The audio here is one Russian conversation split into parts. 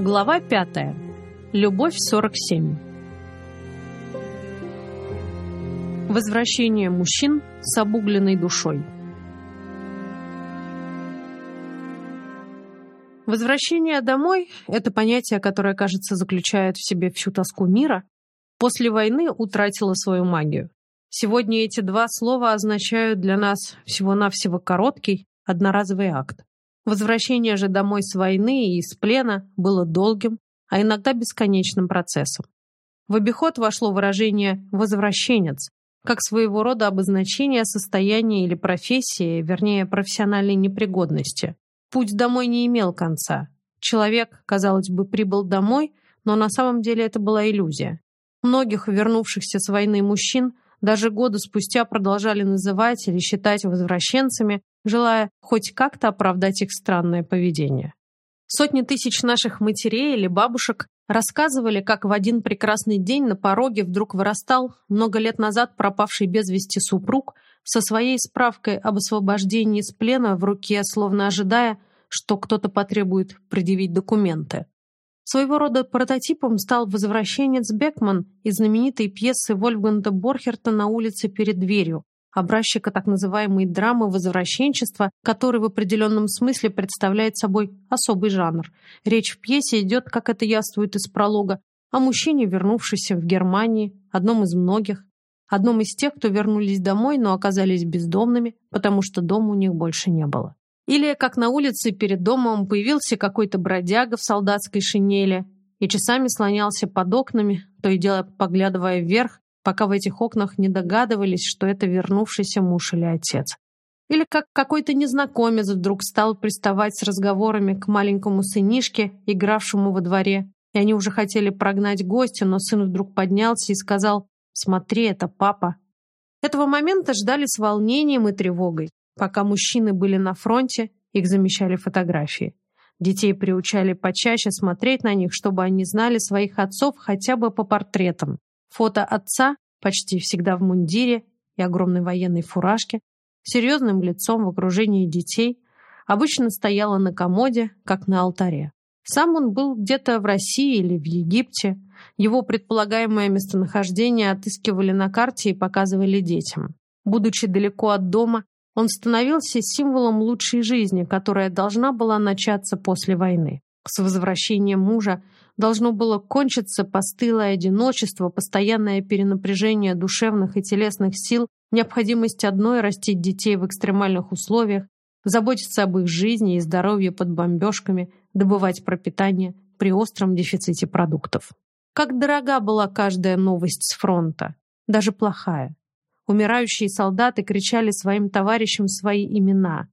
Глава 5. Любовь 47. Возвращение мужчин с обугленной душой. Возвращение домой – это понятие, которое, кажется, заключает в себе всю тоску мира, после войны утратило свою магию. Сегодня эти два слова означают для нас всего-навсего короткий, одноразовый акт. Возвращение же домой с войны и из плена было долгим, а иногда бесконечным процессом. В обиход вошло выражение «возвращенец», как своего рода обозначение состояния или профессии, вернее, профессиональной непригодности. Путь домой не имел конца. Человек, казалось бы, прибыл домой, но на самом деле это была иллюзия. Многих вернувшихся с войны мужчин даже годы спустя продолжали называть или считать возвращенцами, желая хоть как-то оправдать их странное поведение. Сотни тысяч наших матерей или бабушек рассказывали, как в один прекрасный день на пороге вдруг вырастал много лет назад пропавший без вести супруг со своей справкой об освобождении из плена в руке, словно ожидая, что кто-то потребует предъявить документы. Своего рода прототипом стал возвращенец Бекман из знаменитой пьесы Вольфганга Борхерта «На улице перед дверью», образчика так называемой драмы возвращенчества, который в определенном смысле представляет собой особый жанр. Речь в пьесе идет, как это яствует из пролога, о мужчине, вернувшемся в Германии, одном из многих, одном из тех, кто вернулись домой, но оказались бездомными, потому что дома у них больше не было. Или, как на улице перед домом появился какой-то бродяга в солдатской шинели и часами слонялся под окнами, то и дело поглядывая вверх, пока в этих окнах не догадывались, что это вернувшийся муж или отец. Или как какой-то незнакомец вдруг стал приставать с разговорами к маленькому сынишке, игравшему во дворе, и они уже хотели прогнать гостя, но сын вдруг поднялся и сказал «Смотри, это папа». Этого момента ждали с волнением и тревогой. Пока мужчины были на фронте, их замещали фотографии. Детей приучали почаще смотреть на них, чтобы они знали своих отцов хотя бы по портретам. Фото отца, почти всегда в мундире и огромной военной фуражке, серьезным лицом в окружении детей, обычно стояло на комоде, как на алтаре. Сам он был где-то в России или в Египте. Его предполагаемое местонахождение отыскивали на карте и показывали детям. Будучи далеко от дома, он становился символом лучшей жизни, которая должна была начаться после войны. С возвращением мужа должно было кончиться постылое одиночество, постоянное перенапряжение душевных и телесных сил, необходимость одной растить детей в экстремальных условиях, заботиться об их жизни и здоровье под бомбежками, добывать пропитание при остром дефиците продуктов. Как дорога была каждая новость с фронта, даже плохая. Умирающие солдаты кричали своим товарищам свои имена.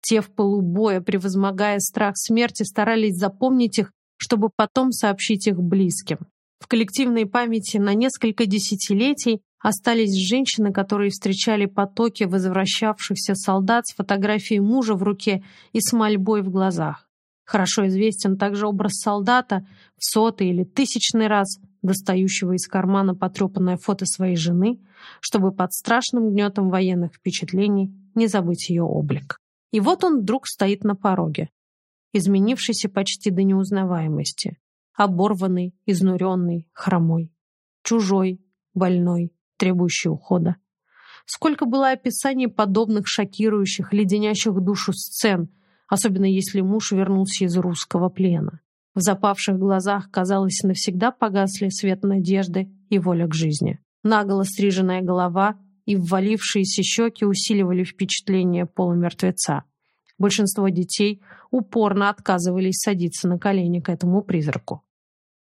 Те в полубоя, превозмогая страх смерти, старались запомнить их, чтобы потом сообщить их близким. В коллективной памяти на несколько десятилетий остались женщины, которые встречали потоки возвращавшихся солдат с фотографией мужа в руке и с мольбой в глазах. Хорошо известен также образ солдата, в сотый или тысячный раз достающего из кармана потрепанное фото своей жены, чтобы под страшным гнетом военных впечатлений не забыть ее облик. И вот он вдруг стоит на пороге, изменившийся почти до неузнаваемости, оборванный, изнуренный, хромой, чужой, больной, требующий ухода. Сколько было описаний подобных шокирующих, леденящих душу сцен, особенно если муж вернулся из русского плена. В запавших глазах, казалось, навсегда погасли свет надежды и воля к жизни. Наголо стриженная голова и ввалившиеся щеки усиливали впечатление полумертвеца. Большинство детей упорно отказывались садиться на колени к этому призраку.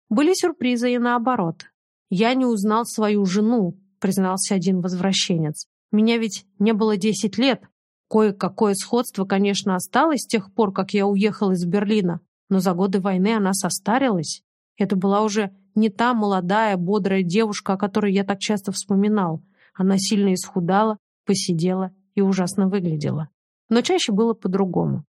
Были сюрпризы и наоборот. «Я не узнал свою жену», — признался один возвращенец. «Меня ведь не было десять лет. Кое-какое сходство, конечно, осталось с тех пор, как я уехал из Берлина, но за годы войны она состарилась. Это была уже не та молодая, бодрая девушка, о которой я так часто вспоминал. Она сильно исхудала, посидела и ужасно выглядела. Но чаще было по-другому.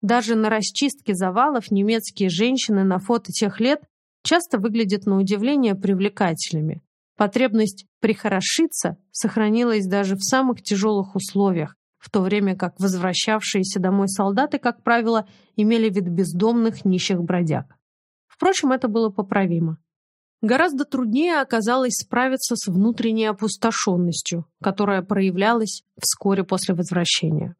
Даже на расчистке завалов немецкие женщины на фото тех лет часто выглядят на удивление привлекательными. Потребность прихорошиться сохранилась даже в самых тяжелых условиях, в то время как возвращавшиеся домой солдаты, как правило, имели вид бездомных нищих бродяг. Впрочем, это было поправимо. Гораздо труднее оказалось справиться с внутренней опустошенностью, которая проявлялась вскоре после возвращения.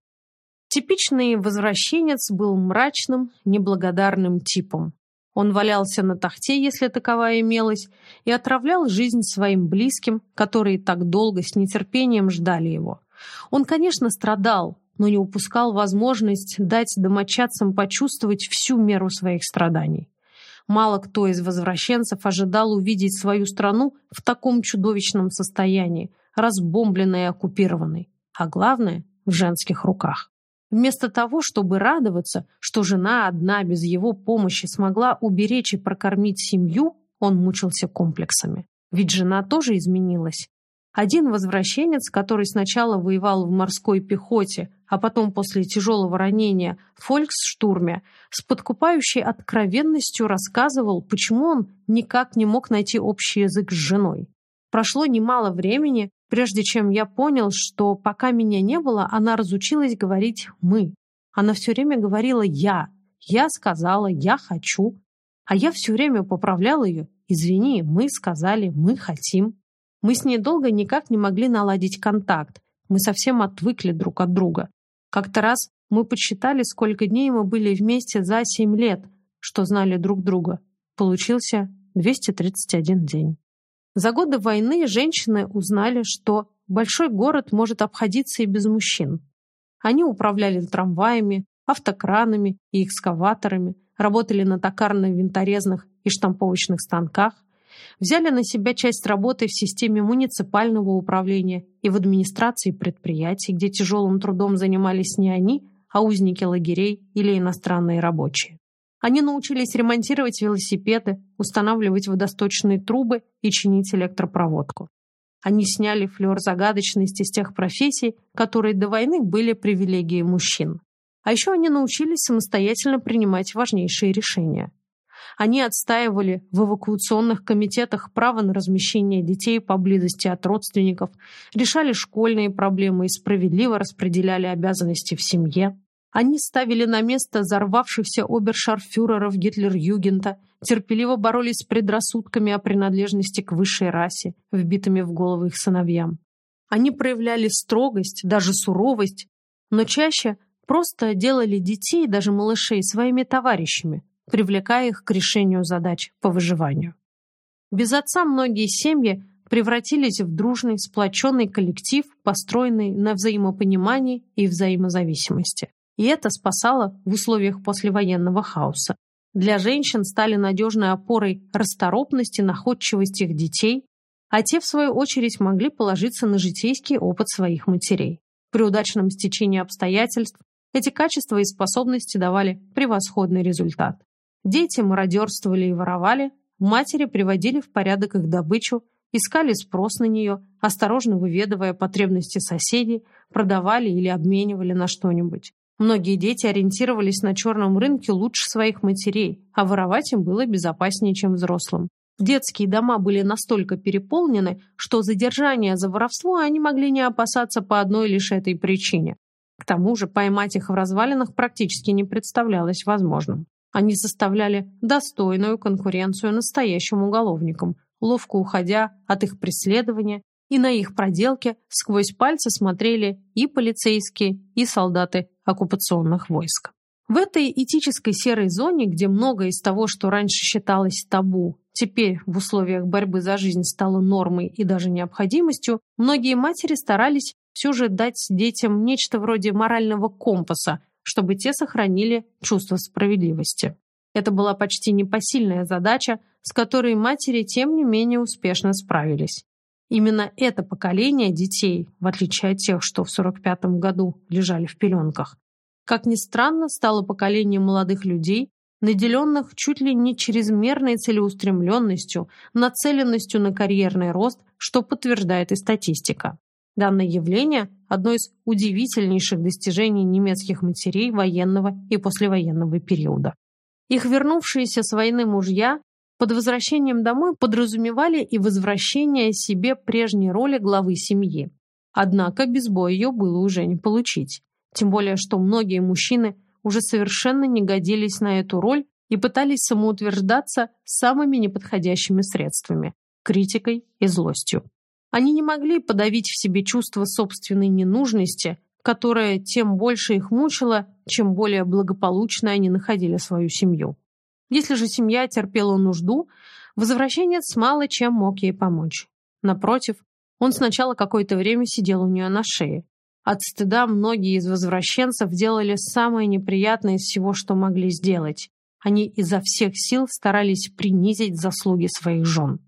Типичный возвращенец был мрачным, неблагодарным типом. Он валялся на тахте, если таковая имелась, и отравлял жизнь своим близким, которые так долго с нетерпением ждали его. Он, конечно, страдал, но не упускал возможность дать домочадцам почувствовать всю меру своих страданий. Мало кто из возвращенцев ожидал увидеть свою страну в таком чудовищном состоянии, разбомбленной и оккупированной, а главное – в женских руках. Вместо того, чтобы радоваться, что жена одна без его помощи смогла уберечь и прокормить семью, он мучился комплексами. Ведь жена тоже изменилась. Один возвращенец, который сначала воевал в морской пехоте, а потом после тяжелого ранения в фольксштурме, с подкупающей откровенностью рассказывал, почему он никак не мог найти общий язык с женой. Прошло немало времени, прежде чем я понял, что пока меня не было, она разучилась говорить «мы». Она все время говорила «я». Я сказала «я хочу». А я все время поправлял ее «извини, мы сказали, мы хотим». Мы с ней долго никак не могли наладить контакт. Мы совсем отвыкли друг от друга. Как-то раз мы подсчитали, сколько дней мы были вместе за семь лет, что знали друг друга. Получился 231 день. За годы войны женщины узнали, что большой город может обходиться и без мужчин. Они управляли трамваями, автокранами и экскаваторами, работали на токарно-винторезных и штамповочных станках, взяли на себя часть работы в системе муниципального управления и в администрации предприятий, где тяжелым трудом занимались не они, а узники лагерей или иностранные рабочие. Они научились ремонтировать велосипеды, устанавливать водосточные трубы и чинить электропроводку. Они сняли флер загадочности с тех профессий, которые до войны были привилегией мужчин. А еще они научились самостоятельно принимать важнейшие решения. Они отстаивали в эвакуационных комитетах право на размещение детей поблизости от родственников, решали школьные проблемы и справедливо распределяли обязанности в семье. Они ставили на место взорвавшихся обершарфюреров Гитлер-Югента, терпеливо боролись с предрассудками о принадлежности к высшей расе, вбитыми в головы их сыновьям. Они проявляли строгость, даже суровость, но чаще просто делали детей, даже малышей, своими товарищами, привлекая их к решению задач по выживанию. Без отца многие семьи превратились в дружный, сплоченный коллектив, построенный на взаимопонимании и взаимозависимости. И это спасало в условиях послевоенного хаоса. Для женщин стали надежной опорой расторопность и находчивость их детей, а те, в свою очередь, могли положиться на житейский опыт своих матерей. При удачном стечении обстоятельств эти качества и способности давали превосходный результат. Дети мародерствовали и воровали, матери приводили в порядок их добычу, искали спрос на нее, осторожно выведывая потребности соседей, продавали или обменивали на что-нибудь. Многие дети ориентировались на черном рынке лучше своих матерей, а воровать им было безопаснее, чем взрослым. Детские дома были настолько переполнены, что задержание за воровство они могли не опасаться по одной лишь этой причине. К тому же поймать их в развалинах практически не представлялось возможным. Они составляли достойную конкуренцию настоящим уголовникам, ловко уходя от их преследования, и на их проделки сквозь пальцы смотрели и полицейские, и солдаты оккупационных войск. В этой этической серой зоне, где многое из того, что раньше считалось табу, теперь в условиях борьбы за жизнь стало нормой и даже необходимостью, многие матери старались все же дать детям нечто вроде морального компаса, чтобы те сохранили чувство справедливости. Это была почти непосильная задача, с которой матери, тем не менее, успешно справились. Именно это поколение детей, в отличие от тех, что в 45 году лежали в пеленках, как ни странно, стало поколением молодых людей, наделенных чуть ли не чрезмерной целеустремленностью, нацеленностью на карьерный рост, что подтверждает и статистика. Данное явление – одно из удивительнейших достижений немецких матерей военного и послевоенного периода. Их вернувшиеся с войны мужья под возвращением домой подразумевали и возвращение себе прежней роли главы семьи. Однако без боя ее было уже не получить. Тем более, что многие мужчины уже совершенно не годились на эту роль и пытались самоутверждаться самыми неподходящими средствами – критикой и злостью. Они не могли подавить в себе чувство собственной ненужности, которое тем больше их мучило, чем более благополучно они находили свою семью. Если же семья терпела нужду, возвращенец мало чем мог ей помочь. Напротив, он сначала какое-то время сидел у нее на шее. От стыда многие из возвращенцев делали самое неприятное из всего, что могли сделать. Они изо всех сил старались принизить заслуги своих жен.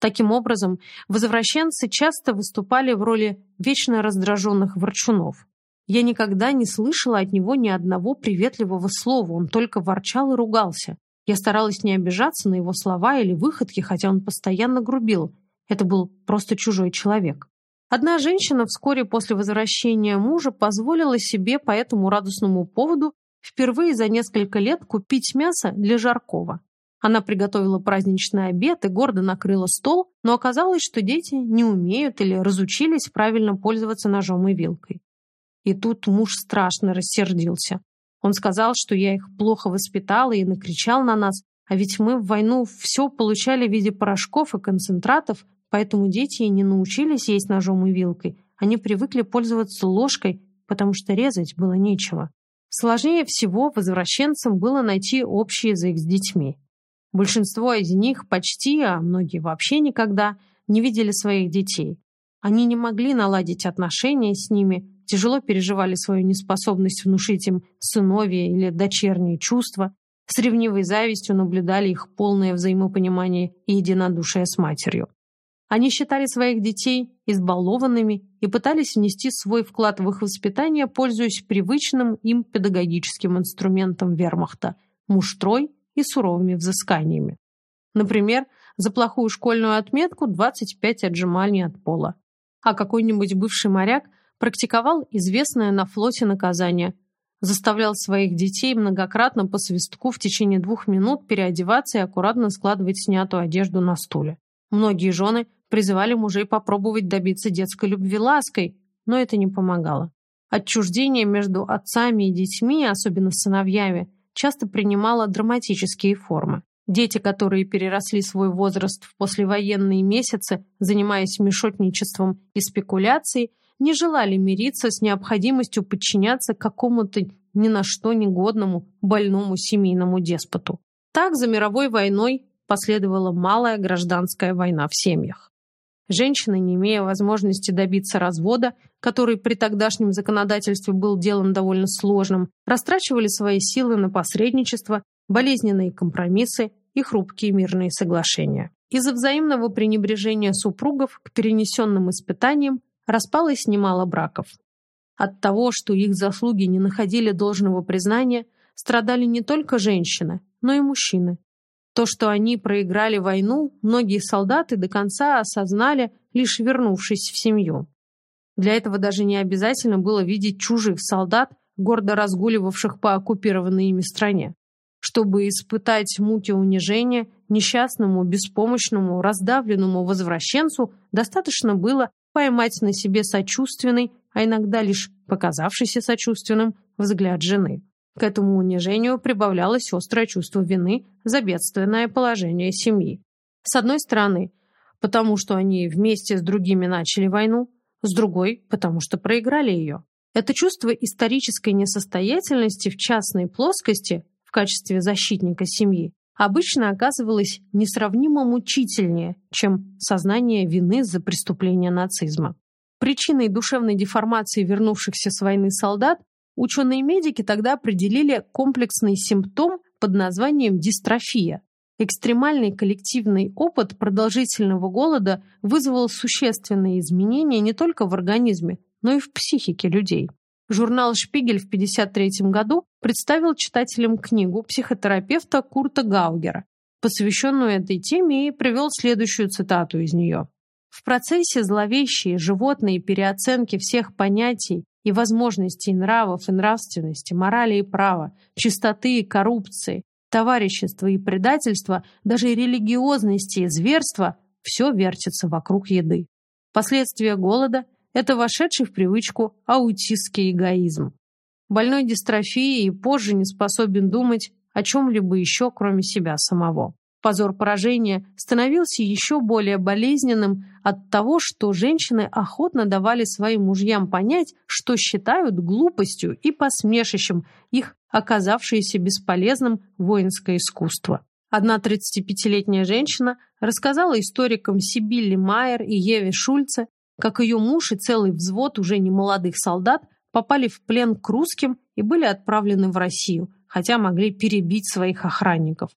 Таким образом, возвращенцы часто выступали в роли вечно раздраженных ворчунов. Я никогда не слышала от него ни одного приветливого слова, он только ворчал и ругался. Я старалась не обижаться на его слова или выходки, хотя он постоянно грубил. Это был просто чужой человек. Одна женщина вскоре после возвращения мужа позволила себе по этому радостному поводу впервые за несколько лет купить мясо для Жаркова. Она приготовила праздничный обед и гордо накрыла стол, но оказалось, что дети не умеют или разучились правильно пользоваться ножом и вилкой. И тут муж страшно рассердился. Он сказал, что я их плохо воспитала и накричал на нас, а ведь мы в войну все получали в виде порошков и концентратов, поэтому дети и не научились есть ножом и вилкой. Они привыкли пользоваться ложкой, потому что резать было нечего. Сложнее всего возвращенцам было найти общий язык с детьми. Большинство из них почти, а многие вообще никогда, не видели своих детей. Они не могли наладить отношения с ними, тяжело переживали свою неспособность внушить им сыновья или дочерние чувства, с ревнивой завистью наблюдали их полное взаимопонимание и единодушие с матерью. Они считали своих детей избалованными и пытались внести свой вклад в их воспитание, пользуясь привычным им педагогическим инструментом вермахта – муштрой и суровыми взысканиями. Например, за плохую школьную отметку 25 отжиманий от пола. А какой-нибудь бывший моряк практиковал известное на флоте наказание. Заставлял своих детей многократно по свистку в течение двух минут переодеваться и аккуратно складывать снятую одежду на стуле. Многие жены призывали мужей попробовать добиться детской любви лаской, но это не помогало. Отчуждение между отцами и детьми, особенно сыновьями, часто принимала драматические формы. Дети, которые переросли свой возраст в послевоенные месяцы, занимаясь мешотничеством и спекуляцией, не желали мириться с необходимостью подчиняться какому-то ни на что негодному больному семейному деспоту. Так за мировой войной последовала малая гражданская война в семьях. Женщины, не имея возможности добиться развода, который при тогдашнем законодательстве был делом довольно сложным, растрачивали свои силы на посредничество, болезненные компромиссы и хрупкие мирные соглашения. Из-за взаимного пренебрежения супругов к перенесенным испытаниям распалось немало браков. От того, что их заслуги не находили должного признания, страдали не только женщины, но и мужчины. То, что они проиграли войну, многие солдаты до конца осознали, лишь вернувшись в семью. Для этого даже не обязательно было видеть чужих солдат, гордо разгуливавших по оккупированной ими стране. Чтобы испытать муки унижения, несчастному, беспомощному, раздавленному возвращенцу достаточно было поймать на себе сочувственный, а иногда лишь показавшийся сочувственным, взгляд жены. К этому унижению прибавлялось острое чувство вины за бедственное положение семьи. С одной стороны, потому что они вместе с другими начали войну, с другой, потому что проиграли ее. Это чувство исторической несостоятельности в частной плоскости в качестве защитника семьи обычно оказывалось несравнимо мучительнее, чем сознание вины за преступление нацизма. Причиной душевной деформации вернувшихся с войны солдат Ученые-медики тогда определили комплексный симптом под названием дистрофия. Экстремальный коллективный опыт продолжительного голода вызвал существенные изменения не только в организме, но и в психике людей. Журнал «Шпигель» в 1953 году представил читателям книгу психотерапевта Курта Гаугера, посвященную этой теме, и привел следующую цитату из нее. В процессе зловещей животной переоценки всех понятий и возможностей нравов и нравственности, морали и права, чистоты и коррупции, товарищества и предательства, даже религиозности и зверства – все вертится вокруг еды. Последствия голода – это вошедший в привычку аутистский эгоизм. Больной дистрофией и позже не способен думать, о чем-либо еще, кроме себя самого. Позор поражения становился еще более болезненным от того, что женщины охотно давали своим мужьям понять, что считают глупостью и посмешищем их оказавшееся бесполезным воинское искусство. Одна 35-летняя женщина рассказала историкам Сибилли Майер и Еве Шульце, как ее муж и целый взвод уже немолодых солдат попали в плен к русским и были отправлены в Россию, хотя могли перебить своих охранников.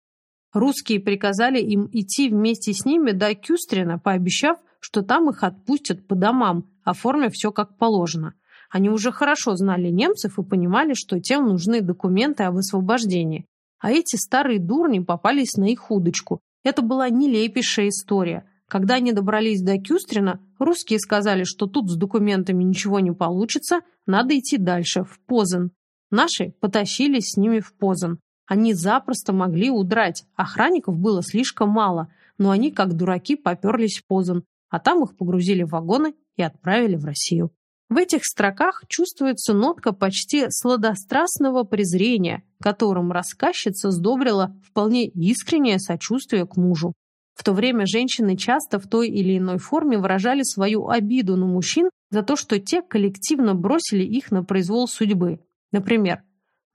Русские приказали им идти вместе с ними до Кюстрина, пообещав, что там их отпустят по домам, оформив все как положено. Они уже хорошо знали немцев и понимали, что тем нужны документы об освобождении. А эти старые дурни попались на их удочку. Это была нелепейшая история. Когда они добрались до Кюстрина, русские сказали, что тут с документами ничего не получится, надо идти дальше, в Позан. Наши потащились с ними в Позан. Они запросто могли удрать, охранников было слишком мало, но они, как дураки, поперлись в Позан, а там их погрузили в вагоны и отправили в Россию. В этих строках чувствуется нотка почти сладострастного презрения, которым рассказчица сдобрила вполне искреннее сочувствие к мужу. В то время женщины часто в той или иной форме выражали свою обиду на мужчин за то, что те коллективно бросили их на произвол судьбы. Например,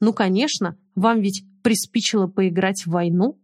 «Ну, конечно, вам ведь приспичило поиграть в войну?»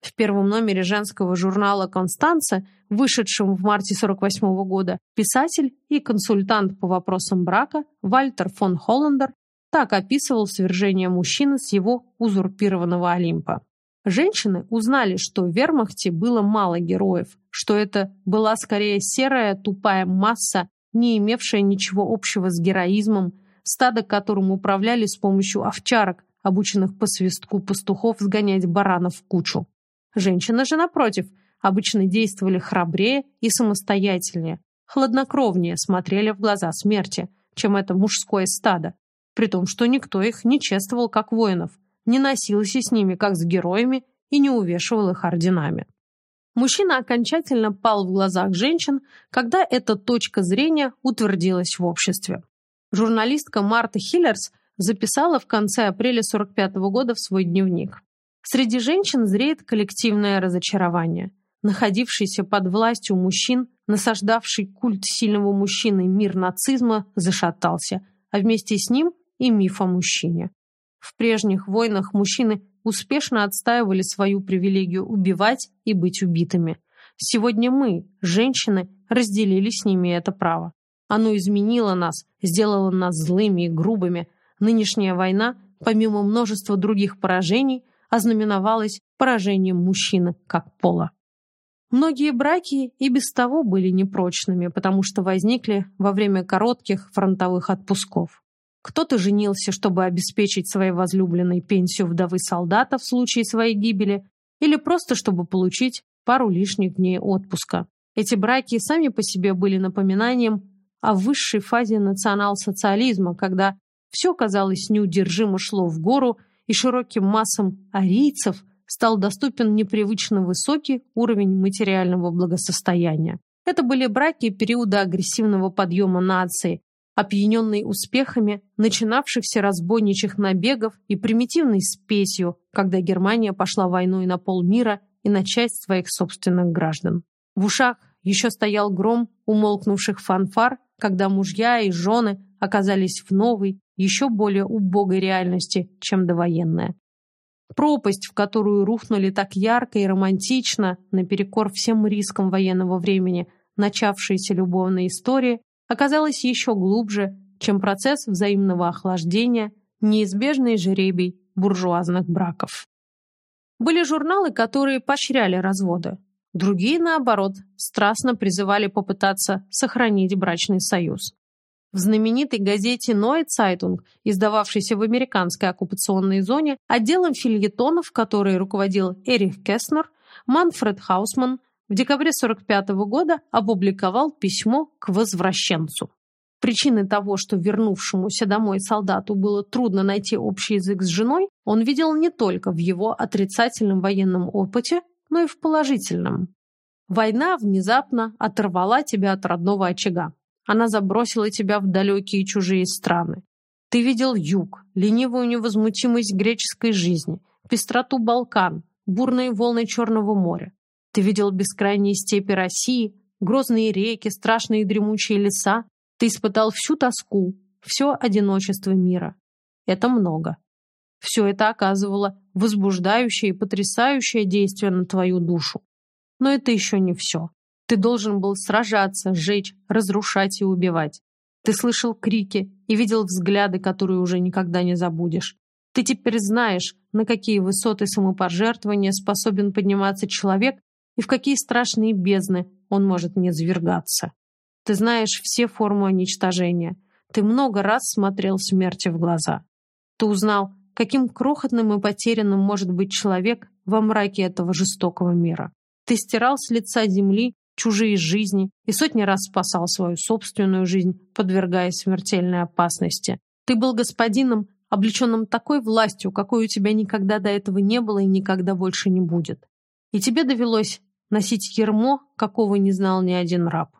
В первом номере женского журнала «Констанца», вышедшем в марте 48 -го года, писатель и консультант по вопросам брака Вальтер фон Холландер так описывал свержение мужчины с его узурпированного Олимпа. Женщины узнали, что в вермахте было мало героев, что это была скорее серая тупая масса, не имевшая ничего общего с героизмом, стадо которым управляли с помощью овчарок, обученных по свистку пастухов сгонять баранов в кучу. Женщины же, напротив, обычно действовали храбрее и самостоятельнее, хладнокровнее смотрели в глаза смерти, чем это мужское стадо, при том, что никто их не чествовал как воинов, не носился с ними как с героями и не увешивал их орденами. Мужчина окончательно пал в глазах женщин, когда эта точка зрения утвердилась в обществе. Журналистка Марта Хиллерс записала в конце апреля 45 -го года в свой дневник. Среди женщин зреет коллективное разочарование. Находившийся под властью мужчин, насаждавший культ сильного мужчины мир нацизма зашатался, а вместе с ним и миф о мужчине. В прежних войнах мужчины успешно отстаивали свою привилегию убивать и быть убитыми. Сегодня мы, женщины, разделили с ними это право. Оно изменило нас, сделало нас злыми и грубыми. Нынешняя война, помимо множества других поражений, ознаменовалась поражением мужчины как пола. Многие браки и без того были непрочными, потому что возникли во время коротких фронтовых отпусков. Кто-то женился, чтобы обеспечить своей возлюбленной пенсию вдовы солдата в случае своей гибели, или просто чтобы получить пару лишних дней отпуска. Эти браки сами по себе были напоминанием о высшей фазе национал-социализма, когда все, казалось, неудержимо шло в гору, и широким массам арийцев стал доступен непривычно высокий уровень материального благосостояния. Это были браки периода агрессивного подъема нации, опьяненной успехами начинавшихся разбойничьих набегов и примитивной спесью, когда Германия пошла войной на полмира и на часть своих собственных граждан. В ушах еще стоял гром умолкнувших фанфар, когда мужья и жены оказались в новой, еще более убогой реальности, чем довоенная. Пропасть, в которую рухнули так ярко и романтично, наперекор всем рискам военного времени, начавшиеся любовные истории, оказалась еще глубже, чем процесс взаимного охлаждения, неизбежный жеребий буржуазных браков. Были журналы, которые поощряли разводы. Другие, наоборот, страстно призывали попытаться сохранить брачный союз. В знаменитой газете Neue Zeitung, издававшейся в американской оккупационной зоне, отделом фильетонов, который руководил Эрих Кеснер, Манфред Хаусман в декабре 1945 года опубликовал письмо к возвращенцу. Причиной того, что вернувшемуся домой солдату было трудно найти общий язык с женой, он видел не только в его отрицательном военном опыте, но и в положительном. Война внезапно оторвала тебя от родного очага. Она забросила тебя в далекие чужие страны. Ты видел юг, ленивую невозмутимость греческой жизни, пестроту Балкан, бурные волны Черного моря. Ты видел бескрайние степи России, грозные реки, страшные дремучие леса. Ты испытал всю тоску, все одиночество мира. Это много. Все это оказывало возбуждающее и потрясающее действие на твою душу. Но это еще не все. Ты должен был сражаться, сжечь, разрушать и убивать. Ты слышал крики и видел взгляды, которые уже никогда не забудешь. Ты теперь знаешь, на какие высоты самопожертвования способен подниматься человек и в какие страшные бездны он может не завергаться. Ты знаешь все формы уничтожения. Ты много раз смотрел смерти в глаза. Ты узнал, каким крохотным и потерянным может быть человек во мраке этого жестокого мира. Ты стирал с лица земли чужие жизни и сотни раз спасал свою собственную жизнь, подвергая смертельной опасности. Ты был господином, облеченным такой властью, какой у тебя никогда до этого не было и никогда больше не будет. И тебе довелось носить ермо, какого не знал ни один раб.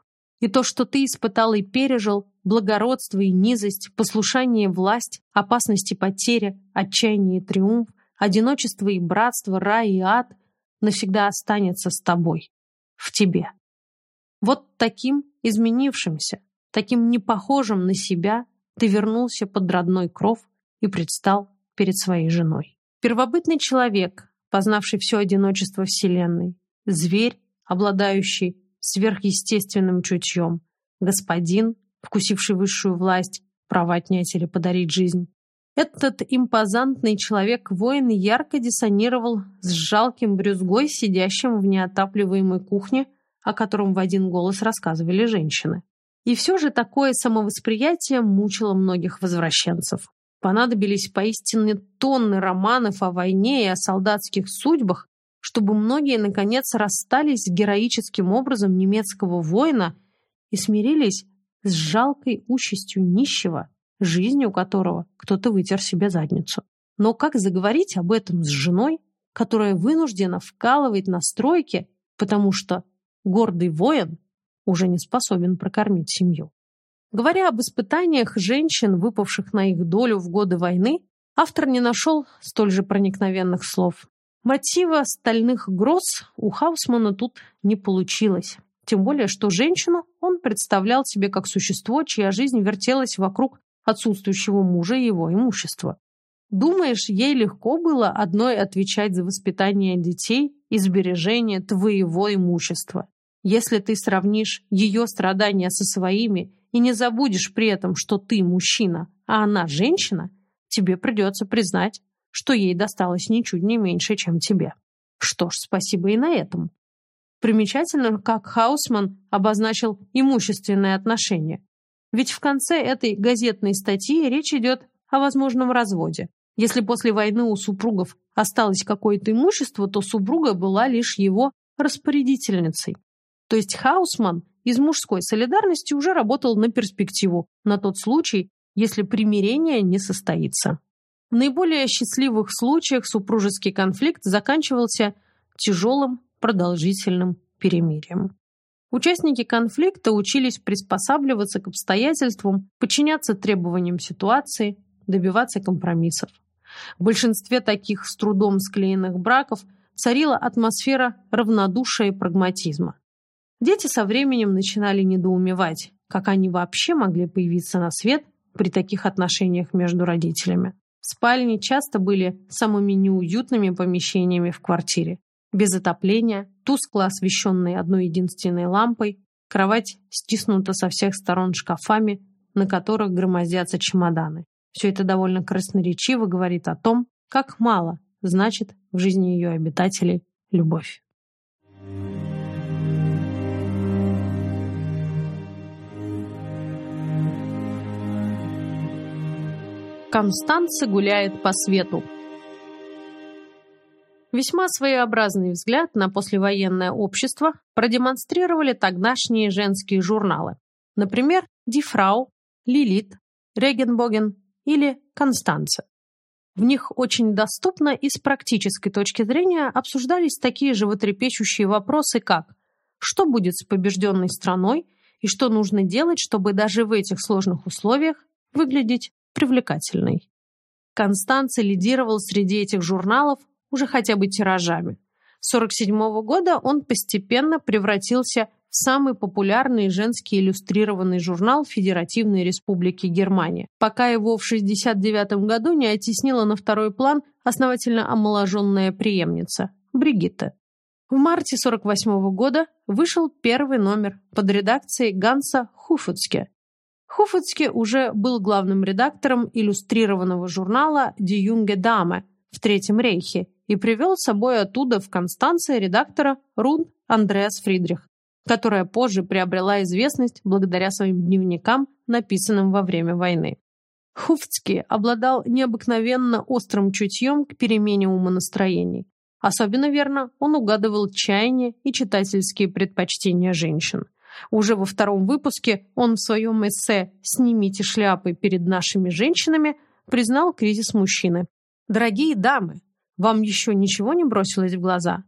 И то, что ты испытал и пережил, благородство и низость, послушание и власть, опасность и потеря, отчаяние и триумф, одиночество и братство, рай и ад, навсегда останется с тобой, в тебе. Вот таким изменившимся, таким непохожим на себя ты вернулся под родной кров и предстал перед своей женой. Первобытный человек, познавший все одиночество Вселенной, зверь, обладающий сверхъестественным чутьем, господин, вкусивший высшую власть, права отнять или подарить жизнь. Этот импозантный человек-воин ярко диссонировал с жалким брюзгой, сидящим в неотапливаемой кухне, о котором в один голос рассказывали женщины. И все же такое самовосприятие мучило многих возвращенцев. Понадобились поистине тонны романов о войне и о солдатских судьбах, чтобы многие, наконец, расстались с героическим образом немецкого воина и смирились с жалкой участью нищего, жизнью которого кто-то вытер себе задницу. Но как заговорить об этом с женой, которая вынуждена вкалывать на стройке, потому что гордый воин уже не способен прокормить семью? Говоря об испытаниях женщин, выпавших на их долю в годы войны, автор не нашел столь же проникновенных слов. Мотива стальных гроз у Хаусмана тут не получилось. Тем более, что женщину он представлял себе как существо, чья жизнь вертелась вокруг отсутствующего мужа и его имущества. Думаешь, ей легко было одной отвечать за воспитание детей и сбережение твоего имущества? Если ты сравнишь ее страдания со своими и не забудешь при этом, что ты мужчина, а она женщина, тебе придется признать, что ей досталось ничуть не меньше, чем тебе. Что ж, спасибо и на этом. Примечательно, как Хаусман обозначил имущественные отношения. Ведь в конце этой газетной статьи речь идет о возможном разводе. Если после войны у супругов осталось какое-то имущество, то супруга была лишь его распорядительницей. То есть Хаусман из мужской солидарности уже работал на перспективу, на тот случай, если примирение не состоится. В наиболее счастливых случаях супружеский конфликт заканчивался тяжелым продолжительным перемирием. Участники конфликта учились приспосабливаться к обстоятельствам, подчиняться требованиям ситуации, добиваться компромиссов. В большинстве таких с трудом склеенных браков царила атмосфера равнодушия и прагматизма. Дети со временем начинали недоумевать, как они вообще могли появиться на свет при таких отношениях между родителями. Спальни часто были самыми неуютными помещениями в квартире. Без отопления, тускло освещенные одной единственной лампой, кровать стиснута со всех сторон шкафами, на которых громоздятся чемоданы. Все это довольно красноречиво говорит о том, как мало значит в жизни ее обитателей любовь. Констанца гуляет по свету. Весьма своеобразный взгляд на послевоенное общество продемонстрировали тогдашние женские журналы. Например, Дифрау, Лилит, Регенбоген или Констанция. В них очень доступно и с практической точки зрения обсуждались такие животрепещущие вопросы, как что будет с побежденной страной и что нужно делать, чтобы даже в этих сложных условиях выглядеть привлекательной. Констанций лидировал среди этих журналов уже хотя бы тиражами. С 1947 года он постепенно превратился в самый популярный женский иллюстрированный журнал Федеративной Республики Германия, пока его в 1969 году не оттеснила на второй план основательно омоложенная преемница – Бригитта. В марте 1948 года вышел первый номер под редакцией Ганса Хуфуцке. Хуфуцке уже был главным редактором иллюстрированного журнала «Die Junge Dame» в Третьем рейхе и привел с собой оттуда в Констанции редактора Рун Андреас Фридрих, которая позже приобрела известность благодаря своим дневникам, написанным во время войны. Хуфцкий обладал необыкновенно острым чутьем к перемене умонастроений. Особенно верно он угадывал чаяния и читательские предпочтения женщин. Уже во втором выпуске он в своем эссе «Снимите шляпы перед нашими женщинами» признал кризис мужчины. «Дорогие дамы, вам еще ничего не бросилось в глаза?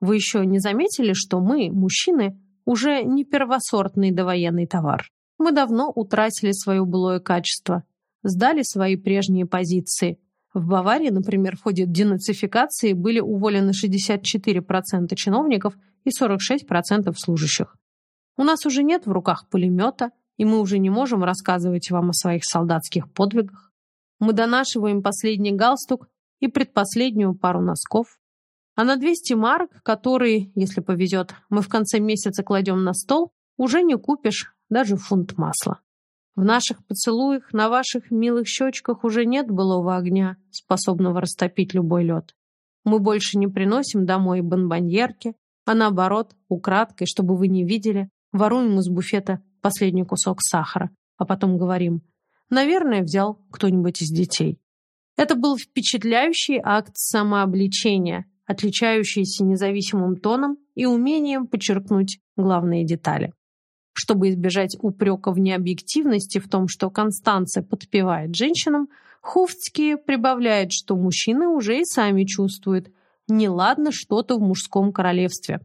Вы еще не заметили, что мы, мужчины, уже не первосортный довоенный товар? Мы давно утратили свое былое качество, сдали свои прежние позиции, в Баварии, например, в ходе денацификации были уволены 64% чиновников и 46% служащих. У нас уже нет в руках пулемета, и мы уже не можем рассказывать вам о своих солдатских подвигах. Мы донашиваем последний галстук и предпоследнюю пару носков. А на 200 марок, которые, если повезет, мы в конце месяца кладем на стол, уже не купишь даже фунт масла. В наших поцелуях, на ваших милых щечках уже нет былого огня, способного растопить любой лед. Мы больше не приносим домой бонбоньерки, а наоборот, украдкой, чтобы вы не видели, воруем из буфета последний кусок сахара, а потом говорим «Наверное, взял кто-нибудь из детей». Это был впечатляющий акт самообличения, отличающийся независимым тоном и умением подчеркнуть главные детали. Чтобы избежать упрека в необъективности в том, что Констанция подпевает женщинам, Хуфцкий прибавляет, что мужчины уже и сами чувствуют неладно что-то в мужском королевстве.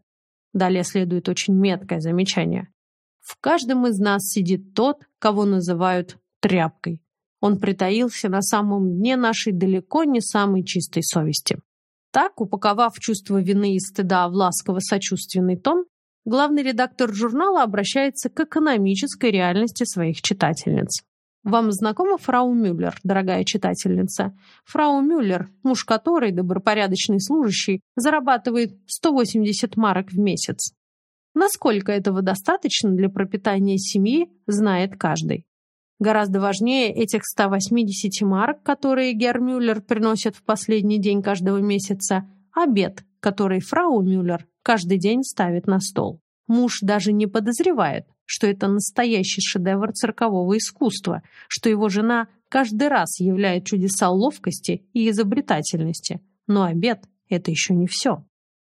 Далее следует очень меткое замечание. В каждом из нас сидит тот, кого называют тряпкой. Он притаился на самом дне нашей далеко не самой чистой совести. Так, упаковав чувство вины и стыда в ласково-сочувственный тон, главный редактор журнала обращается к экономической реальности своих читательниц. Вам знакома фрау Мюллер, дорогая читательница? Фрау Мюллер, муж которой, добропорядочный служащий, зарабатывает 180 марок в месяц. Насколько этого достаточно для пропитания семьи, знает каждый. Гораздо важнее этих 180 марок, которые Гермюллер приносит в последний день каждого месяца, обед, который фрау Мюллер каждый день ставит на стол. Муж даже не подозревает, что это настоящий шедевр циркового искусства, что его жена каждый раз являет чудеса ловкости и изобретательности. Но обед – это еще не все.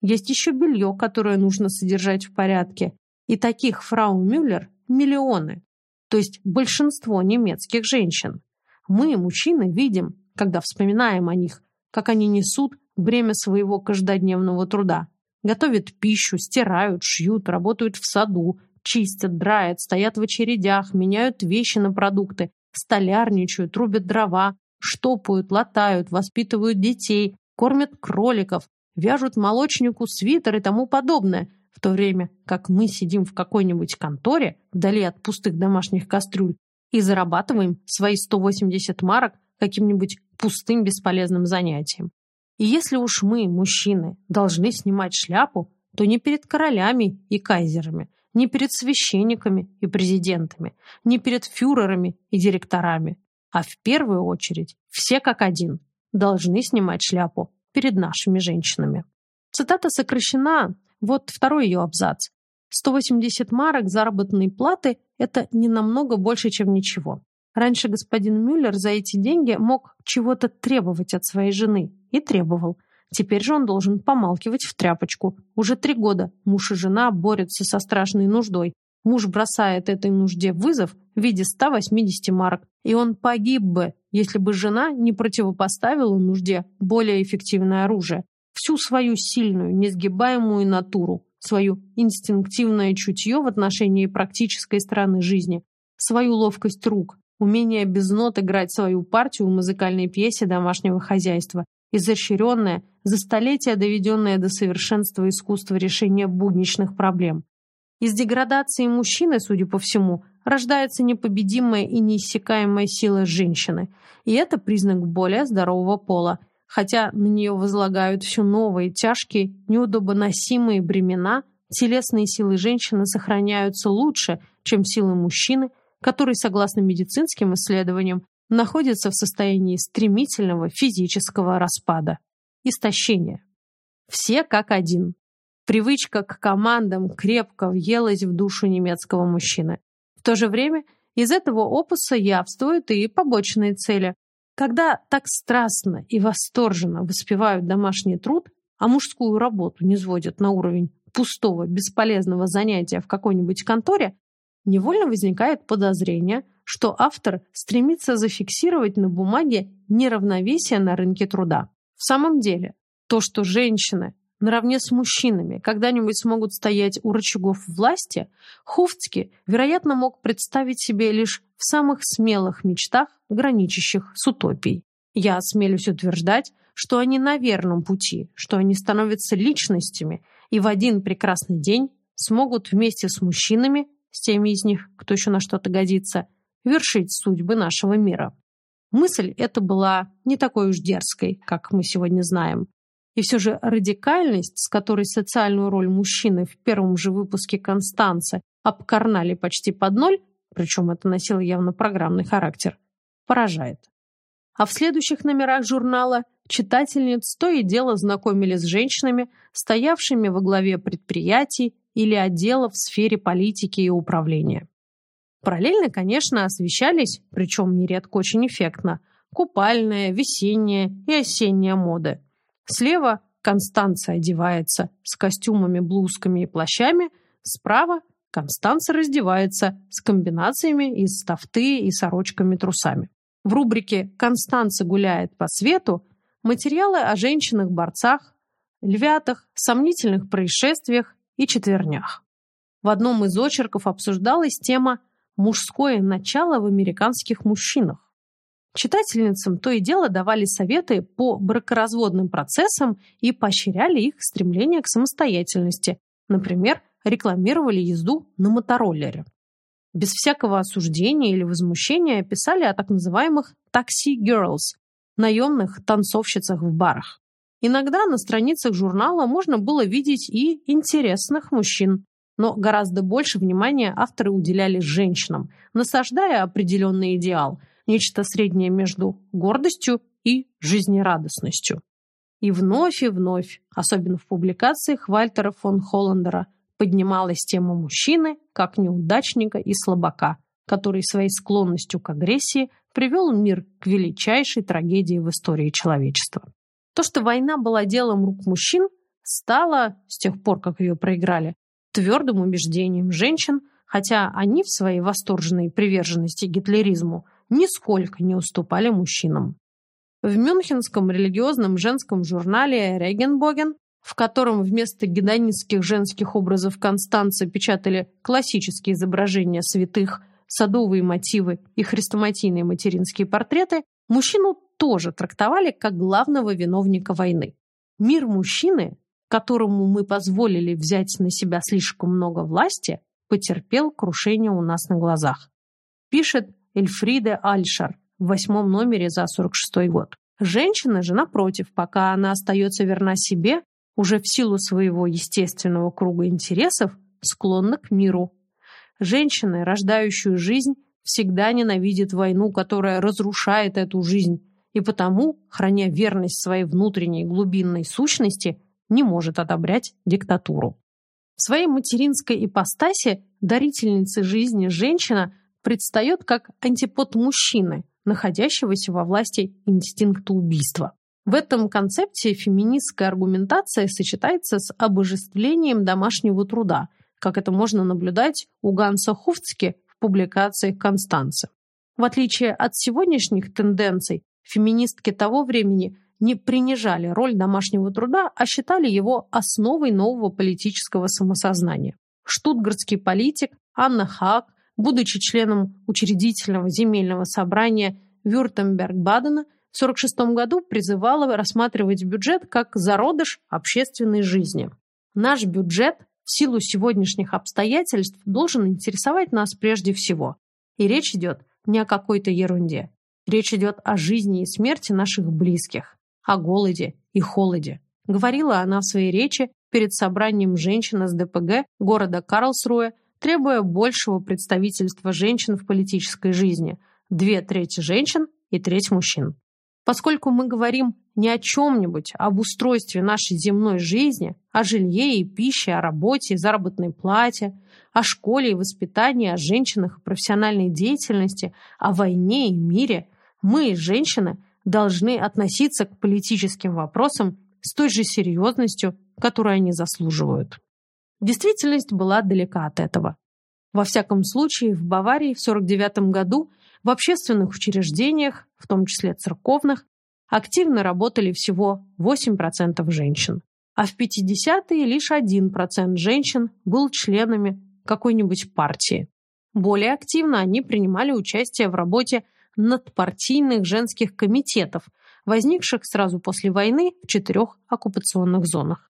Есть еще белье, которое нужно содержать в порядке. И таких фрау Мюллер миллионы. То есть большинство немецких женщин. Мы, мужчины, видим, когда вспоминаем о них, как они несут бремя своего каждодневного труда. Готовят пищу, стирают, шьют, работают в саду, чистят, драят, стоят в очередях, меняют вещи на продукты, столярничают, рубят дрова, штопают, латают, воспитывают детей, кормят кроликов, вяжут молочнику свитер и тому подобное, в то время как мы сидим в какой-нибудь конторе, вдали от пустых домашних кастрюль, и зарабатываем свои 180 марок каким-нибудь пустым бесполезным занятием. И если уж мы, мужчины, должны снимать шляпу, то не перед королями и кайзерами, не перед священниками и президентами, не перед фюрерами и директорами, а в первую очередь все как один должны снимать шляпу перед нашими женщинами. Цитата сокращена, вот второй ее абзац. 180 марок заработной платы – это не намного больше, чем ничего. Раньше господин Мюллер за эти деньги мог чего-то требовать от своей жены. И требовал. Теперь же он должен помалкивать в тряпочку. Уже три года муж и жена борются со страшной нуждой. Муж бросает этой нужде вызов в виде 180 марок. И он погиб бы, если бы жена не противопоставила нужде более эффективное оружие. Всю свою сильную, несгибаемую натуру, свою инстинктивное чутье в отношении практической стороны жизни, свою ловкость рук, умение без нот играть свою партию в музыкальной пьесе домашнего хозяйства изощренное, за столетия доведенное до совершенства искусство решения будничных проблем. Из деградации мужчины, судя по всему, рождается непобедимая и неиссякаемая сила женщины, и это признак более здорового пола, хотя на нее возлагают все новые, тяжкие, неудобоносимые бремена, телесные силы женщины сохраняются лучше, чем силы мужчины, который, согласно медицинским исследованиям, находится в состоянии стремительного физического распада, истощения. Все как один. Привычка к командам крепко въелась в душу немецкого мужчины. В то же время из этого опуса явствуют и побочные цели. Когда так страстно и восторженно воспевают домашний труд, а мужскую работу не сводят на уровень пустого, бесполезного занятия в какой-нибудь конторе, невольно возникает подозрение, что автор стремится зафиксировать на бумаге неравновесие на рынке труда. В самом деле, то, что женщины наравне с мужчинами когда-нибудь смогут стоять у рычагов власти, Хуфцки, вероятно, мог представить себе лишь в самых смелых мечтах, граничащих с утопией. Я осмелюсь утверждать, что они на верном пути, что они становятся личностями и в один прекрасный день смогут вместе с мужчинами с теми из них, кто еще на что-то годится, вершить судьбы нашего мира. Мысль эта была не такой уж дерзкой, как мы сегодня знаем. И все же радикальность, с которой социальную роль мужчины в первом же выпуске «Констанца» обкарнали почти под ноль, причем это носило явно программный характер, поражает. А в следующих номерах журнала читательниц то и дело знакомили с женщинами, стоявшими во главе предприятий или отделов в сфере политики и управления. Параллельно, конечно, освещались, причем нередко очень эффектно, купальная, весенняя и осенняя моды. Слева Констанция одевается с костюмами, блузками и плащами, справа Констанция раздевается с комбинациями из тафты и сорочками-трусами. В рубрике «Констанция гуляет по свету» материалы о женщинах-борцах, львятах, сомнительных происшествиях и четвернях. В одном из очерков обсуждалась тема «мужское начало в американских мужчинах». Читательницам то и дело давали советы по бракоразводным процессам и поощряли их стремление к самостоятельности. Например, рекламировали езду на мотороллере. Без всякого осуждения или возмущения писали о так называемых «такси-girls» – наемных танцовщицах в барах. Иногда на страницах журнала можно было видеть и интересных мужчин, но гораздо больше внимания авторы уделяли женщинам, насаждая определенный идеал, нечто среднее между гордостью и жизнерадостностью. И вновь и вновь, особенно в публикациях Вальтера фон Холландера, поднималась тема мужчины как неудачника и слабака, который своей склонностью к агрессии привел мир к величайшей трагедии в истории человечества. То, что война была делом рук мужчин, стало, с тех пор, как ее проиграли, твердым убеждением женщин, хотя они в своей восторженной приверженности гитлеризму нисколько не уступали мужчинам. В мюнхенском религиозном женском журнале «Регенбоген», в котором вместо гедонистских женских образов Констанца печатали классические изображения святых, садовые мотивы и хрестоматийные материнские портреты, мужчину тоже трактовали как главного виновника войны. Мир мужчины, которому мы позволили взять на себя слишком много власти, потерпел крушение у нас на глазах. Пишет Эльфриде Альшар в восьмом номере за 46 год. Женщина же, напротив, пока она остается верна себе, уже в силу своего естественного круга интересов, склонна к миру. Женщина, рождающую жизнь, всегда ненавидит войну, которая разрушает эту жизнь, и потому, храня верность своей внутренней глубинной сущности, не может одобрять диктатуру. В своей материнской ипостаси дарительница жизни женщина предстает как антипод мужчины, находящегося во власти инстинкта убийства. В этом концепте феминистская аргументация сочетается с обожествлением домашнего труда, как это можно наблюдать у Ганса Хуфцки в публикациях Констанции. В отличие от сегодняшних тенденций, Феминистки того времени не принижали роль домашнего труда, а считали его основой нового политического самосознания. Штутгартский политик Анна Хаак, будучи членом учредительного земельного собрания Вюртемберг-Бадена, в 1946 году призывала рассматривать бюджет как зародыш общественной жизни. Наш бюджет в силу сегодняшних обстоятельств должен интересовать нас прежде всего. И речь идет не о какой-то ерунде. Речь идет о жизни и смерти наших близких, о голоде и холоде. Говорила она в своей речи перед собранием женщин из ДПГ города Карлсруэ, требуя большего представительства женщин в политической жизни. Две трети женщин и треть мужчин. Поскольку мы говорим не о чем-нибудь, об устройстве нашей земной жизни, о жилье и пище, о работе и заработной плате, о школе и воспитании, о женщинах и профессиональной деятельности, о войне и мире, мы, женщины, должны относиться к политическим вопросам с той же серьезностью, которую они заслуживают. Действительность была далека от этого. Во всяком случае, в Баварии в 1949 году в общественных учреждениях, в том числе церковных, активно работали всего 8% женщин, а в 50-е лишь 1% женщин был членами какой-нибудь партии. Более активно они принимали участие в работе надпартийных женских комитетов, возникших сразу после войны в четырех оккупационных зонах.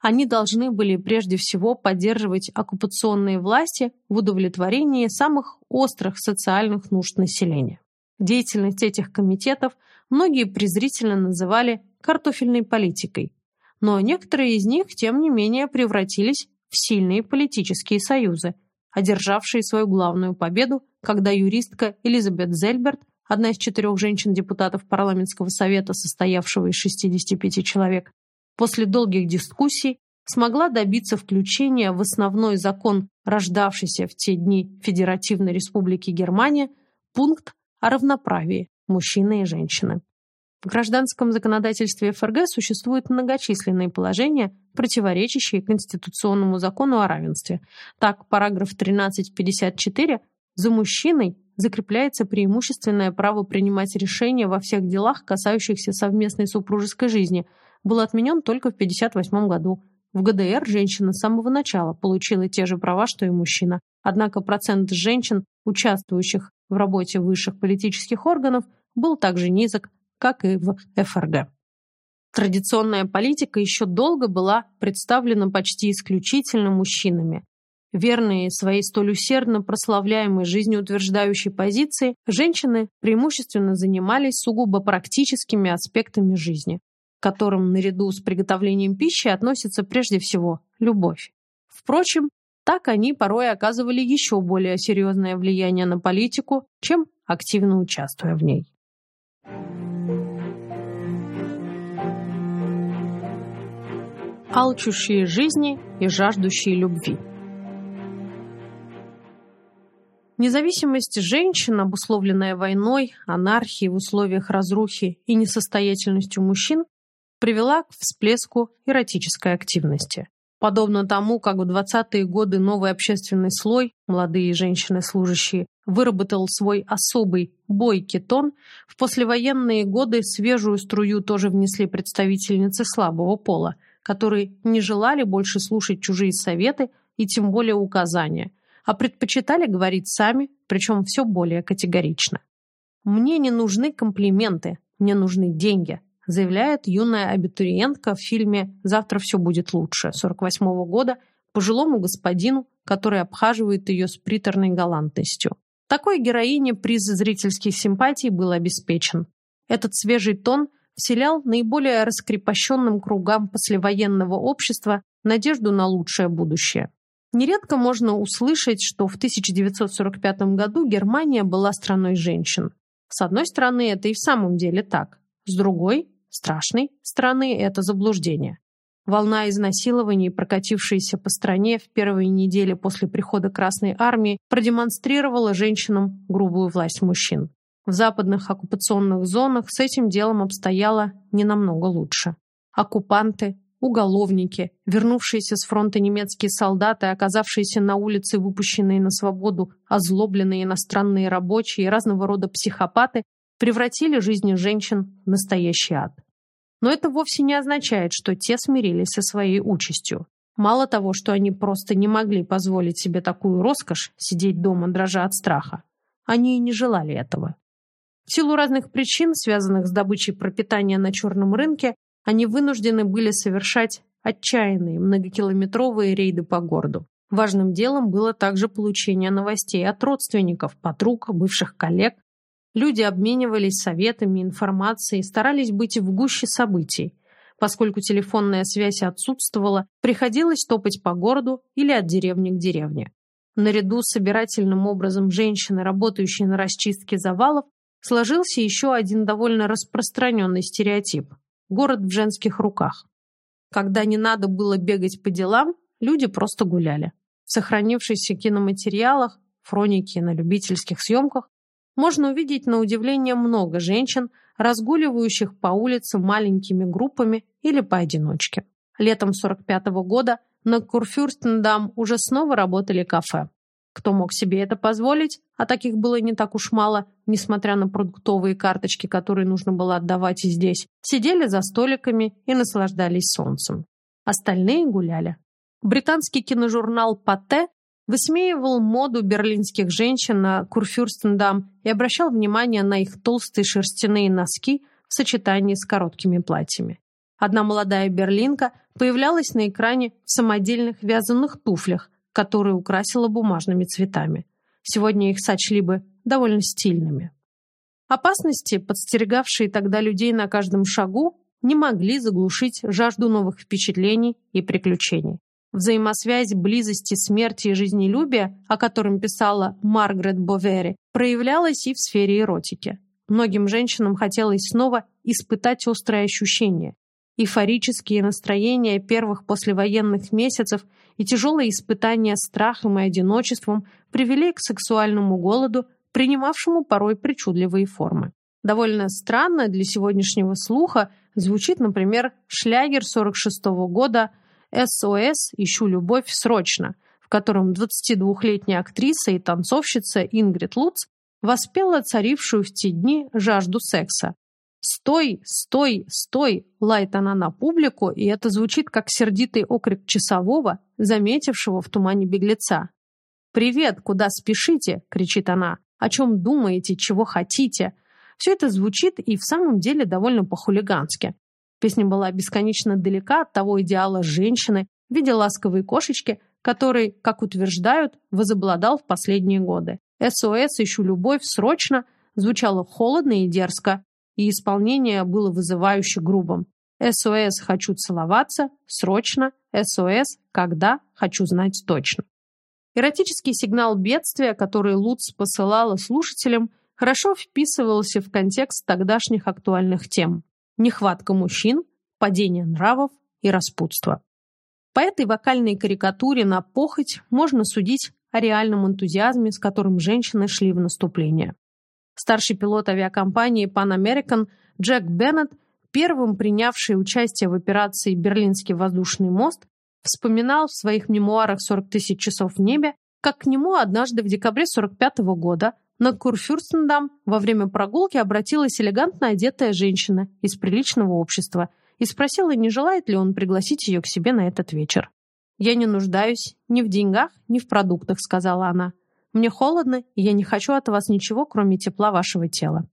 Они должны были прежде всего поддерживать оккупационные власти в удовлетворении самых острых социальных нужд населения. Деятельность этих комитетов многие презрительно называли картофельной политикой, но некоторые из них, тем не менее, превратились в сильные политические союзы, одержавшие свою главную победу, когда юристка Элизабет Зельберт, одна из четырех женщин-депутатов парламентского совета, состоявшего из 65 человек, после долгих дискуссий смогла добиться включения в основной закон, рождавшийся в те дни Федеративной Республики Германия, пункт о равноправии мужчины и женщины. В гражданском законодательстве ФРГ существуют многочисленные положения, противоречащие Конституционному закону о равенстве. Так, параграф 1354 «За мужчиной закрепляется преимущественное право принимать решения во всех делах, касающихся совместной супружеской жизни», был отменен только в 1958 году. В ГДР женщина с самого начала получила те же права, что и мужчина. Однако процент женщин, участвующих в работе высших политических органов, был также низок, как и в ФРГ. Традиционная политика еще долго была представлена почти исключительно мужчинами. Верные своей столь усердно прославляемой жизнеутверждающей позиции, женщины преимущественно занимались сугубо практическими аспектами жизни к которым наряду с приготовлением пищи относится прежде всего любовь. Впрочем, так они порой оказывали еще более серьезное влияние на политику, чем активно участвуя в ней. Алчущие жизни и жаждущие любви. Независимость женщин, обусловленная войной, анархией в условиях разрухи и несостоятельностью мужчин, привела к всплеску эротической активности. Подобно тому, как в 20-е годы новый общественный слой, молодые женщины-служащие, выработал свой особый бойкий тон, в послевоенные годы свежую струю тоже внесли представительницы слабого пола, которые не желали больше слушать чужие советы и тем более указания, а предпочитали говорить сами, причем все более категорично. «Мне не нужны комплименты, мне нужны деньги», заявляет юная абитуриентка в фильме «Завтра все будет лучше» 48 -го года пожилому господину, который обхаживает ее с приторной галантностью. Такой героине приз зрительских симпатий был обеспечен. Этот свежий тон вселял наиболее раскрепощенным кругам послевоенного общества надежду на лучшее будущее. Нередко можно услышать, что в 1945 году Германия была страной женщин. С одной стороны, это и в самом деле так. С другой, страшной стороны, это заблуждение. Волна изнасилований, прокатившаяся по стране в первые недели после прихода Красной Армии, продемонстрировала женщинам грубую власть мужчин. В западных оккупационных зонах с этим делом обстояло не намного лучше. Оккупанты, уголовники, вернувшиеся с фронта немецкие солдаты, оказавшиеся на улице, выпущенные на свободу, озлобленные иностранные рабочие и разного рода психопаты превратили жизни женщин в настоящий ад. Но это вовсе не означает, что те смирились со своей участью. Мало того, что они просто не могли позволить себе такую роскошь сидеть дома, дрожа от страха, они и не желали этого. В силу разных причин, связанных с добычей пропитания на черном рынке, они вынуждены были совершать отчаянные многокилометровые рейды по городу. Важным делом было также получение новостей от родственников, подруг, бывших коллег. Люди обменивались советами, информацией, старались быть в гуще событий. Поскольку телефонная связь отсутствовала, приходилось топать по городу или от деревни к деревне. Наряду с собирательным образом женщины, работающей на расчистке завалов, сложился еще один довольно распространенный стереотип – город в женских руках. Когда не надо было бегать по делам, люди просто гуляли. В сохранившихся киноматериалах, хронике на любительских съемках можно увидеть на удивление много женщин, разгуливающих по улице маленькими группами или поодиночке. Летом 45 -го года на Курфюрстендам уже снова работали кафе. Кто мог себе это позволить, а таких было не так уж мало, несмотря на продуктовые карточки, которые нужно было отдавать и здесь, сидели за столиками и наслаждались солнцем. Остальные гуляли. Британский киножурнал «Патте» высмеивал моду берлинских женщин на Курфюрстендам и обращал внимание на их толстые шерстяные носки в сочетании с короткими платьями. Одна молодая берлинка появлялась на экране в самодельных вязаных туфлях, которые украсила бумажными цветами. Сегодня их сочли бы довольно стильными. Опасности, подстерегавшие тогда людей на каждом шагу, не могли заглушить жажду новых впечатлений и приключений. Взаимосвязь близости смерти и жизнелюбия, о котором писала Маргарет Бовери, проявлялась и в сфере эротики. Многим женщинам хотелось снова испытать острые ощущения. Эйфорические настроения первых послевоенных месяцев и тяжелые испытания страхом и одиночеством привели к сексуальному голоду, принимавшему порой причудливые формы. Довольно странно для сегодняшнего слуха звучит, например, шлягер 46 -го года «СОС. Ищу любовь срочно», в котором 22-летняя актриса и танцовщица Ингрид Луц воспела царившую в те дни жажду секса. «Стой! Стой! Стой!» — лает она на публику, и это звучит как сердитый окрик часового, заметившего в тумане беглеца. «Привет! Куда спешите?» — кричит она. «О чем думаете? Чего хотите?» Все это звучит и в самом деле довольно по-хулигански. Песня была бесконечно далека от того идеала женщины в виде ласковой кошечки, который, как утверждают, возобладал в последние годы. «СОС, ищу любовь, срочно» звучало холодно и дерзко, и исполнение было вызывающе грубым. «СОС, хочу целоваться, срочно, СОС, когда, хочу знать точно». Эротический сигнал бедствия, который Луц посылала слушателям, хорошо вписывался в контекст тогдашних актуальных тем. Нехватка мужчин, падение нравов и распутство. По этой вокальной карикатуре на похоть можно судить о реальном энтузиазме, с которым женщины шли в наступление. Старший пилот авиакомпании Pan American Джек Беннет, первым принявший участие в операции «Берлинский воздушный мост», вспоминал в своих мемуарах «40 тысяч часов в небе», как к нему однажды в декабре 45 -го года на Курфюрстендам во время прогулки обратилась элегантно одетая женщина из приличного общества и спросила, не желает ли он пригласить ее к себе на этот вечер. «Я не нуждаюсь ни в деньгах, ни в продуктах», — сказала она. Мне холодно, и я не хочу от вас ничего, кроме тепла вашего тела.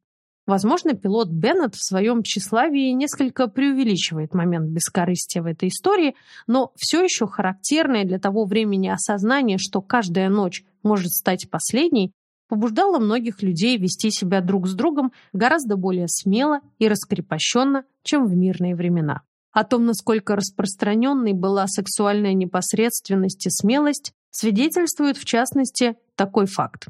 Возможно, пилот Беннет в своем тщеславии несколько преувеличивает момент бескорыстия в этой истории, но все еще характерное для того времени осознание, что каждая ночь может стать последней, побуждало многих людей вести себя друг с другом гораздо более смело и раскрепощенно, чем в мирные времена. О том, насколько распространенной была сексуальная непосредственность и смелость, свидетельствует, в частности, такой факт.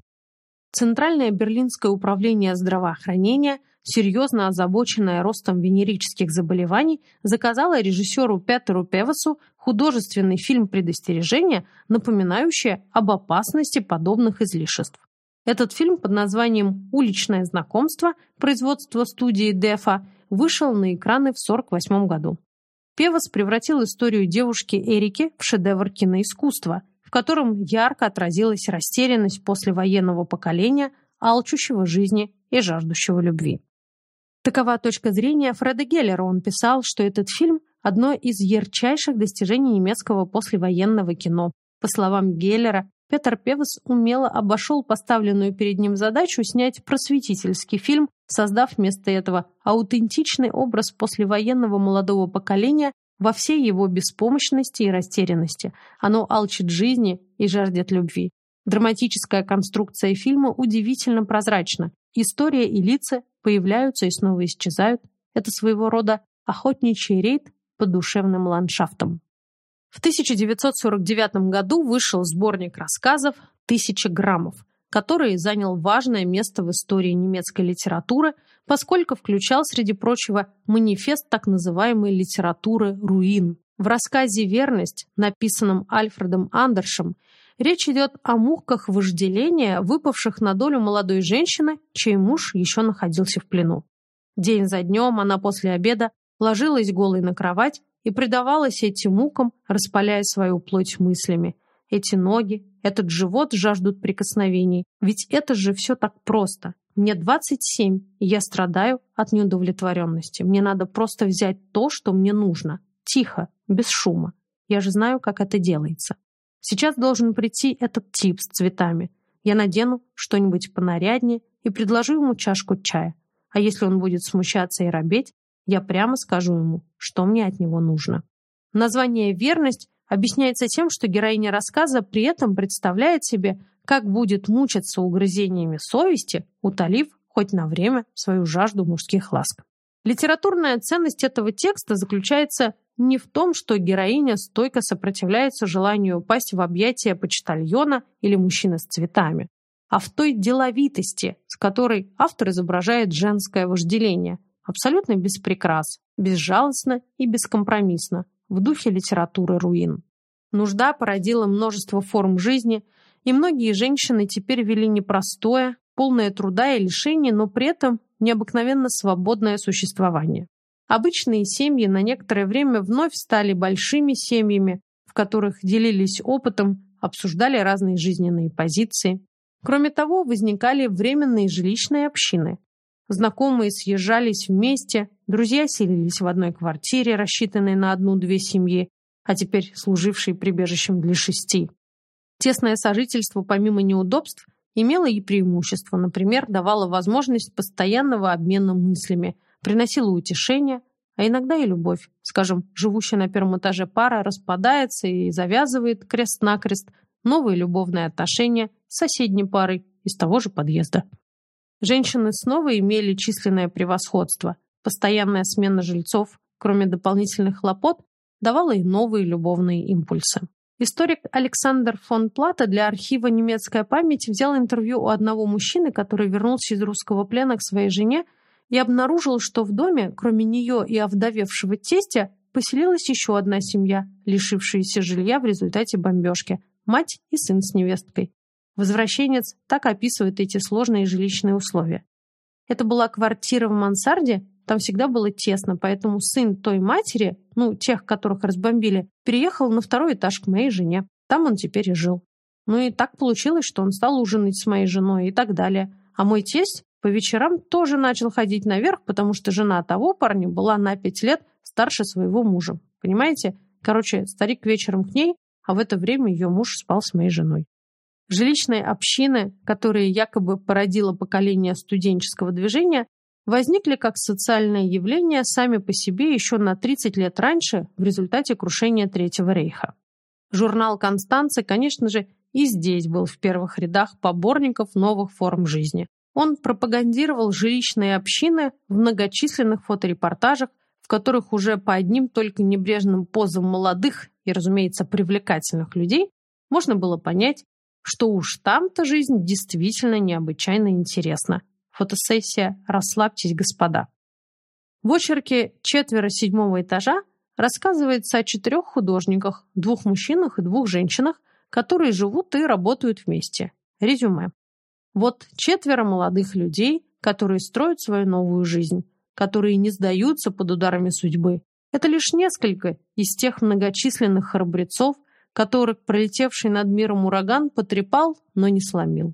Центральное Берлинское управление здравоохранения, серьезно озабоченное ростом венерических заболеваний, заказало режиссеру Петеру Певасу художественный фильм «Предостережение», напоминающий об опасности подобных излишеств. Этот фильм под названием «Уличное знакомство» производства студии Дефа вышел на экраны в 1948 году. Певас превратил историю девушки Эрики в шедевр киноискусства, в котором ярко отразилась растерянность послевоенного поколения, алчущего жизни и жаждущего любви. Такова точка зрения Фреда Геллера. Он писал, что этот фильм – одно из ярчайших достижений немецкого послевоенного кино. По словам Геллера, Петр Певс умело обошел поставленную перед ним задачу снять просветительский фильм, создав вместо этого аутентичный образ послевоенного молодого поколения во всей его беспомощности и растерянности. Оно алчит жизни и жаждет любви. Драматическая конструкция фильма удивительно прозрачна. История и лица появляются и снова исчезают. Это своего рода охотничий рейд по душевным ландшафтам. В 1949 году вышел сборник рассказов «Тысяча граммов», который занял важное место в истории немецкой литературы, поскольку включал, среди прочего, манифест так называемой литературы «Руин». В рассказе «Верность», написанном Альфредом Андершем, речь идет о муках вожделения, выпавших на долю молодой женщины, чей муж еще находился в плену. День за днем она после обеда ложилась голой на кровать и предавалась этим мукам, распаляя свою плоть мыслями. Эти ноги, этот живот жаждут прикосновений. Ведь это же все так просто. Мне 27, и я страдаю от неудовлетворенности. Мне надо просто взять то, что мне нужно. Тихо, без шума. Я же знаю, как это делается. Сейчас должен прийти этот тип с цветами. Я надену что-нибудь понаряднее и предложу ему чашку чая. А если он будет смущаться и робеть, я прямо скажу ему, что мне от него нужно. Название «Верность» объясняется тем, что героиня рассказа при этом представляет себе, как будет мучиться угрызениями совести, утолив хоть на время свою жажду мужских ласк. Литературная ценность этого текста заключается не в том, что героиня стойко сопротивляется желанию упасть в объятия почтальона или мужчины с цветами, а в той деловитости, с которой автор изображает женское вожделение – абсолютно без прикрас, безжалостно и бескомпромиссно, в духе литературы руин. Нужда породила множество форм жизни, и многие женщины теперь вели непростое, полное труда и лишений, но при этом необыкновенно свободное существование. Обычные семьи на некоторое время вновь стали большими семьями, в которых делились опытом, обсуждали разные жизненные позиции. Кроме того, возникали временные жилищные общины, Знакомые съезжались вместе, друзья селились в одной квартире, рассчитанной на одну-две семьи, а теперь служившей прибежищем для шести. Тесное сожительство, помимо неудобств, имело и преимущество, например, давало возможность постоянного обмена мыслями, приносило утешение, а иногда и любовь. Скажем, живущая на первом этаже пара распадается и завязывает крест-накрест новые любовные отношения с соседней парой из того же подъезда. Женщины снова имели численное превосходство. Постоянная смена жильцов, кроме дополнительных хлопот, давала и новые любовные импульсы. Историк Александр фон Плата для архива «Немецкая память» взял интервью у одного мужчины, который вернулся из русского плена к своей жене и обнаружил, что в доме, кроме нее и овдовевшего тестя, поселилась еще одна семья, лишившаяся жилья в результате бомбежки – мать и сын с невесткой. Возвращенец так описывает эти сложные жилищные условия. Это была квартира в мансарде, там всегда было тесно, поэтому сын той матери, ну, тех, которых разбомбили, переехал на второй этаж к моей жене. Там он теперь и жил. Ну и так получилось, что он стал ужинать с моей женой и так далее. А мой тесть по вечерам тоже начал ходить наверх, потому что жена того парня была на пять лет старше своего мужа. Понимаете? Короче, старик вечером к ней, а в это время ее муж спал с моей женой. Жилищные общины, которые якобы породило поколение студенческого движения, возникли как социальное явление сами по себе еще на 30 лет раньше в результате крушения Третьего рейха. Журнал «Констанция», конечно же, и здесь был в первых рядах поборников новых форм жизни. Он пропагандировал жилищные общины в многочисленных фоторепортажах, в которых уже по одним только небрежным позам молодых и, разумеется, привлекательных людей можно было понять, что уж там-то жизнь действительно необычайно интересна. Фотосессия «Расслабьтесь, господа». В очерке «Четверо седьмого этажа» рассказывается о четырех художниках, двух мужчинах и двух женщинах, которые живут и работают вместе. Резюме. Вот четверо молодых людей, которые строят свою новую жизнь, которые не сдаются под ударами судьбы. Это лишь несколько из тех многочисленных храбрецов, которых пролетевший над миром ураган потрепал, но не сломил.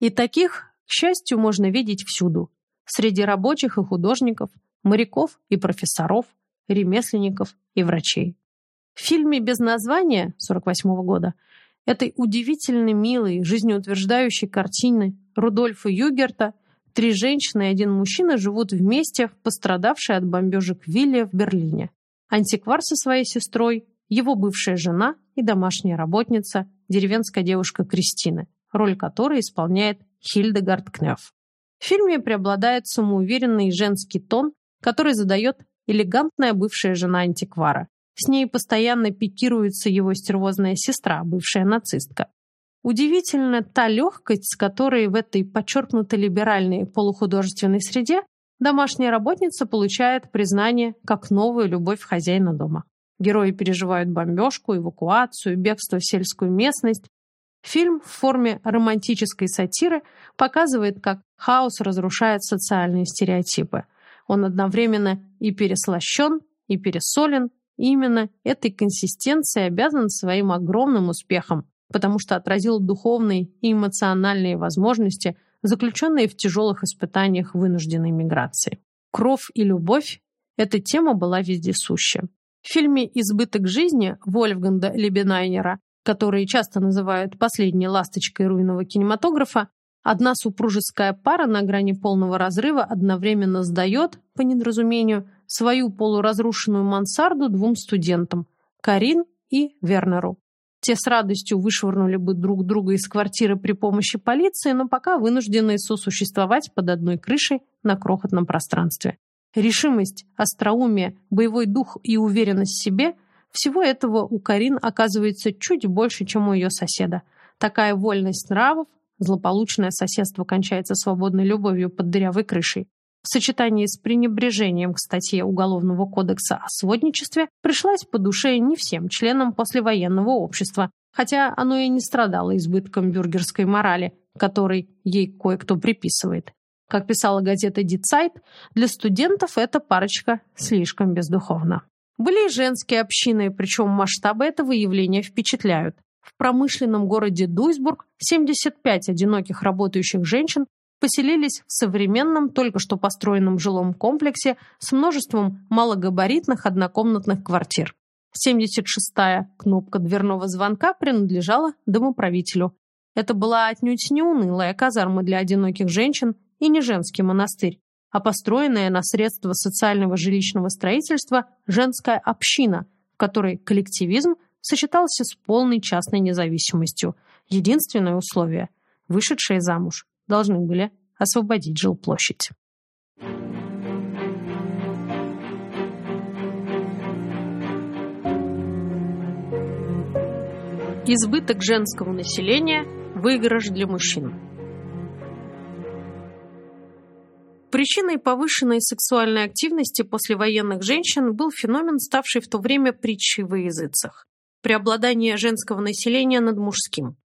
И таких, к счастью, можно видеть всюду. Среди рабочих и художников, моряков и профессоров, ремесленников и врачей. В фильме «Без названия» 48 года Этой удивительно милой, жизнеутверждающей картины Рудольфа Югерта три женщины и один мужчина живут вместе в пострадавшей от бомбежек вилле в Берлине. Антиквар со своей сестрой, его бывшая жена и домашняя работница, деревенская девушка Кристина, роль которой исполняет Хильдегард Кнёв. В фильме преобладает самоуверенный женский тон, который задает элегантная бывшая жена антиквара. С ней постоянно пикируется его стервозная сестра, бывшая нацистка. Удивительно та легкость, с которой в этой подчеркнуто либеральной полухудожественной среде домашняя работница получает признание как новую любовь хозяина дома. Герои переживают бомбежку, эвакуацию, бегство в сельскую местность. Фильм в форме романтической сатиры показывает, как хаос разрушает социальные стереотипы. Он одновременно и переслащен, и пересолен, и именно этой консистенцией обязан своим огромным успехом, потому что отразил духовные и эмоциональные возможности, заключенные в тяжелых испытаниях вынужденной миграции. Кровь и любовь – эта тема была вездесуща. В фильме «Избыток жизни» Вольфганда Лебенайнера, который часто называют последней ласточкой руйного кинематографа, одна супружеская пара на грани полного разрыва одновременно сдает, по недоразумению, свою полуразрушенную мансарду двум студентам – Карин и Вернеру. Те с радостью вышвырнули бы друг друга из квартиры при помощи полиции, но пока вынуждены сосуществовать под одной крышей на крохотном пространстве. Решимость, остроумие, боевой дух и уверенность в себе – всего этого у Карин оказывается чуть больше, чем у ее соседа. Такая вольность нравов, злополучное соседство кончается свободной любовью под дырявой крышей, в сочетании с пренебрежением к статье Уголовного кодекса о сводничестве пришлась по душе не всем членам послевоенного общества, хотя оно и не страдало избытком бюргерской морали, который ей кое-кто приписывает. Как писала газета Zeit, для студентов эта парочка слишком бездуховна. Были и женские общины, причем масштабы этого явления впечатляют. В промышленном городе Дуйсбург 75 одиноких работающих женщин поселились в современном, только что построенном жилом комплексе с множеством малогабаритных однокомнатных квартир. 76-я кнопка дверного звонка принадлежала домоправителю. Это была отнюдь не унылая казарма для одиноких женщин и не женский монастырь, а построенная на средства социального жилищного строительства женская община, в которой коллективизм сочетался с полной частной независимостью. Единственное условие – вышедшие замуж должны были освободить жилплощадь. Избыток женского населения – выигрыш для мужчин. Причиной повышенной сексуальной активности послевоенных женщин был феномен, ставший в то время притчей во языцах – преобладание женского населения над мужским.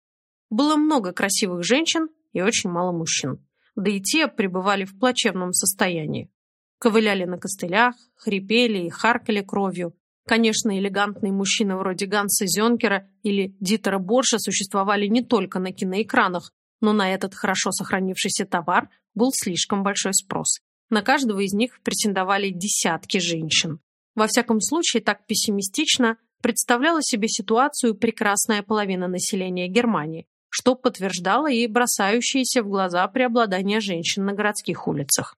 Было много красивых женщин, и очень мало мужчин. Да и те пребывали в плачевном состоянии. Ковыляли на костылях, хрипели и харкали кровью. Конечно, элегантные мужчины вроде Ганса Зенкера или Дитера Борша существовали не только на киноэкранах, но на этот хорошо сохранившийся товар был слишком большой спрос. На каждого из них претендовали десятки женщин. Во всяком случае, так пессимистично представляла себе ситуацию прекрасная половина населения Германии, что подтверждало и бросающееся в глаза преобладание женщин на городских улицах.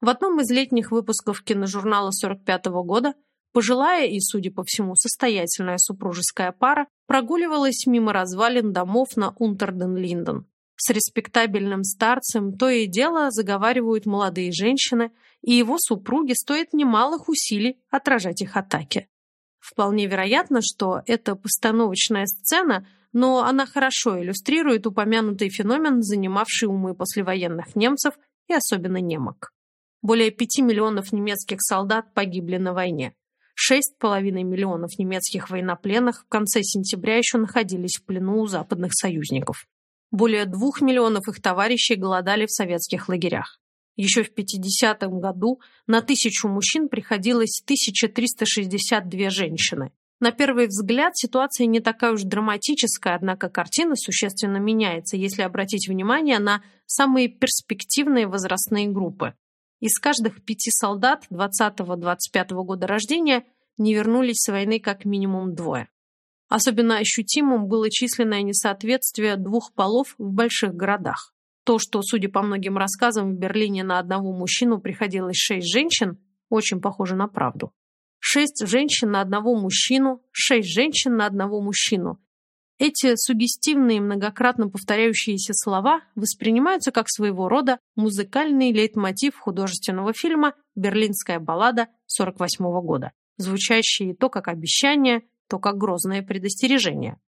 В одном из летних выпусков киножурнала 45 -го года пожилая и, судя по всему, состоятельная супружеская пара прогуливалась мимо развалин домов на Унтерден-Линден. С респектабельным старцем то и дело заговаривают молодые женщины, и его супруге стоит немалых усилий отражать их атаки. Вполне вероятно, что эта постановочная сцена но она хорошо иллюстрирует упомянутый феномен, занимавший умы послевоенных немцев и особенно немок. Более 5 миллионов немецких солдат погибли на войне. 6,5 миллионов немецких военнопленных в конце сентября еще находились в плену у западных союзников. Более 2 миллионов их товарищей голодали в советских лагерях. Еще в 50-м году на тысячу мужчин приходилось 1362 женщины. На первый взгляд ситуация не такая уж драматическая, однако картина существенно меняется, если обратить внимание на самые перспективные возрастные группы. Из каждых пяти солдат 20-25 года рождения не вернулись с войны как минимум двое. Особенно ощутимым было численное несоответствие двух полов в больших городах. То, что, судя по многим рассказам, в Берлине на одного мужчину приходилось шесть женщин, очень похоже на правду. Шесть женщин на одного мужчину, шесть женщин на одного мужчину. Эти сугестивные многократно повторяющиеся слова воспринимаются как своего рода музыкальный лейтмотив художественного фильма «Берлинская баллада» 48 года, звучащие то как обещание, то как грозное предостережение.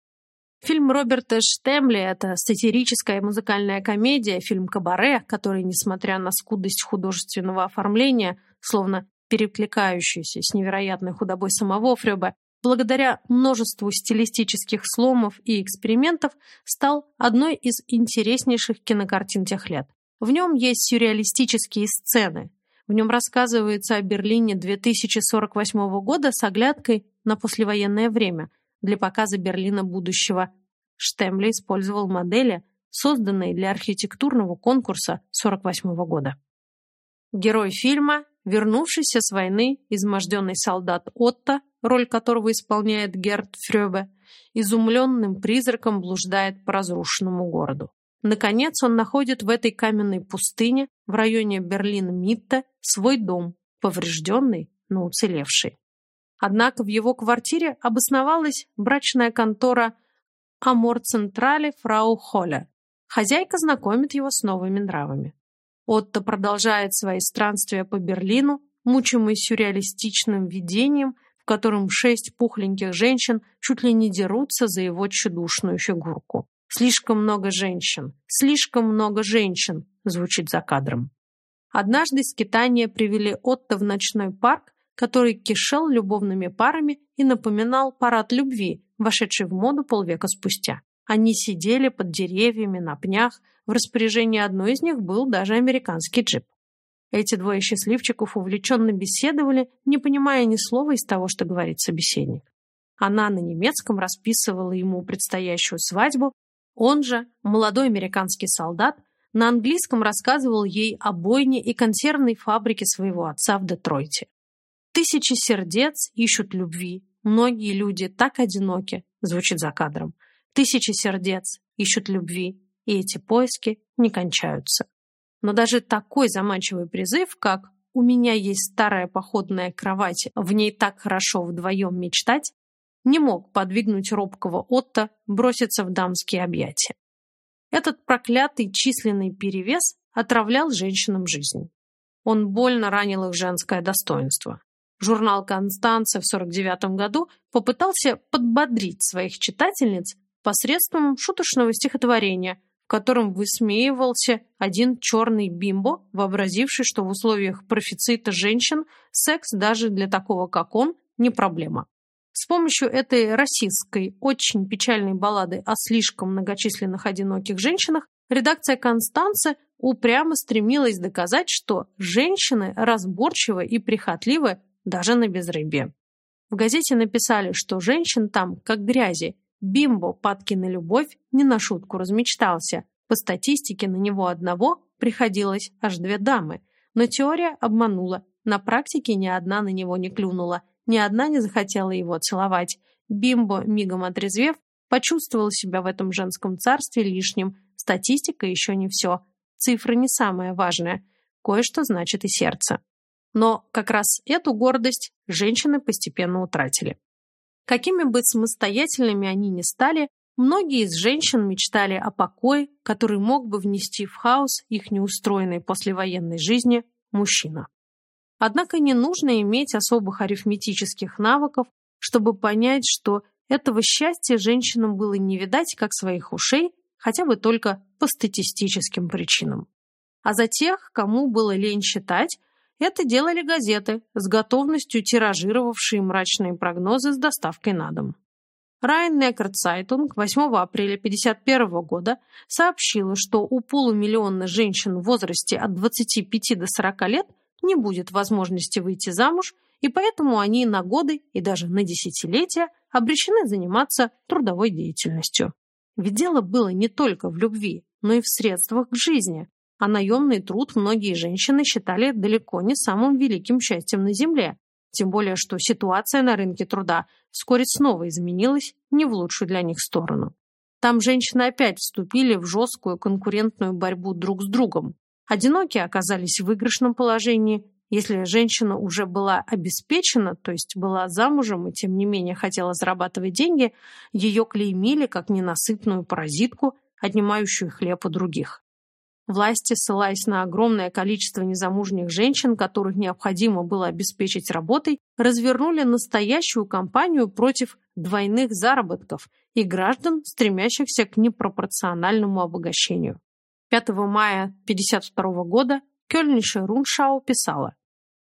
Фильм Роберта Штемли – это сатирическая музыкальная комедия, фильм «Кабаре», который, несмотря на скудость художественного оформления, словно перекликающийся с невероятной худобой самого Фрёба, благодаря множеству стилистических сломов и экспериментов, стал одной из интереснейших кинокартин тех лет. В нем есть сюрреалистические сцены. В нем рассказывается о Берлине 2048 года с оглядкой на послевоенное время – для показа Берлина будущего. Штемли использовал модели, созданные для архитектурного конкурса 48 года. Герой фильма, вернувшийся с войны, изможденный солдат Отто, роль которого исполняет Герт Фрёбе, изумленным призраком блуждает по разрушенному городу. Наконец он находит в этой каменной пустыне в районе Берлин-Митте свой дом, поврежденный, но уцелевший. Однако в его квартире обосновалась брачная контора Амор Централе Фрау Холля. Хозяйка знакомит его с новыми нравами. Отто продолжает свои странствия по Берлину, мучимый сюрреалистичным видением, в котором шесть пухленьких женщин чуть ли не дерутся за его чудушную фигурку. «Слишком много женщин! Слишком много женщин!» звучит за кадром. Однажды скитания привели Отто в ночной парк, который кишел любовными парами и напоминал парад любви, вошедший в моду полвека спустя. Они сидели под деревьями на пнях, в распоряжении одной из них был даже американский джип. Эти двое счастливчиков увлеченно беседовали, не понимая ни слова из того, что говорит собеседник. Она на немецком расписывала ему предстоящую свадьбу, он же, молодой американский солдат, на английском рассказывал ей о бойне и консервной фабрике своего отца в Детройте. Тысячи сердец ищут любви. Многие люди так одиноки, звучит за кадром. Тысячи сердец ищут любви, и эти поиски не кончаются. Но даже такой заманчивый призыв, как «У меня есть старая походная кровать, в ней так хорошо вдвоем мечтать», не мог подвигнуть робкого Отто броситься в дамские объятия. Этот проклятый численный перевес отравлял женщинам жизнь. Он больно ранил их женское достоинство. Журнал «Констанция» в 1949 году попытался подбодрить своих читательниц посредством шуточного стихотворения, в котором высмеивался один черный бимбо, вообразивший, что в условиях профицита женщин секс даже для такого, как он, не проблема. С помощью этой расистской, очень печальной баллады о слишком многочисленных одиноких женщинах редакция «Констанция» упрямо стремилась доказать, что женщины разборчивы и прихотливы даже на безрыбье. В газете написали, что женщин там, как грязи. Бимбо, падки на любовь, не на шутку размечтался. По статистике на него одного приходилось аж две дамы. Но теория обманула. На практике ни одна на него не клюнула, ни одна не захотела его целовать. Бимбо, мигом отрезвев, почувствовал себя в этом женском царстве лишним. Статистика еще не все. Цифры не самое важное. Кое-что значит и сердце. Но как раз эту гордость женщины постепенно утратили. Какими бы самостоятельными они ни стали, многие из женщин мечтали о покое, который мог бы внести в хаос их неустроенной послевоенной жизни мужчина. Однако не нужно иметь особых арифметических навыков, чтобы понять, что этого счастья женщинам было не видать, как своих ушей, хотя бы только по статистическим причинам. А за тех, кому было лень считать, это делали газеты, с готовностью тиражировавшие мрачные прогнозы с доставкой на дом. Rhein-Neckar-Zeitung 8 апреля 1951 года сообщила, что у полумиллиона женщин в возрасте от 25 до 40 лет не будет возможности выйти замуж, и поэтому они на годы и даже на десятилетия обречены заниматься трудовой деятельностью. Ведь дело было не только в любви, но и в средствах к жизни, а наемный труд многие женщины считали далеко не самым великим счастьем на земле. Тем более, что ситуация на рынке труда вскоре снова изменилась не в лучшую для них сторону. Там женщины опять вступили в жесткую конкурентную борьбу друг с другом. Одинокие оказались в выигрышном положении. Если женщина уже была обеспечена, то есть была замужем и тем не менее хотела зарабатывать деньги, ее клеймили как ненасытную паразитку, отнимающую хлеб у других. Власти, ссылаясь на огромное количество незамужних женщин, которых необходимо было обеспечить работой, развернули настоящую кампанию против двойных заработков и граждан, стремящихся к непропорциональному обогащению. 5 мая 1952 года Кёльниша Руншау писала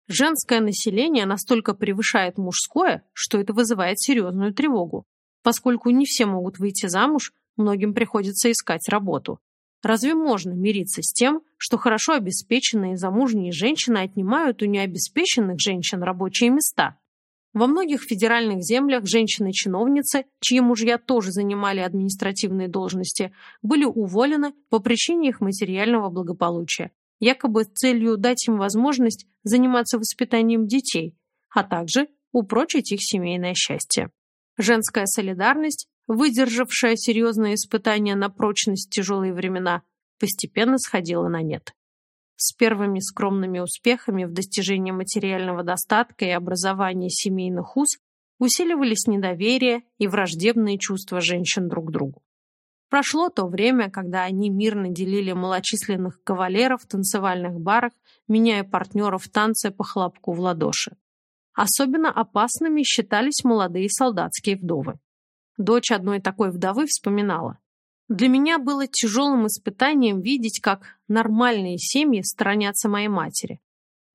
«Женское население настолько превышает мужское, что это вызывает серьезную тревогу. Поскольку не все могут выйти замуж, многим приходится искать работу. Разве можно мириться с тем, что хорошо обеспеченные замужние женщины отнимают у необеспеченных женщин рабочие места? Во многих федеральных землях женщины-чиновницы, чьи мужья тоже занимали административные должности, были уволены по причине их материального благополучия, якобы с целью дать им возможность заниматься воспитанием детей, а также упрочить их семейное счастье. Женская солидарность выдержавшая серьезные испытания на прочность тяжелые времена, постепенно сходила на нет. С первыми скромными успехами в достижении материального достатка и образования семейных уз усиливались недоверие и враждебные чувства женщин друг к другу. Прошло то время, когда они мирно делили малочисленных кавалеров в танцевальных барах, меняя партнеров в танце по хлопку в ладоши. Особенно опасными считались молодые солдатские вдовы. Дочь одной такой вдовы вспоминала. Для меня было тяжелым испытанием видеть, как нормальные семьи сторонятся моей матери.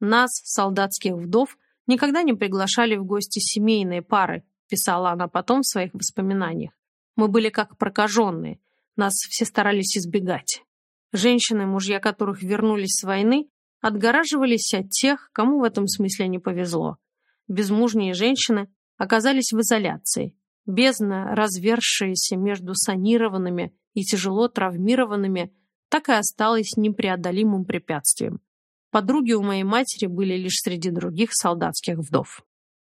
Нас, солдатских вдов, никогда не приглашали в гости семейные пары, писала она потом в своих воспоминаниях. Мы были как прокаженные, нас все старались избегать. Женщины, мужья которых вернулись с войны, отгораживались от тех, кому в этом смысле не повезло. Безмужние женщины оказались в изоляции, Бездна, развершаяся между санированными и тяжело травмированными, так и осталась непреодолимым препятствием. Подруги у моей матери были лишь среди других солдатских вдов.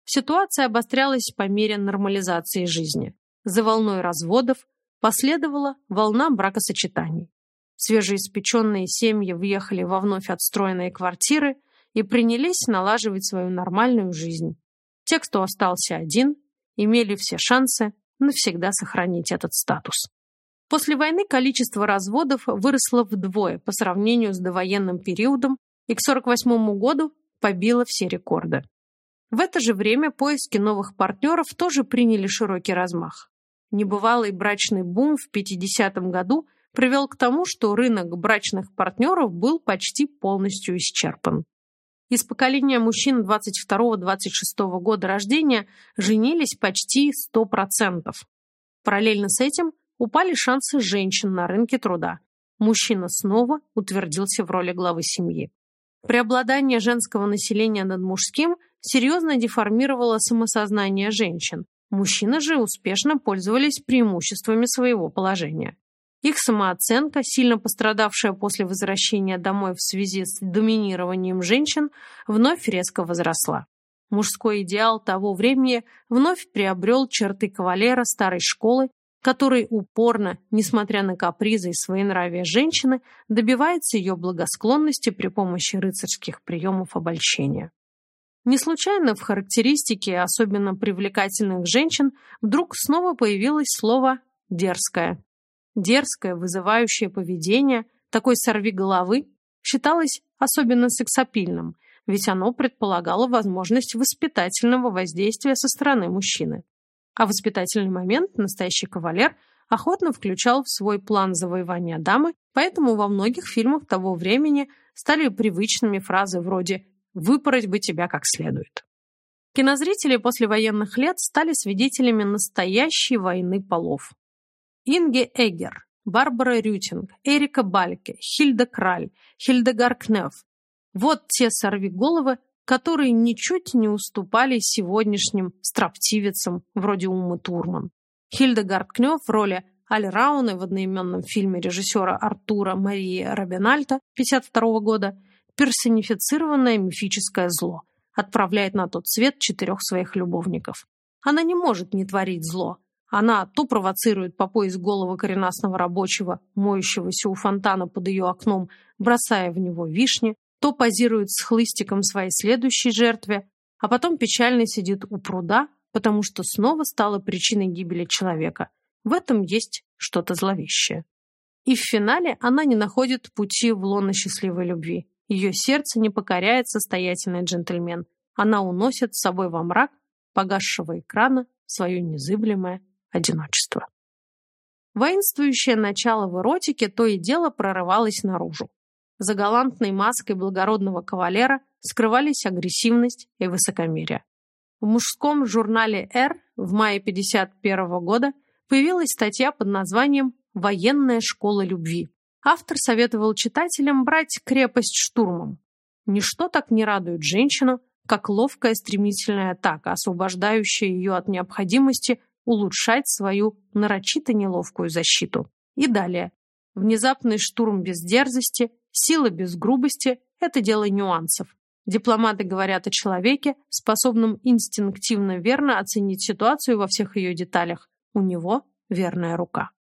Ситуация обострялась по мере нормализации жизни. За волной разводов последовала волна бракосочетаний. Свежеиспеченные семьи въехали во вновь отстроенные квартиры и принялись налаживать свою нормальную жизнь. Те, кто остался один, имели все шансы навсегда сохранить этот статус. После войны количество разводов выросло вдвое по сравнению с довоенным периодом и к 1948 году побило все рекорды. В это же время поиски новых партнеров тоже приняли широкий размах. Небывалый брачный бум в 50-м году привел к тому, что рынок брачных партнеров был почти полностью исчерпан. Из поколения мужчин 22-26 года рождения женились почти 100%. Параллельно с этим упали шансы женщин на рынке труда. Мужчина снова утвердился в роли главы семьи. Преобладание женского населения над мужским серьезно деформировало самосознание женщин. Мужчины же успешно пользовались преимуществами своего положения. Их самооценка, сильно пострадавшая после возвращения домой в связи с доминированием женщин, вновь резко возросла. Мужской идеал того времени вновь приобрел черты кавалера старой школы, который упорно, несмотря на капризы и своенравие женщины, добивается ее благосклонности при помощи рыцарских приемов обольщения. Не случайно в характеристике особенно привлекательных женщин вдруг снова появилось слово «дерзкая». Дерзкое, вызывающее поведение, такой сорви головы, считалось особенно сексапильным, ведь оно предполагало возможность воспитательного воздействия со стороны мужчины. А воспитательный момент настоящий кавалер охотно включал в свой план завоевания дамы, поэтому во многих фильмах того времени стали привычными фразы вроде «выпороть бы тебя как следует». Кинозрители после военных лет стали свидетелями настоящей войны полов. Инге Эггер, Барбара Рютинг, Эрика Бальке, Хильда Краль, Хильдегар Кнеф. Вот те сорвиголовы, которые ничуть не уступали сегодняшним строптивицам вроде Умы Турман. Хильдегард Кнёв в роли Аль Рауны в одноименном фильме режиссера Артура Марии Робинальта 1952 года персонифицированное мифическое зло. отправляет на тот свет четырех своих любовников. Она не может не творить зло. Она то провоцирует по пояс головы коренастного рабочего, моющегося у фонтана под ее окном, бросая в него вишни, то позирует с хлыстиком своей следующей жертве, а потом печально сидит у пруда, потому что снова стала причиной гибели человека. В этом есть что-то зловещее. И в финале она не находит пути в лоно счастливой любви. Ее сердце не покоряет состоятельный джентльмен. Она уносит с собой во мрак погасшего экрана свое незыблемое одиночество. Воинствующее начало в эротике то и дело прорывалось наружу. За галантной маской благородного кавалера скрывались агрессивность и высокомерие. В мужском журнале «Р» в мае 1951 года появилась статья под названием «Военная школа любви». Автор советовал читателям брать крепость штурмом. Ничто так не радует женщину, как ловкая стремительная атака, освобождающая ее от необходимости улучшать свою нарочито неловкую защиту. И далее. Внезапный штурм без дерзости, сила без грубости – это дело нюансов. Дипломаты говорят о человеке, способном инстинктивно верно оценить ситуацию во всех ее деталях. У него верная рука.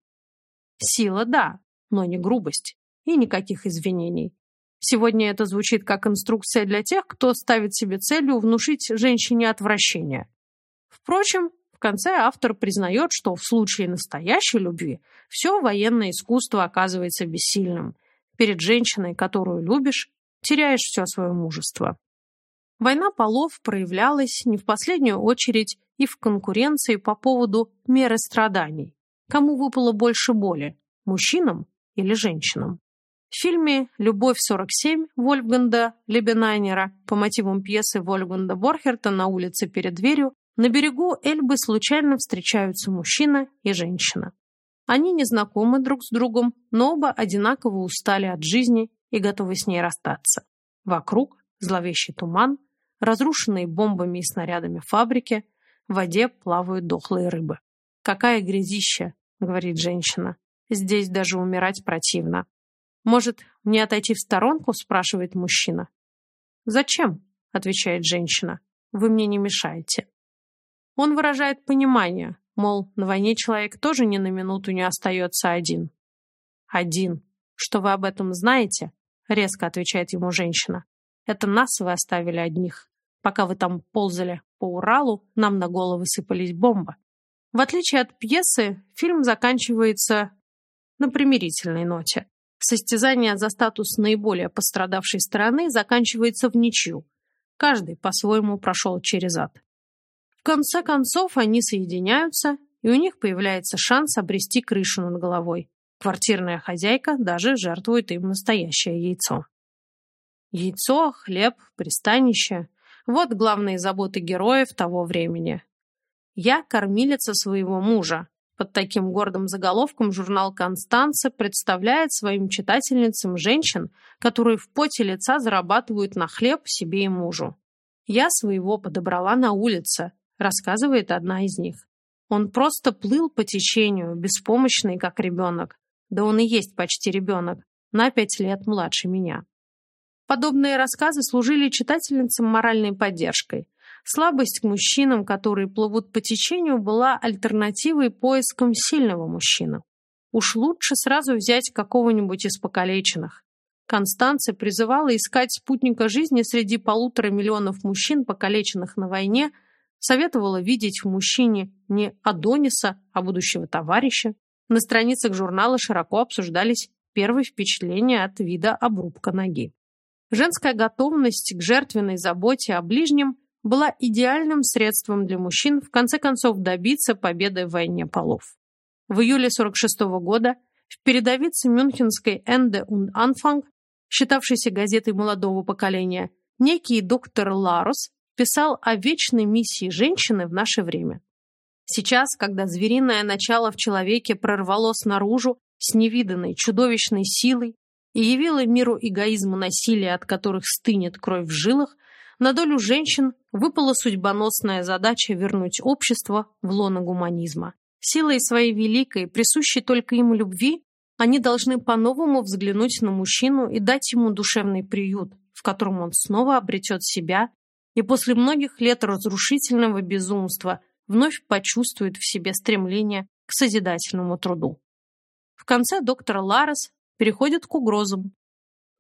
Сила – да, но не грубость. И никаких извинений. Сегодня это звучит как инструкция для тех, кто ставит себе целью внушить женщине отвращение. Впрочем, конце автор признает, что в случае настоящей любви все военное искусство оказывается бессильным. Перед женщиной, которую любишь, теряешь все свое мужество. Война полов проявлялась не в последнюю очередь и в конкуренции по поводу меры страданий. Кому выпало больше боли – мужчинам или женщинам? В фильме «Любовь-47» Вольфганда Лебенайнера по мотивам пьесы Вольфганда Борхерта «На улице перед дверью» на берегу Эльбы случайно встречаются мужчина и женщина. Они не знакомы друг с другом, но оба одинаково устали от жизни и готовы с ней расстаться. Вокруг зловещий туман, разрушенные бомбами и снарядами фабрики, в воде плавают дохлые рыбы. «Какая грязища!» — говорит женщина. «Здесь даже умирать противно». «Может, мне отойти в сторонку?» — спрашивает мужчина. «Зачем?» — отвечает женщина. «Вы мне не мешаете». Он выражает понимание, мол, на войне человек тоже ни на минуту не остается один. Один. Что вы об этом знаете? резко отвечает ему женщина. Это нас вы оставили одних. Пока вы там ползали по Уралу, нам на головы сыпались бомбы. В отличие от пьесы, фильм заканчивается на примирительной ноте. Состязание за статус наиболее пострадавшей стороны заканчивается в ничью. Каждый по-своему прошел через ад. В конце концов они соединяются, и у них появляется шанс обрести крышу над головой. Квартирная хозяйка даже жертвует им настоящее яйцо. Яйцо, хлеб, пристанище – вот главные заботы героев того времени. Я кормилица своего мужа. Под таким гордым заголовком журнал «Констанца» представляет своим читательницам женщин, которые в поте лица зарабатывают на хлеб себе и мужу. «Я своего подобрала на улице», – рассказывает одна из них. Он просто плыл по течению, беспомощный, как ребенок. Да он и есть почти ребенок, на пять лет младше меня. Подобные рассказы служили читательницам моральной поддержкой. Слабость к мужчинам, которые плывут по течению, была альтернативой поиском сильного мужчины. Уж лучше сразу взять какого-нибудь из покалеченных. Констанция призывала искать спутника жизни среди полутора миллионов мужчин, покалеченных на войне, советовала видеть в мужчине не Адониса, а будущего товарища. На страницах журнала широко обсуждались первые впечатления от вида обрубка ноги. Женская готовность к жертвенной заботе о ближнем была идеальным средством для мужчин в конце концов добиться победы в войне полов. В июле 46 года в передовице мюнхенской «Энде und Anfang», считавшейся газетой молодого поколения, некий доктор Ларус писал о вечной миссии женщины в наше время. Сейчас, когда звериное начало в человеке прорвалось наружу с невиданной чудовищной силой и явило миру эгоизм и насилие, от которых стынет кровь в жилах, на долю женщин выпала судьбоносная задача вернуть общество в лоно гуманизма. Силой своей великой, присущей только ему любви, они должны по-новому взглянуть на мужчину и дать ему душевный приют, в котором он снова обретет себя и после многих лет разрушительного безумства вновь почувствует в себе стремление к созидательному труду. В конце доктор Ларес переходит к угрозам.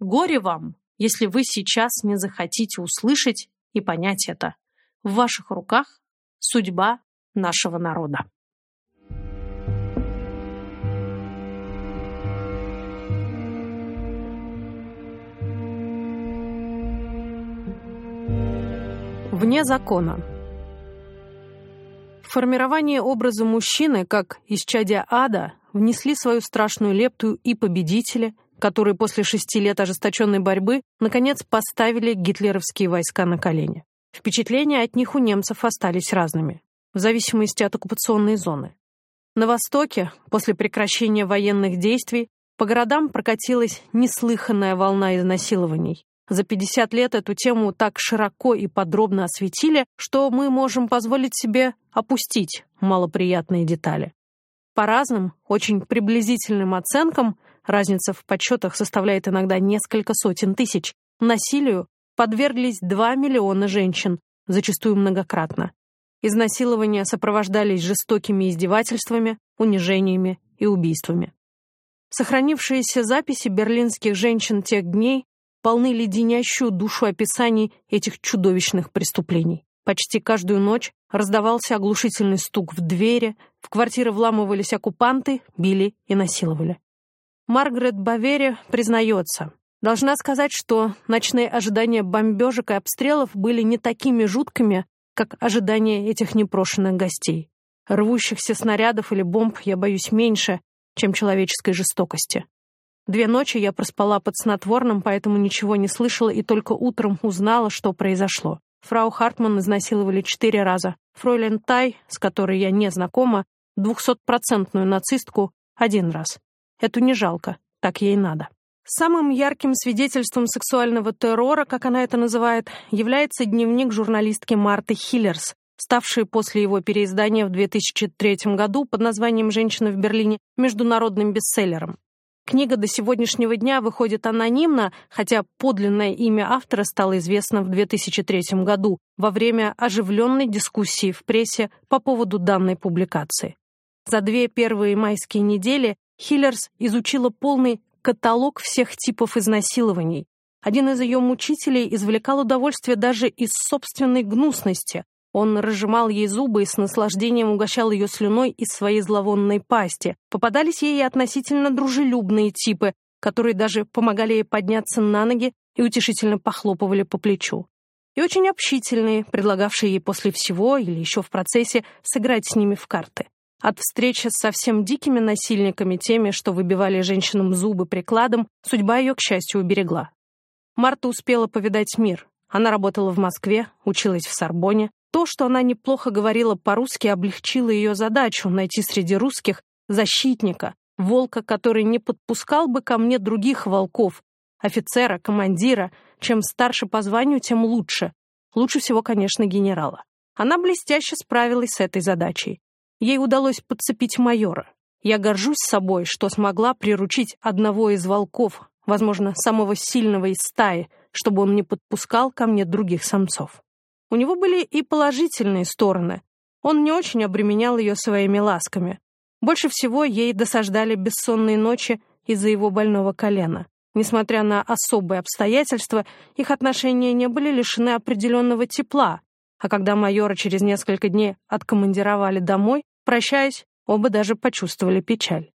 Горе вам, если вы сейчас не захотите услышать и понять это. В ваших руках судьба нашего народа. Вне закона. Формирование образа мужчины, как исчадия ада, внесли свою страшную лепту и победители, которые после шести лет ожесточенной борьбы наконец поставили гитлеровские войска на колени. Впечатления от них у немцев остались разными, в зависимости от оккупационной зоны. На Востоке, после прекращения военных действий, по городам прокатилась неслыханная волна изнасилований. За 50 лет эту тему так широко и подробно осветили, что мы можем позволить себе опустить малоприятные детали. По разным, очень приблизительным оценкам, разница в подсчетах составляет иногда несколько сотен тысяч, насилию подверглись 2 миллиона женщин, зачастую многократно. Изнасилования сопровождались жестокими издевательствами, унижениями и убийствами. Сохранившиеся записи берлинских женщин тех дней полны леденящую душу описаний этих чудовищных преступлений. Почти каждую ночь раздавался оглушительный стук в двери, в квартиры вламывались оккупанты, били и насиловали. Маргарет Бавери признается, должна сказать, что ночные ожидания бомбежек и обстрелов были не такими жуткими, как ожидания этих непрошенных гостей. Рвущихся снарядов или бомб я боюсь меньше, чем человеческой жестокости. Две ночи я проспала под снотворным, поэтому ничего не слышала и только утром узнала, что произошло. Фрау Хартман изнасиловали четыре раза. Фройлен Тай, с которой я не знакома, двухсотпроцентную нацистку один раз. Эту не жалко, так ей надо. Самым ярким свидетельством сексуального террора, как она это называет, является дневник журналистки Марты Хиллерс, ставший после его переиздания в 2003 году под названием «Женщина в Берлине» международным бестселлером. Книга до сегодняшнего дня выходит анонимно, хотя подлинное имя автора стало известно в 2003 году во время оживленной дискуссии в прессе по поводу данной публикации. За две первые майские недели Хиллерс изучила полный каталог всех типов изнасилований. Один из ее мучителей извлекал удовольствие даже из собственной гнусности, он разжимал ей зубы и с наслаждением угощал ее слюной из своей зловонной пасти. Попадались ей относительно дружелюбные типы, которые даже помогали ей подняться на ноги и утешительно похлопывали по плечу. И очень общительные, предлагавшие ей после всего или еще в процессе сыграть с ними в карты. От встречи с совсем дикими насильниками, теми, что выбивали женщинам зубы прикладом, судьба ее, к счастью, уберегла. Марта успела повидать мир. Она работала в Москве, училась в Сорбоне, то, что она неплохо говорила по-русски, облегчило ее задачу найти среди русских защитника, волка, который не подпускал бы ко мне других волков, офицера, командира. Чем старше по званию, тем лучше. Лучше всего, конечно, генерала. Она блестяще справилась с этой задачей. Ей удалось подцепить майора. Я горжусь собой, что смогла приручить одного из волков, возможно, самого сильного из стаи, чтобы он не подпускал ко мне других самцов. У него были и положительные стороны. Он не очень обременял ее своими ласками. Больше всего ей досаждали бессонные ночи из-за его больного колена. Несмотря на особые обстоятельства, их отношения не были лишены определенного тепла, а когда майора через несколько дней откомандировали домой, прощаясь, оба даже почувствовали печаль.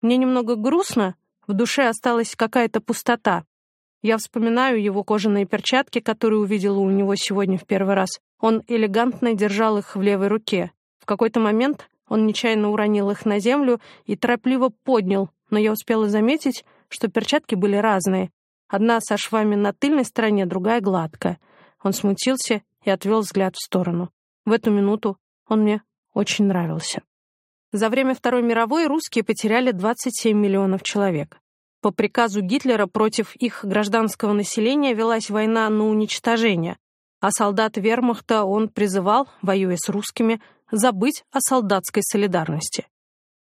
Мне немного грустно, в душе осталась какая-то пустота, я вспоминаю его кожаные перчатки, которые увидела у него сегодня в первый раз. Он элегантно держал их в левой руке. В какой-то момент он нечаянно уронил их на землю и торопливо поднял, но я успела заметить, что перчатки были разные. Одна со швами на тыльной стороне, другая гладкая. Он смутился и отвел взгляд в сторону. В эту минуту он мне очень нравился. За время Второй мировой русские потеряли 27 миллионов человек. По приказу Гитлера против их гражданского населения велась война на уничтожение, а солдат вермахта он призывал, воюя с русскими, забыть о солдатской солидарности.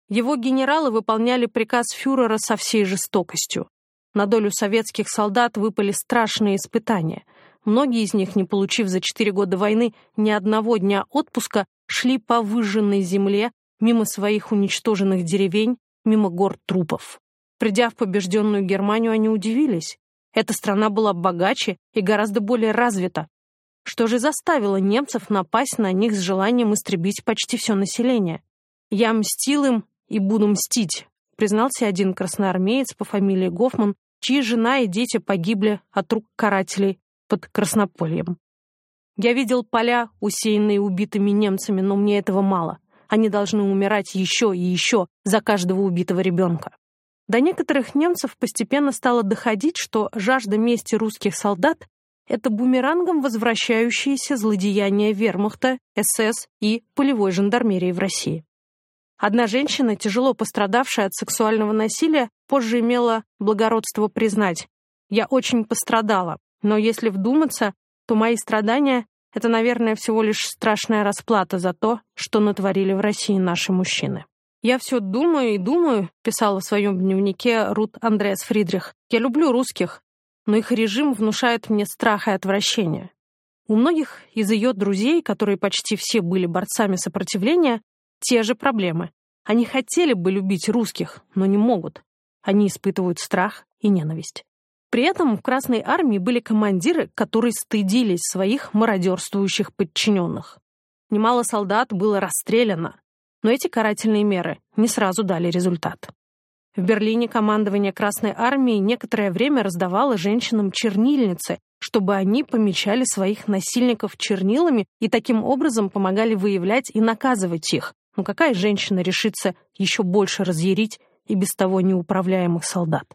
Его генералы выполняли приказ фюрера со всей жестокостью. На долю советских солдат выпали страшные испытания. Многие из них, не получив за четыре года войны ни одного дня отпуска, шли по выжженной земле, мимо своих уничтоженных деревень, мимо гор трупов. Придя в побежденную Германию, они удивились. Эта страна была богаче и гораздо более развита. Что же заставило немцев напасть на них с желанием истребить почти все население? «Я мстил им и буду мстить», признался один красноармеец по фамилии Гофман, чьи жена и дети погибли от рук карателей под Краснопольем. Я видел поля, усеянные убитыми немцами, но мне этого мало. Они должны умирать еще и еще за каждого убитого ребенка. До некоторых немцев постепенно стало доходить, что жажда мести русских солдат — это бумерангом возвращающиеся злодеяния вермахта, СС и полевой жандармерии в России. Одна женщина, тяжело пострадавшая от сексуального насилия, позже имела благородство признать «Я очень пострадала, но если вдуматься, то мои страдания — это, наверное, всего лишь страшная расплата за то, что натворили в России наши мужчины». «Я все думаю и думаю», — писала в своем дневнике Рут Андреас Фридрих. «Я люблю русских, но их режим внушает мне страх и отвращение». У многих из ее друзей, которые почти все были борцами сопротивления, те же проблемы. Они хотели бы любить русских, но не могут. Они испытывают страх и ненависть. При этом в Красной армии были командиры, которые стыдились своих мародерствующих подчиненных. Немало солдат было расстреляно, но эти карательные меры не сразу дали результат. В Берлине командование Красной армии некоторое время раздавало женщинам чернильницы, чтобы они помечали своих насильников чернилами и таким образом помогали выявлять и наказывать их, но какая женщина решится еще больше разъярить и без того неуправляемых солдат?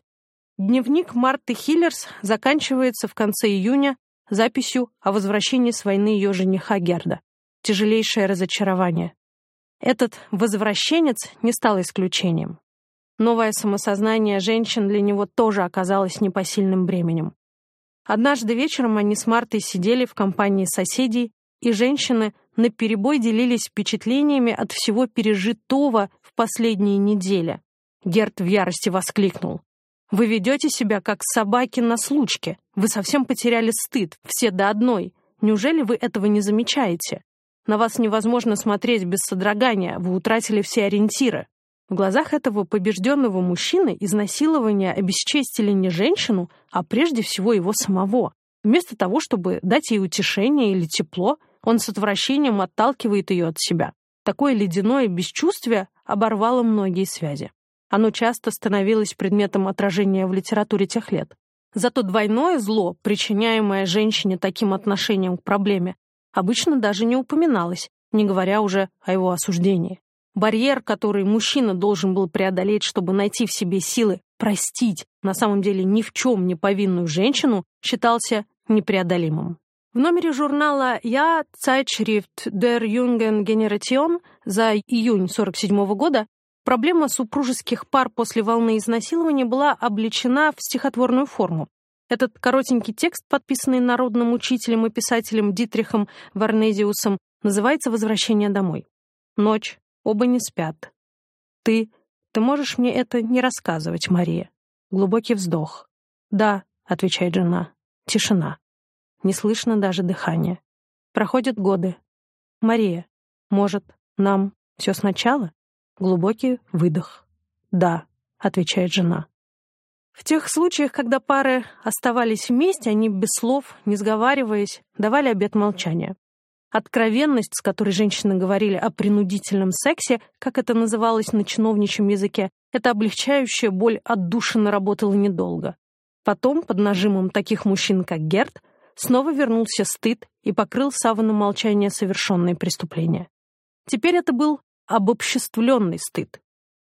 Дневник Марты Хиллерс заканчивается в конце июня записью о возвращении с войны ее жениха Герда. Тяжелейшее разочарование. Этот возвращенец не стал исключением. Новое самосознание женщин для него тоже оказалось непосильным бременем. Однажды вечером они с Мартой сидели в компании соседей, и женщины наперебой делились впечатлениями от всего пережитого в последние недели. Герт в ярости воскликнул. «Вы ведете себя, как собаки на случке. Вы совсем потеряли стыд, все до одной. Неужели вы этого не замечаете? На вас невозможно смотреть без содрогания, вы утратили все ориентиры». В глазах этого побежденного мужчины изнасилование обесчестили не женщину, а прежде всего его самого. Вместо того, чтобы дать ей утешение или тепло, он с отвращением отталкивает ее от себя. Такое ледяное бесчувствие оборвало многие связи. Оно часто становилось предметом отражения в литературе тех лет. Зато двойное зло, причиняемое женщине таким отношением к проблеме, обычно даже не упоминалось, не говоря уже о его осуждении. Барьер, который мужчина должен был преодолеть, чтобы найти в себе силы простить на самом деле ни в чем не повинную женщину, считался непреодолимым. В номере журнала «Я» Zeitschrift der Jungen Generation за июнь 1947 года проблема супружеских пар после волны изнасилования была облечена в стихотворную форму. Этот коротенький текст, подписанный народным учителем и писателем Дитрихом Варнезиусом, называется «Возвращение домой». Ночь, оба не спят. Ты, ты можешь мне это не рассказывать, Мария? Глубокий вздох. Да, отвечает жена. Тишина. Не слышно даже дыхания. Проходят годы. Мария, может, нам все сначала? Глубокий выдох. Да, отвечает жена. В тех случаях, когда пары оставались вместе, они без слов, не сговариваясь, давали обет молчания. Откровенность, с которой женщины говорили о принудительном сексе, как это называлось на чиновничьем языке, эта облегчающая боль отдушина работала недолго. Потом, под нажимом таких мужчин, как Герт, снова вернулся стыд и покрыл саваном молчания совершенные преступления. Теперь это был обобществленный стыд.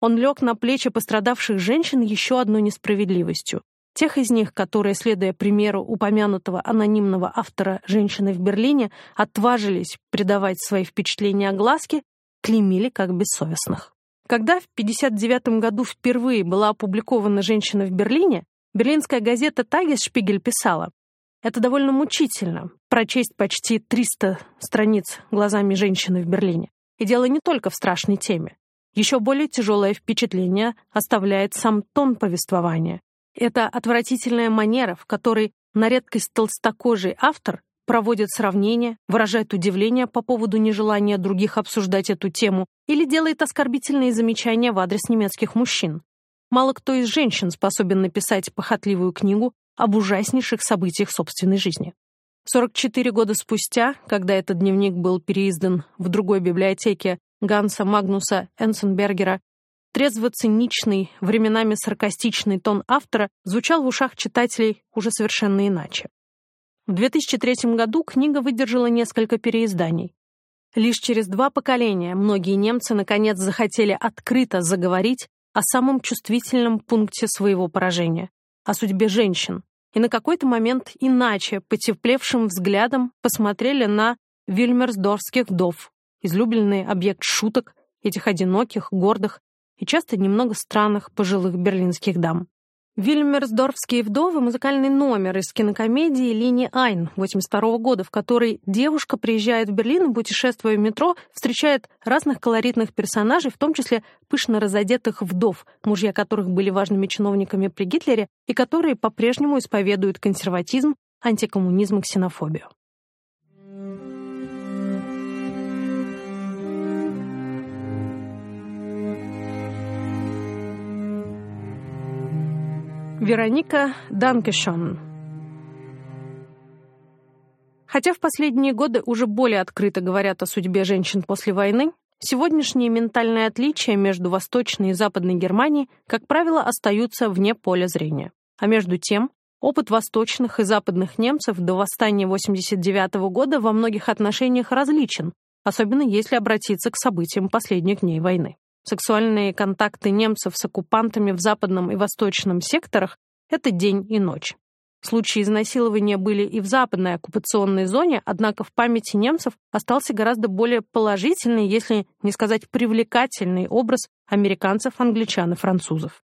Он лег на плечи пострадавших женщин еще одной несправедливостью. Тех из них, которые, следуя примеру упомянутого анонимного автора «Женщины в Берлине», отважились придавать свои впечатления огласке, клеймили как бессовестных. Когда в 1959 году впервые была опубликована «Женщина в Берлине», берлинская газета «Тагес-Шпигель» писала это довольно мучительно — прочесть почти 300 страниц глазами женщины в Берлине. И дело не только в страшной теме. Еще более тяжелое впечатление оставляет сам тон повествования. Это отвратительная манера, в которой на редкость толстокожий автор проводит сравнения, выражает удивление по поводу нежелания других обсуждать эту тему или делает оскорбительные замечания в адрес немецких мужчин. Мало кто из женщин способен написать похотливую книгу об ужаснейших событиях собственной жизни. 44 года спустя, когда этот дневник был переиздан в другой библиотеке Ганса Магнуса Энсенбергера, трезво-циничный, временами саркастичный тон автора звучал в ушах читателей уже совершенно иначе. В 2003 году книга выдержала несколько переизданий. Лишь через два поколения многие немцы наконец захотели открыто заговорить о самом чувствительном пункте своего поражения — о судьбе женщин, и на какой-то момент иначе, потеплевшим взглядом, посмотрели на вильмерсдорфских вдов, излюбленный объект шуток этих одиноких, гордых и часто немного странных пожилых берлинских дам. Вильмерсдорфские вдовы — музыкальный номер из кинокомедии «Лини Айн» 82 года, в которой девушка приезжает в Берлин, путешествуя в метро, встречает разных колоритных персонажей, в том числе пышно разодетых вдов, мужья которых были важными чиновниками при Гитлере и которые по-прежнему исповедуют консерватизм, антикоммунизм и ксенофобию. Вероника Данкешон. Хотя в последние годы уже более открыто говорят о судьбе женщин после войны, сегодняшние ментальные отличия между Восточной и Западной Германией, как правило, остаются вне поля зрения. А между тем, опыт восточных и западных немцев до восстания 89 -го года во многих отношениях различен, особенно если обратиться к событиям последних дней войны. Сексуальные контакты немцев с оккупантами в западном и восточном секторах — это день и ночь. Случаи изнасилования были и в западной оккупационной зоне, однако в памяти немцев остался гораздо более положительный, если не сказать привлекательный образ американцев, англичан и французов.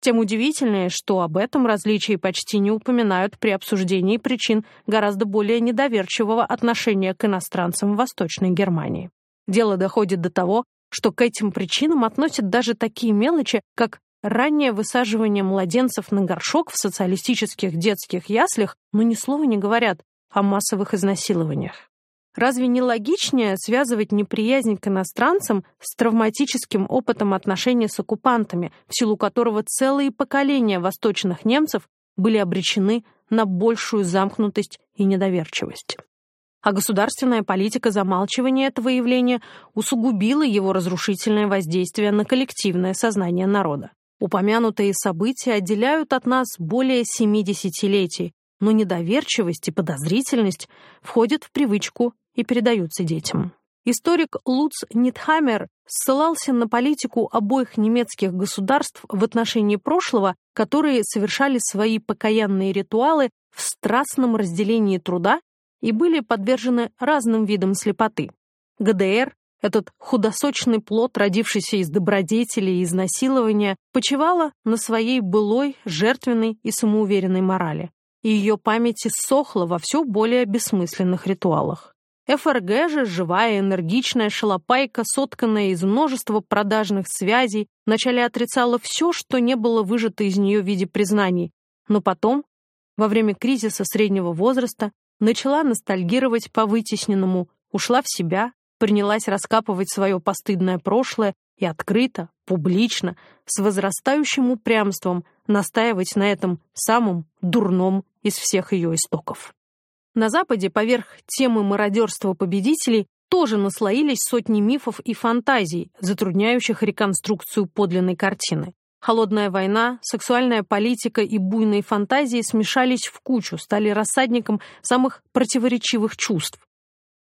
Тем удивительнее, что об этом различии почти не упоминают при обсуждении причин гораздо более недоверчивого отношения к иностранцам в Восточной Германии. Дело доходит до того, что к этим причинам относят даже такие мелочи, как раннее высаживание младенцев на горшок в социалистических детских яслях, но ни слова не говорят о массовых изнасилованиях. Разве не логичнее связывать неприязнь к иностранцам с травматическим опытом отношений с оккупантами, в силу которого целые поколения восточных немцев были обречены на большую замкнутость и недоверчивость? А государственная политика замалчивания этого явления усугубила его разрушительное воздействие на коллективное сознание народа. Упомянутые события отделяют от нас более семи десятилетий, но недоверчивость и подозрительность входят в привычку и передаются детям. Историк Луц Нитхаммер ссылался на политику обоих немецких государств в отношении прошлого, которые совершали свои покаянные ритуалы в страстном разделении труда и были подвержены разным видам слепоты. ГДР, этот худосочный плод, родившийся из добродетели и изнасилования, почивала на своей былой, жертвенной и самоуверенной морали. И ее память иссохла во все более бессмысленных ритуалах. ФРГ же, живая, энергичная шалопайка, сотканная из множества продажных связей, вначале отрицала все, что не было выжато из нее в виде признаний, но потом, во время кризиса среднего возраста, начала ностальгировать по вытесненному, ушла в себя, принялась раскапывать свое постыдное прошлое и открыто, публично, с возрастающим упрямством настаивать на этом самом дурном из всех ее истоков. На Западе поверх темы мародерства победителей тоже наслоились сотни мифов и фантазий, затрудняющих реконструкцию подлинной картины. Холодная война, сексуальная политика и буйные фантазии смешались в кучу, стали рассадником самых противоречивых чувств.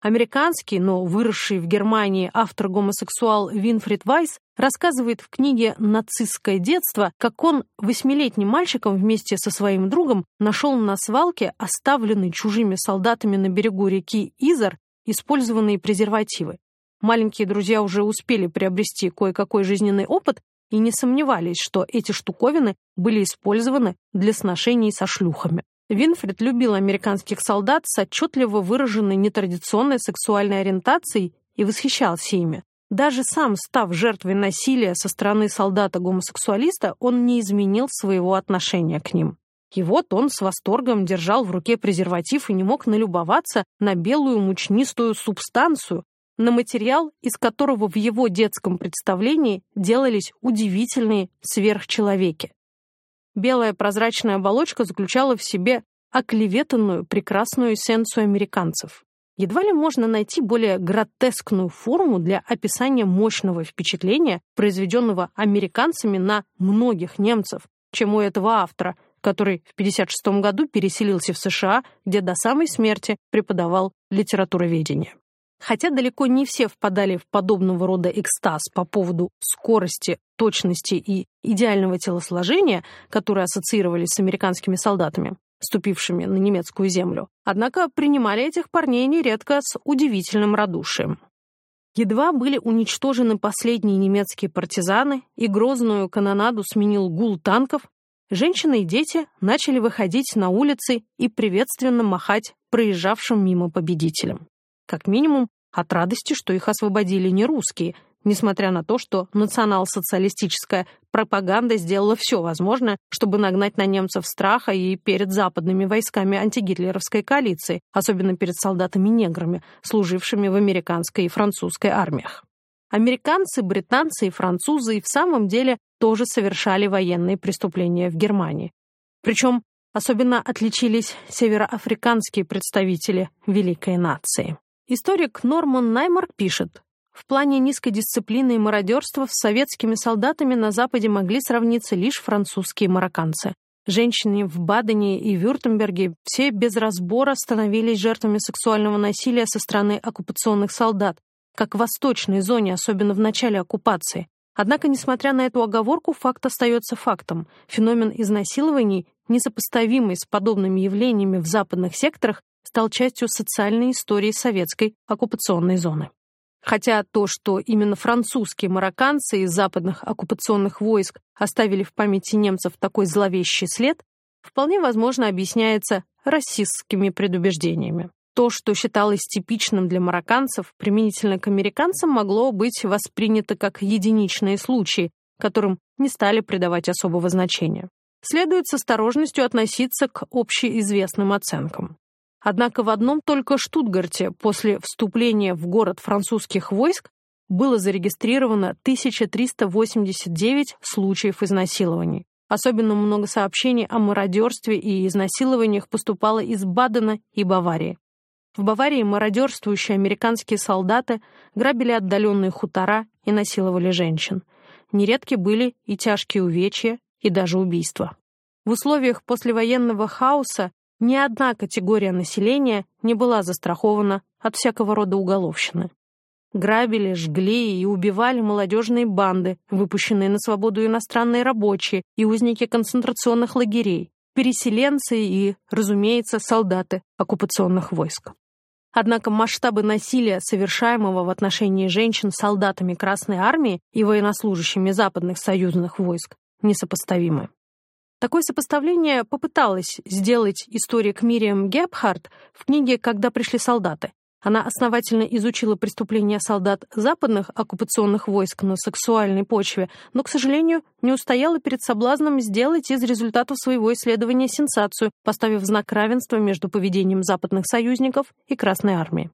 Американский, но выросший в Германии автор-гомосексуал Винфрид Вайс рассказывает в книге «Нацистское детство», как он восьмилетним мальчиком вместе со своим другом нашел на свалке оставленный чужими солдатами на берегу реки Изар использованные презервативы. Маленькие друзья уже успели приобрести кое-какой жизненный опыт и не сомневались, что эти штуковины были использованы для сношений со шлюхами. Винфрид любил американских солдат с отчетливо выраженной нетрадиционной сексуальной ориентацией и восхищался ими. Даже сам, став жертвой насилия со стороны солдата-гомосексуалиста, он не изменил своего отношения к ним. И вот он с восторгом держал в руке презерватив и не мог налюбоваться на белую мучнистую субстанцию, на материал, из которого в его детском представлении делались удивительные сверхчеловеки. Белая прозрачная оболочка заключала в себе оклеветанную прекрасную эссенцию американцев. Едва ли можно найти более гротескную форму для описания мощного впечатления, произведенного американцами на многих немцев, чем у этого автора, который в 1956 году переселился в США, где до самой смерти преподавал литературоведение. Хотя далеко не все впадали в подобного рода экстаз по поводу скорости, точности и идеального телосложения, которые ассоциировались с американскими солдатами, ступившими на немецкую землю, однако принимали этих парней нередко с удивительным радушием. Едва были уничтожены последние немецкие партизаны и грозную канонаду сменил гул танков, женщины и дети начали выходить на улицы и приветственно махать проезжавшим мимо победителям. Как минимум, от радости, что их освободили не русские, несмотря на то, что национал-социалистическая пропаганда сделала все возможное, чтобы нагнать на немцев страха и перед западными войсками антигитлеровской коалиции, особенно перед солдатами-неграми, служившими в американской и французской армиях. Американцы, британцы и французы и в самом деле тоже совершали военные преступления в Германии. Причем особенно отличились североафриканские представители великой нации. Историк Норман Наймарк пишет, в плане низкой дисциплины и мародерства с советскими солдатами на Западе могли сравниться лишь французские марокканцы. Женщины в Бадене и Вюртемберге все без разбора становились жертвами сексуального насилия со стороны оккупационных солдат, как в восточной зоне, особенно в начале оккупации. Однако, несмотря на эту оговорку, факт остается фактом. Феномен изнасилований, несопоставимый с подобными явлениями в западных секторах, стал частью социальной истории советской оккупационной зоны. Хотя то, что именно французские марокканцы из западных оккупационных войск оставили в памяти немцев такой зловещий след, вполне возможно объясняется расистскими предубеждениями. То, что считалось типичным для марокканцев, применительно к американцам, могло быть воспринято как единичные случаи, которым не стали придавать особого значения. Следует с осторожностью относиться к общеизвестным оценкам. Однако в одном только Штутгарте после вступления в город французских войск было зарегистрировано 1389 случаев изнасилований. Особенно много сообщений о мародерстве и изнасилованиях поступало из Бадена и Баварии. В Баварии мародерствующие американские солдаты грабили отдаленные хутора и насиловали женщин. Нередки были и тяжкие увечья, и даже убийства. В условиях послевоенного хаоса ни одна категория населения не была застрахована от всякого рода уголовщины. Грабили, жгли и убивали молодежные банды, выпущенные на свободу иностранные рабочие и узники концентрационных лагерей, переселенцы и, разумеется, солдаты оккупационных войск. Однако масштабы насилия, совершаемого в отношении женщин солдатами Красной Армии и военнослужащими западных союзных войск, несопоставимы. Такое сопоставление попыталась сделать историк Мириам Гепхард в книге «Когда пришли солдаты». Она основательно изучила преступления солдат западных оккупационных войск на сексуальной почве, но, к сожалению, не устояла перед соблазном сделать из результатов своего исследования сенсацию, поставив знак равенства между поведением западных союзников и Красной армии.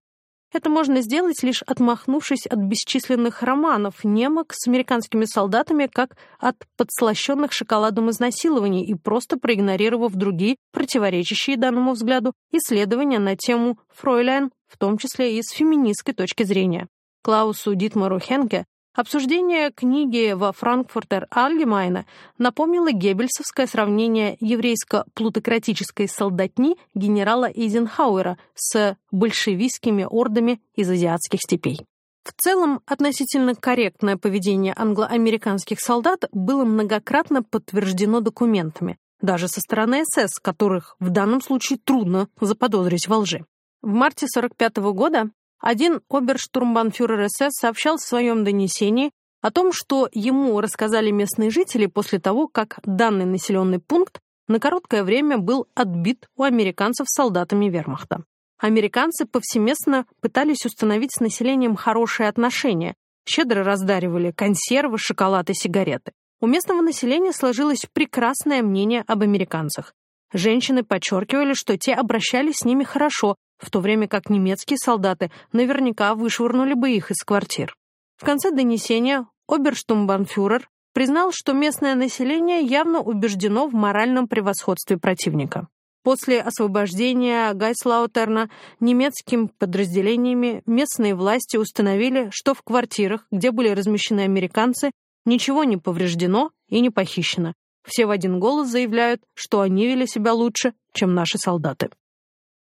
Это можно сделать, лишь отмахнувшись от бесчисленных романов немок с американскими солдатами, как от подслащенных шоколадом изнасилований и просто проигнорировав другие, противоречащие данному взгляду, исследования на тему «Фройляйн», в том числе и с феминистской точки зрения. Клаусу Дитмару Хенке Обсуждение книги во Франкфуртер Альгемайна напомнило геббельсовское сравнение еврейско-плутократической солдатни генерала Эйзенхауэра с большевистскими ордами из азиатских степей. В целом, относительно корректное поведение англо-американских солдат было многократно подтверждено документами, даже со стороны СС, которых в данном случае трудно заподозрить во лжи. В марте 1945 года один оберштурмбанфюрер СС сообщал в своем донесении о том, что ему рассказали местные жители после того, как данный населенный пункт на короткое время был отбит у американцев солдатами вермахта. Американцы повсеместно пытались установить с населением хорошие отношения, щедро раздаривали консервы, шоколад и сигареты. У местного населения сложилось прекрасное мнение об американцах. Женщины подчеркивали, что те обращались с ними хорошо, в то время как немецкие солдаты наверняка вышвырнули бы их из квартир. В конце донесения оберштумбанфюрер признал, что местное население явно убеждено в моральном превосходстве противника. После освобождения Гайслаутерна немецкими подразделениями местные власти установили, что в квартирах, где были размещены американцы, ничего не повреждено и не похищено. Все в один голос заявляют, что они вели себя лучше, чем наши солдаты.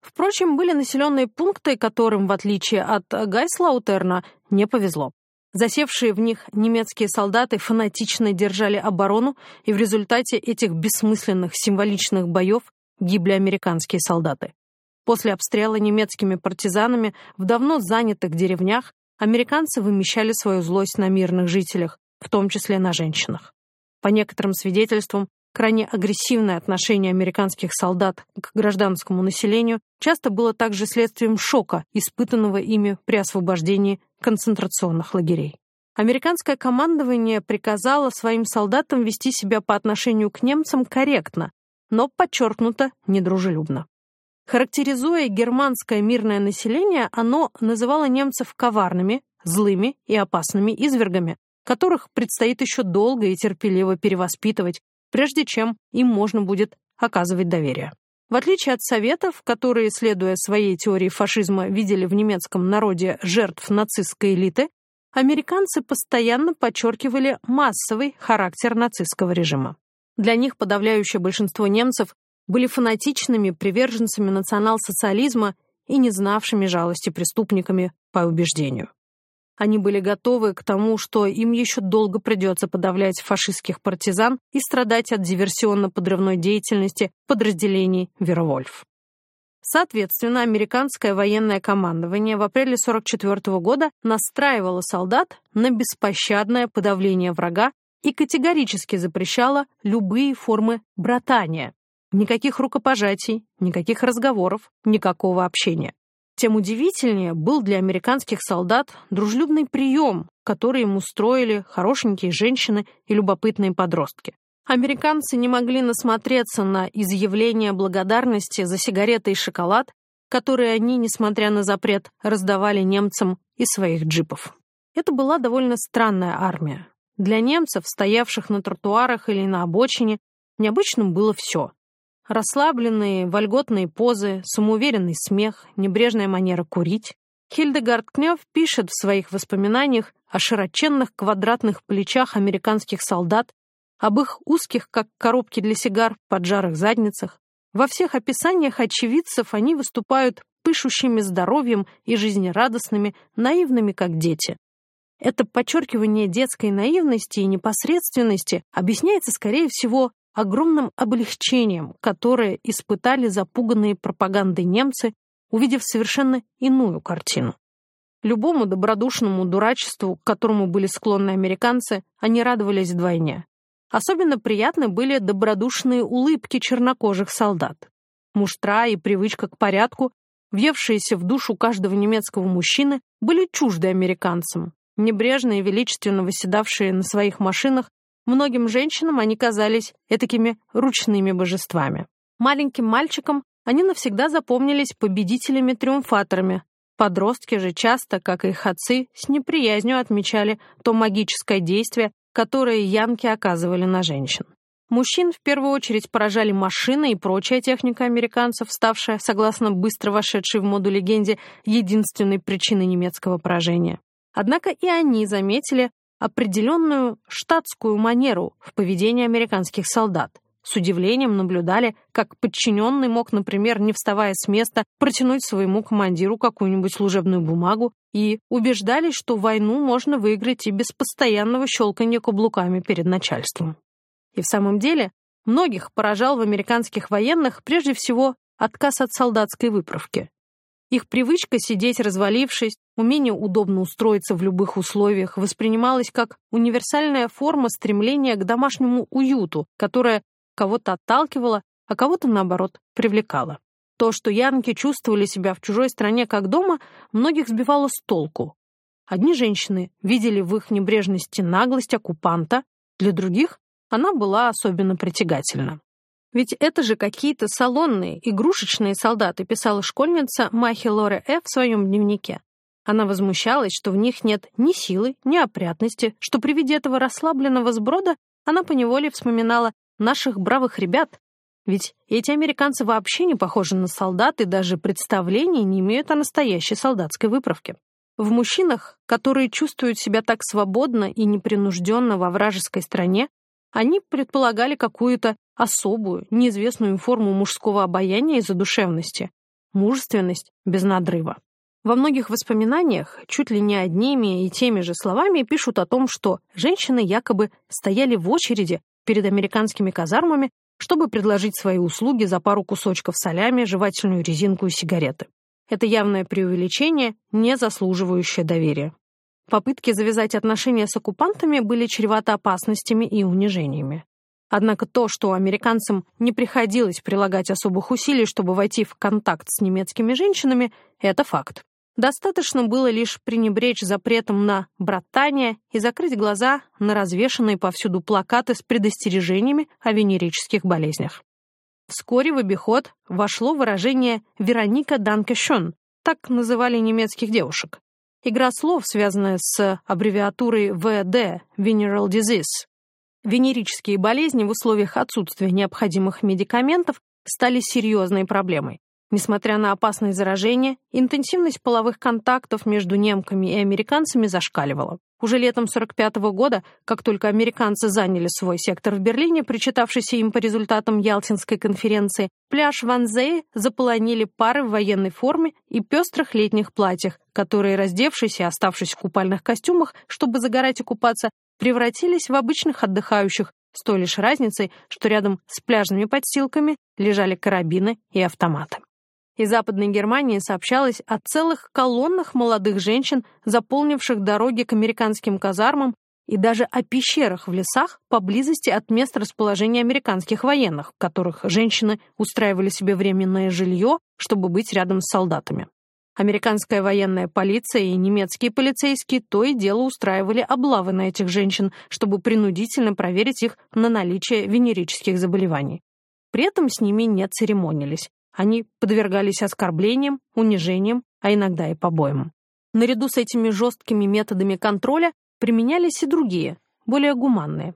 Впрочем, были населенные пункты, которым, в отличие от Гайслаутерна, не повезло. Засевшие в них немецкие солдаты фанатично держали оборону, и в результате этих бессмысленных символичных боев гибли американские солдаты. После обстрела немецкими партизанами в давно занятых деревнях американцы вымещали свою злость на мирных жителях, в том числе на женщинах. По некоторым свидетельствам, крайне агрессивное отношение американских солдат к гражданскому населению часто было также следствием шока, испытанного ими при освобождении концентрационных лагерей. Американское командование приказало своим солдатам вести себя по отношению к немцам корректно, но подчеркнуто недружелюбно. Характеризуя германское мирное население, оно называло немцев коварными, злыми и опасными извергами, которых предстоит еще долго и терпеливо перевоспитывать, прежде чем им можно будет оказывать доверие. В отличие от Советов, которые, следуя своей теории фашизма, видели в немецком народе жертв нацистской элиты, американцы постоянно подчеркивали массовый характер нацистского режима. Для них подавляющее большинство немцев были фанатичными приверженцами национал-социализма и не знавшими жалости преступниками по убеждению. Они были готовы к тому, что им еще долго придется подавлять фашистских партизан и страдать от диверсионно-подрывной деятельности подразделений «Вервольф». Соответственно, американское военное командование в апреле 1944 года настраивало солдат на беспощадное подавление врага и категорически запрещала любые формы братания. Никаких рукопожатий, никаких разговоров, никакого общения. Тем удивительнее был для американских солдат дружелюбный прием, который им устроили хорошенькие женщины и любопытные подростки. Американцы не могли насмотреться на изъявления благодарности за сигареты и шоколад, которые они, несмотря на запрет, раздавали немцам из своих джипов. Это была довольно странная армия. Для немцев, стоявших на тротуарах или на обочине, необычным было все. Расслабленные, вольготные позы, самоуверенный смех, небрежная манера курить. Хильдегард Кнёв пишет в своих воспоминаниях о широченных квадратных плечах американских солдат, об их узких, как коробки для сигар, поджарых задницах. Во всех описаниях очевидцев они выступают пышущими здоровьем и жизнерадостными, наивными, как дети. Это подчеркивание детской наивности и непосредственности объясняется, скорее всего, огромным облегчением, которое испытали запуганные пропагандой немцы, увидев совершенно иную картину. Любому добродушному дурачеству, к которому были склонны американцы, они радовались вдвойне. Особенно приятны были добродушные улыбки чернокожих солдат. Муштра и привычка к порядку, въевшиеся в душу каждого немецкого мужчины, были чужды американцам, Небрежно и величественно выседавшие на своих машинах, многим женщинам они казались этакими ручными божествами. Маленьким мальчикам они навсегда запомнились победителями-триумфаторами. Подростки же часто, как и их отцы, с неприязнью отмечали то магическое действие, которое янки оказывали на женщин. Мужчин в первую очередь поражали машины и прочая техника американцев, ставшая, согласно быстро вошедшей в моду легенде, единственной причиной немецкого поражения. Однако и они заметили определенную штатскую манеру в поведении американских солдат. С удивлением наблюдали, как подчиненный мог, например, не вставая с места, протянуть своему командиру какую-нибудь служебную бумагу и убеждались, что войну можно выиграть и без постоянного щелканья каблуками перед начальством. И в самом деле многих поражал в американских военных прежде всего отказ от солдатской выправки. Их привычка сидеть развалившись, умение удобно устроиться в любых условиях воспринималось как универсальная форма стремления к домашнему уюту, которая кого-то отталкивала, а кого-то, наоборот, привлекала. То, что янки чувствовали себя в чужой стране как дома, многих сбивало с толку. Одни женщины видели в их небрежности наглость оккупанта, для других она была особенно притягательна. Ведь это же какие-то салонные, игрушечные солдаты, писала школьница Махи Лоре Ф. в своем дневнике. Она возмущалась, что в них нет ни силы, ни опрятности, что при виде этого расслабленного сброда она поневоле вспоминала наших бравых ребят. Ведь эти американцы вообще не похожи на солдат и даже представления не имеют о настоящей солдатской выправке. В мужчинах, которые чувствуют себя так свободно и непринужденно во вражеской стране, они предполагали какую-то особую, неизвестную форму мужского обаяния и задушевности, мужественность без надрыва. Во многих воспоминаниях чуть ли не одними и теми же словами пишут о том, что женщины якобы стояли в очереди перед американскими казармами, чтобы предложить свои услуги за пару кусочков солями, жевательную резинку и сигареты. Это явное преувеличение, не заслуживающее доверия. Попытки завязать отношения с оккупантами были чреваты опасностями и унижениями. Однако то, что американцам не приходилось прилагать особых усилий, чтобы войти в контакт с немецкими женщинами, это факт. Достаточно было лишь пренебречь запретом на братание и закрыть глаза на развешанные повсюду плакаты с предостережениями о венерических болезнях. Вскоре в обиход вошло выражение «Вероника Данкешон», так называли немецких девушек. Игра слов, связанная с аббревиатурой ВД – Venereal Disease. Венерические болезни в условиях отсутствия необходимых медикаментов стали серьезной проблемой. Несмотря на опасные заражения, интенсивность половых контактов между немками и американцами зашкаливала. Уже летом 45 -го года, как только американцы заняли свой сектор в Берлине, причитавшийся им по результатам Ялтинской конференции, пляж Ванзее заполонили пары в военной форме и пестрых летних платьях, которые, раздевшись и оставшись в купальных костюмах, чтобы загорать и купаться, превратились в обычных отдыхающих, с той лишь разницей, что рядом с пляжными подстилками лежали карабины и автоматы. Из Западной Германии сообщалось о целых колоннах молодых женщин, заполнивших дороги к американским казармам, и даже о пещерах в лесах поблизости от мест расположения американских военных, в которых женщины устраивали себе временное жилье, чтобы быть рядом с солдатами. Американская военная полиция и немецкие полицейские то и дело устраивали облавы на этих женщин, чтобы принудительно проверить их на наличие венерических заболеваний. При этом с ними не церемонились. Они подвергались оскорблениям, унижениям, а иногда и побоям. Наряду с этими жесткими методами контроля применялись и другие, более гуманные.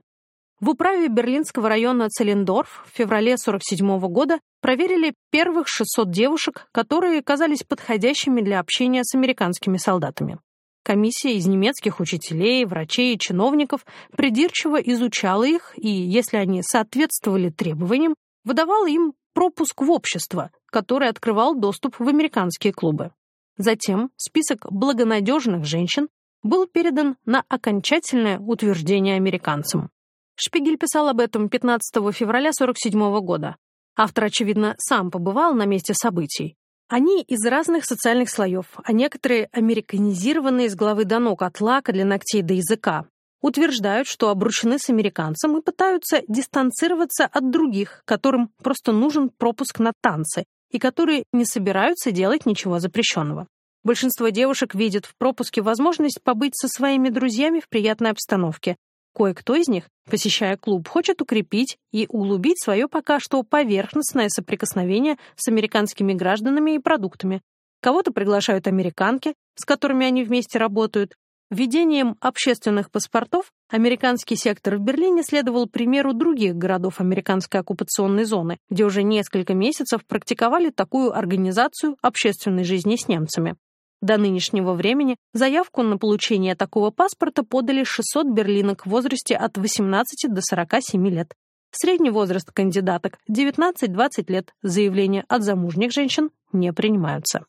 В управе берлинского района Целендорф в феврале 1947 года проверили первых 600 девушек, которые казались подходящими для общения с американскими солдатами. Комиссия из немецких учителей, врачей и чиновников придирчиво изучала их и, если они соответствовали требованиям, выдавала им пропуск в общество, который открывал доступ в американские клубы. Затем список благонадежных женщин был передан на окончательное утверждение американцам. Шпигель писал об этом 15 февраля 1947 года. Автор, очевидно, сам побывал на месте событий. Они из разных социальных слоев, а некоторые американизированные с головы до ног от лака для ногтей до языка утверждают, что обручены с американцем и пытаются дистанцироваться от других, которым просто нужен пропуск на танцы, и которые не собираются делать ничего запрещенного. Большинство девушек видят в пропуске возможность побыть со своими друзьями в приятной обстановке. Кое-кто из них, посещая клуб, хочет укрепить и углубить свое пока что поверхностное соприкосновение с американскими гражданами и продуктами. Кого-то приглашают американки, с которыми они вместе работают, Введением общественных паспортов американский сектор в Берлине следовал примеру других городов американской оккупационной зоны, где уже несколько месяцев практиковали такую организацию общественной жизни с немцами. До нынешнего времени заявку на получение такого паспорта подали 600 берлинок в возрасте от 18 до 47 лет. Средний возраст кандидаток – 19-20 лет. Заявления от замужних женщин не принимаются.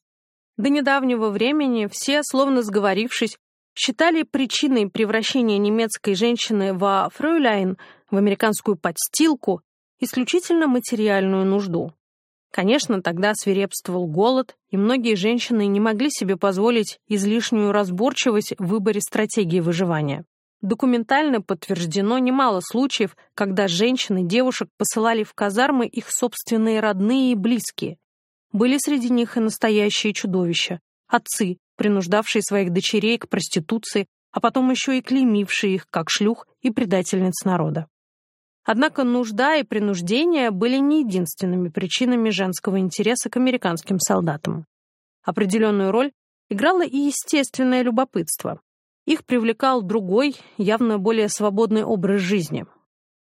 До недавнего времени все, словно сговорившись, считали причиной превращения немецкой женщины во фройляйн, в американскую подстилку, исключительно материальную нужду. Конечно, тогда свирепствовал голод, и многие женщины не могли себе позволить излишнюю разборчивость в выборе стратегии выживания. Документально подтверждено немало случаев, когда женщины девушек посылали в казармы их собственные родные и близкие. Были среди них и настоящие чудовища, отцы, принуждавшие своих дочерей к проституции, а потом еще и клеймившие их как шлюх и предательниц народа. Однако нужда и принуждение были не единственными причинами женского интереса к американским солдатам. Определенную роль играло и естественное любопытство. Их привлекал другой, явно более свободный образ жизни.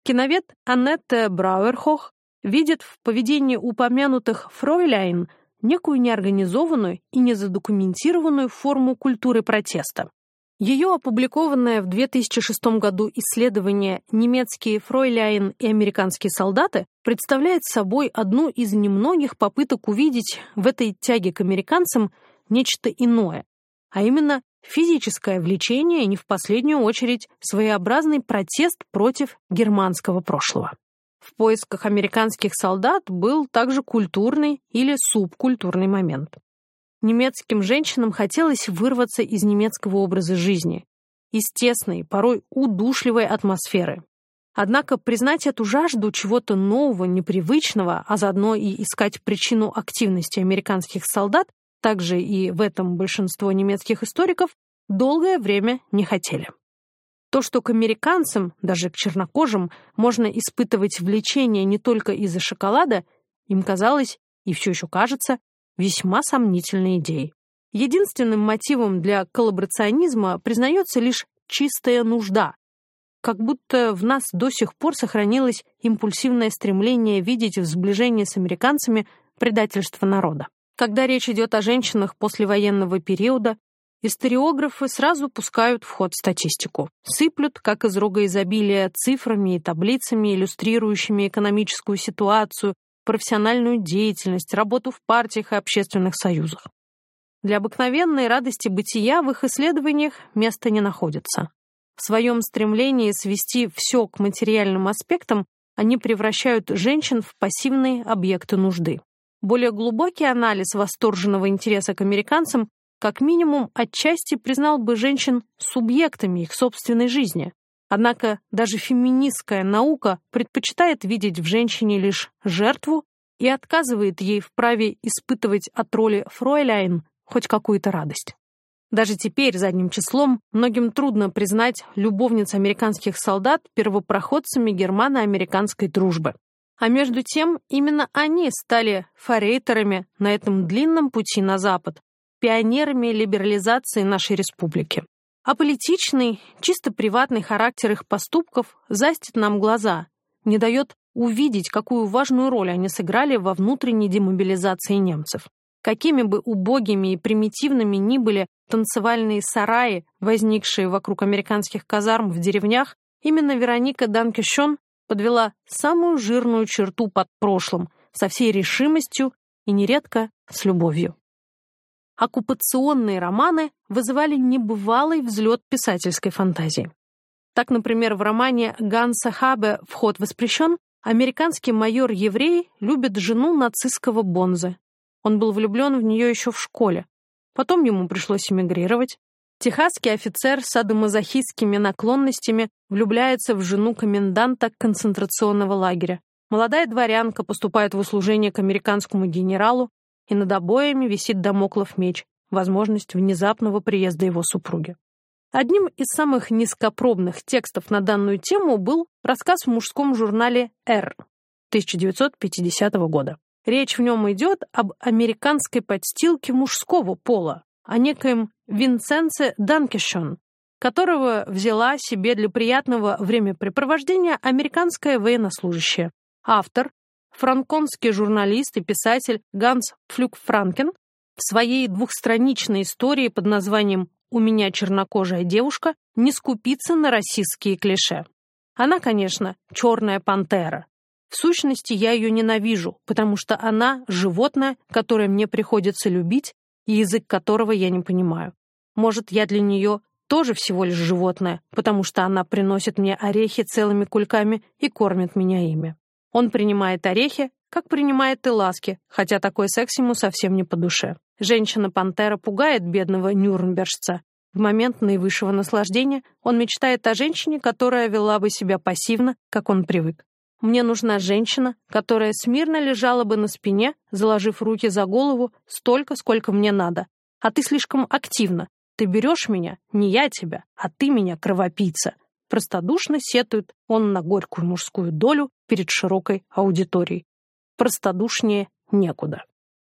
Киновед Аннетте Брауерхох видит в поведении упомянутых фройляйн некую неорганизованную и незадокументированную форму культуры протеста. Ее опубликованное в 2006 году исследование «Немецкие фройляйн и американские солдаты» представляет собой одну из немногих попыток увидеть в этой тяге к американцам нечто иное, а именно физическое влечение и не в последнюю очередь своеобразный протест против германского прошлого. В поисках американских солдат был также культурный или субкультурный момент. Немецким женщинам хотелось вырваться из немецкого образа жизни, из тесной, порой удушливой атмосферы. Однако признать эту жажду чего-то нового, непривычного, а заодно и искать причину активности американских солдат, также и в этом большинство немецких историков, долгое время не хотели. То, что к американцам, даже к чернокожим, можно испытывать влечение не только из-за шоколада, им казалось, и все еще кажется, весьма сомнительной идеей. Единственным мотивом для коллаборационизма признается лишь чистая нужда, как будто в нас до сих пор сохранилось импульсивное стремление видеть в сближении с американцами предательство народа. Когда речь идет о женщинах послевоенного периода, историографы сразу пускают в ход статистику. Сыплют, как из рога изобилия, цифрами и таблицами, иллюстрирующими экономическую ситуацию, профессиональную деятельность, работу в партиях и общественных союзах. Для обыкновенной радости бытия в их исследованиях места не находится. В своем стремлении свести все к материальным аспектам они превращают женщин в пассивные объекты нужды. Более глубокий анализ восторженного интереса к американцам как минимум отчасти признал бы женщин субъектами их собственной жизни, Однако даже феминистская наука предпочитает видеть в женщине лишь жертву и отказывает ей в праве испытывать от роли фройляйн хоть какую-то радость. Даже теперь, задним числом, многим трудно признать любовниц американских солдат первопроходцами германо-американской дружбы. А между тем, именно они стали форейтерами на этом длинном пути на Запад, пионерами либерализации нашей республики. А политичный, чисто приватный характер их поступков застит нам глаза, не дает увидеть, какую важную роль они сыграли во внутренней демобилизации немцев. Какими бы убогими и примитивными ни были танцевальные сараи, возникшие вокруг американских казарм в деревнях, именно Вероника Данкишон подвела самую жирную черту под прошлым, со всей решимостью и нередко с любовью оккупационные романы вызывали небывалый взлет писательской фантазии. Так, например, в романе Ганса Хабе «Вход воспрещен» американский майор-еврей любит жену нацистского Бонзы. Он был влюблен в нее еще в школе. Потом ему пришлось эмигрировать. Техасский офицер с садомазохистскими наклонностями влюбляется в жену коменданта концентрационного лагеря. Молодая дворянка поступает в услужение к американскому генералу, и над обоями висит домоклов меч, возможность внезапного приезда его супруги. Одним из самых низкопробных текстов на данную тему был рассказ в мужском журнале «Р» 1950 года. Речь в нем идет об американской подстилке мужского пола, о некоем Винсенце Данкишон, которого взяла себе для приятного времяпрепровождения американская военнослужащая. Автор франконский журналист и писатель Ганс Флюк-Франкен в своей двухстраничной истории под названием «У меня чернокожая девушка» не скупится на расистские клише. Она, конечно, черная пантера. В сущности, я ее ненавижу, потому что она — животное, которое мне приходится любить и язык которого я не понимаю. Может, я для нее тоже всего лишь животное, потому что она приносит мне орехи целыми кульками и кормит меня ими. Он принимает орехи, как принимает и ласки, хотя такой секс ему совсем не по душе. Женщина-пантера пугает бедного нюрнбержца. В момент наивысшего наслаждения он мечтает о женщине, которая вела бы себя пассивно, как он привык. Мне нужна женщина, которая смирно лежала бы на спине, заложив руки за голову столько, сколько мне надо. А ты слишком активна. Ты берешь меня, не я тебя, а ты меня, кровопийца. Простодушно сетует он на горькую мужскую долю перед широкой аудиторией. Простодушнее некуда.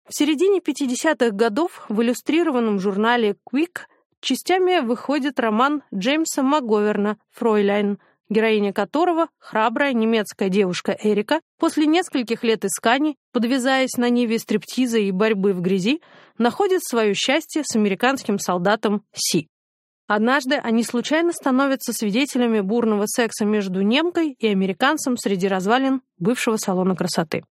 В середине 50-х годов в иллюстрированном журнале Quick частями выходит роман Джеймса МакГоверна «Фройляйн», героиня которого, храбрая немецкая девушка Эрика, после нескольких лет исканий, подвязаясь на ниве стриптиза и борьбы в грязи, находит свое счастье с американским солдатом Си. Однажды они случайно становятся свидетелями бурного секса между немкой и американцем среди развалин бывшего салона красоты.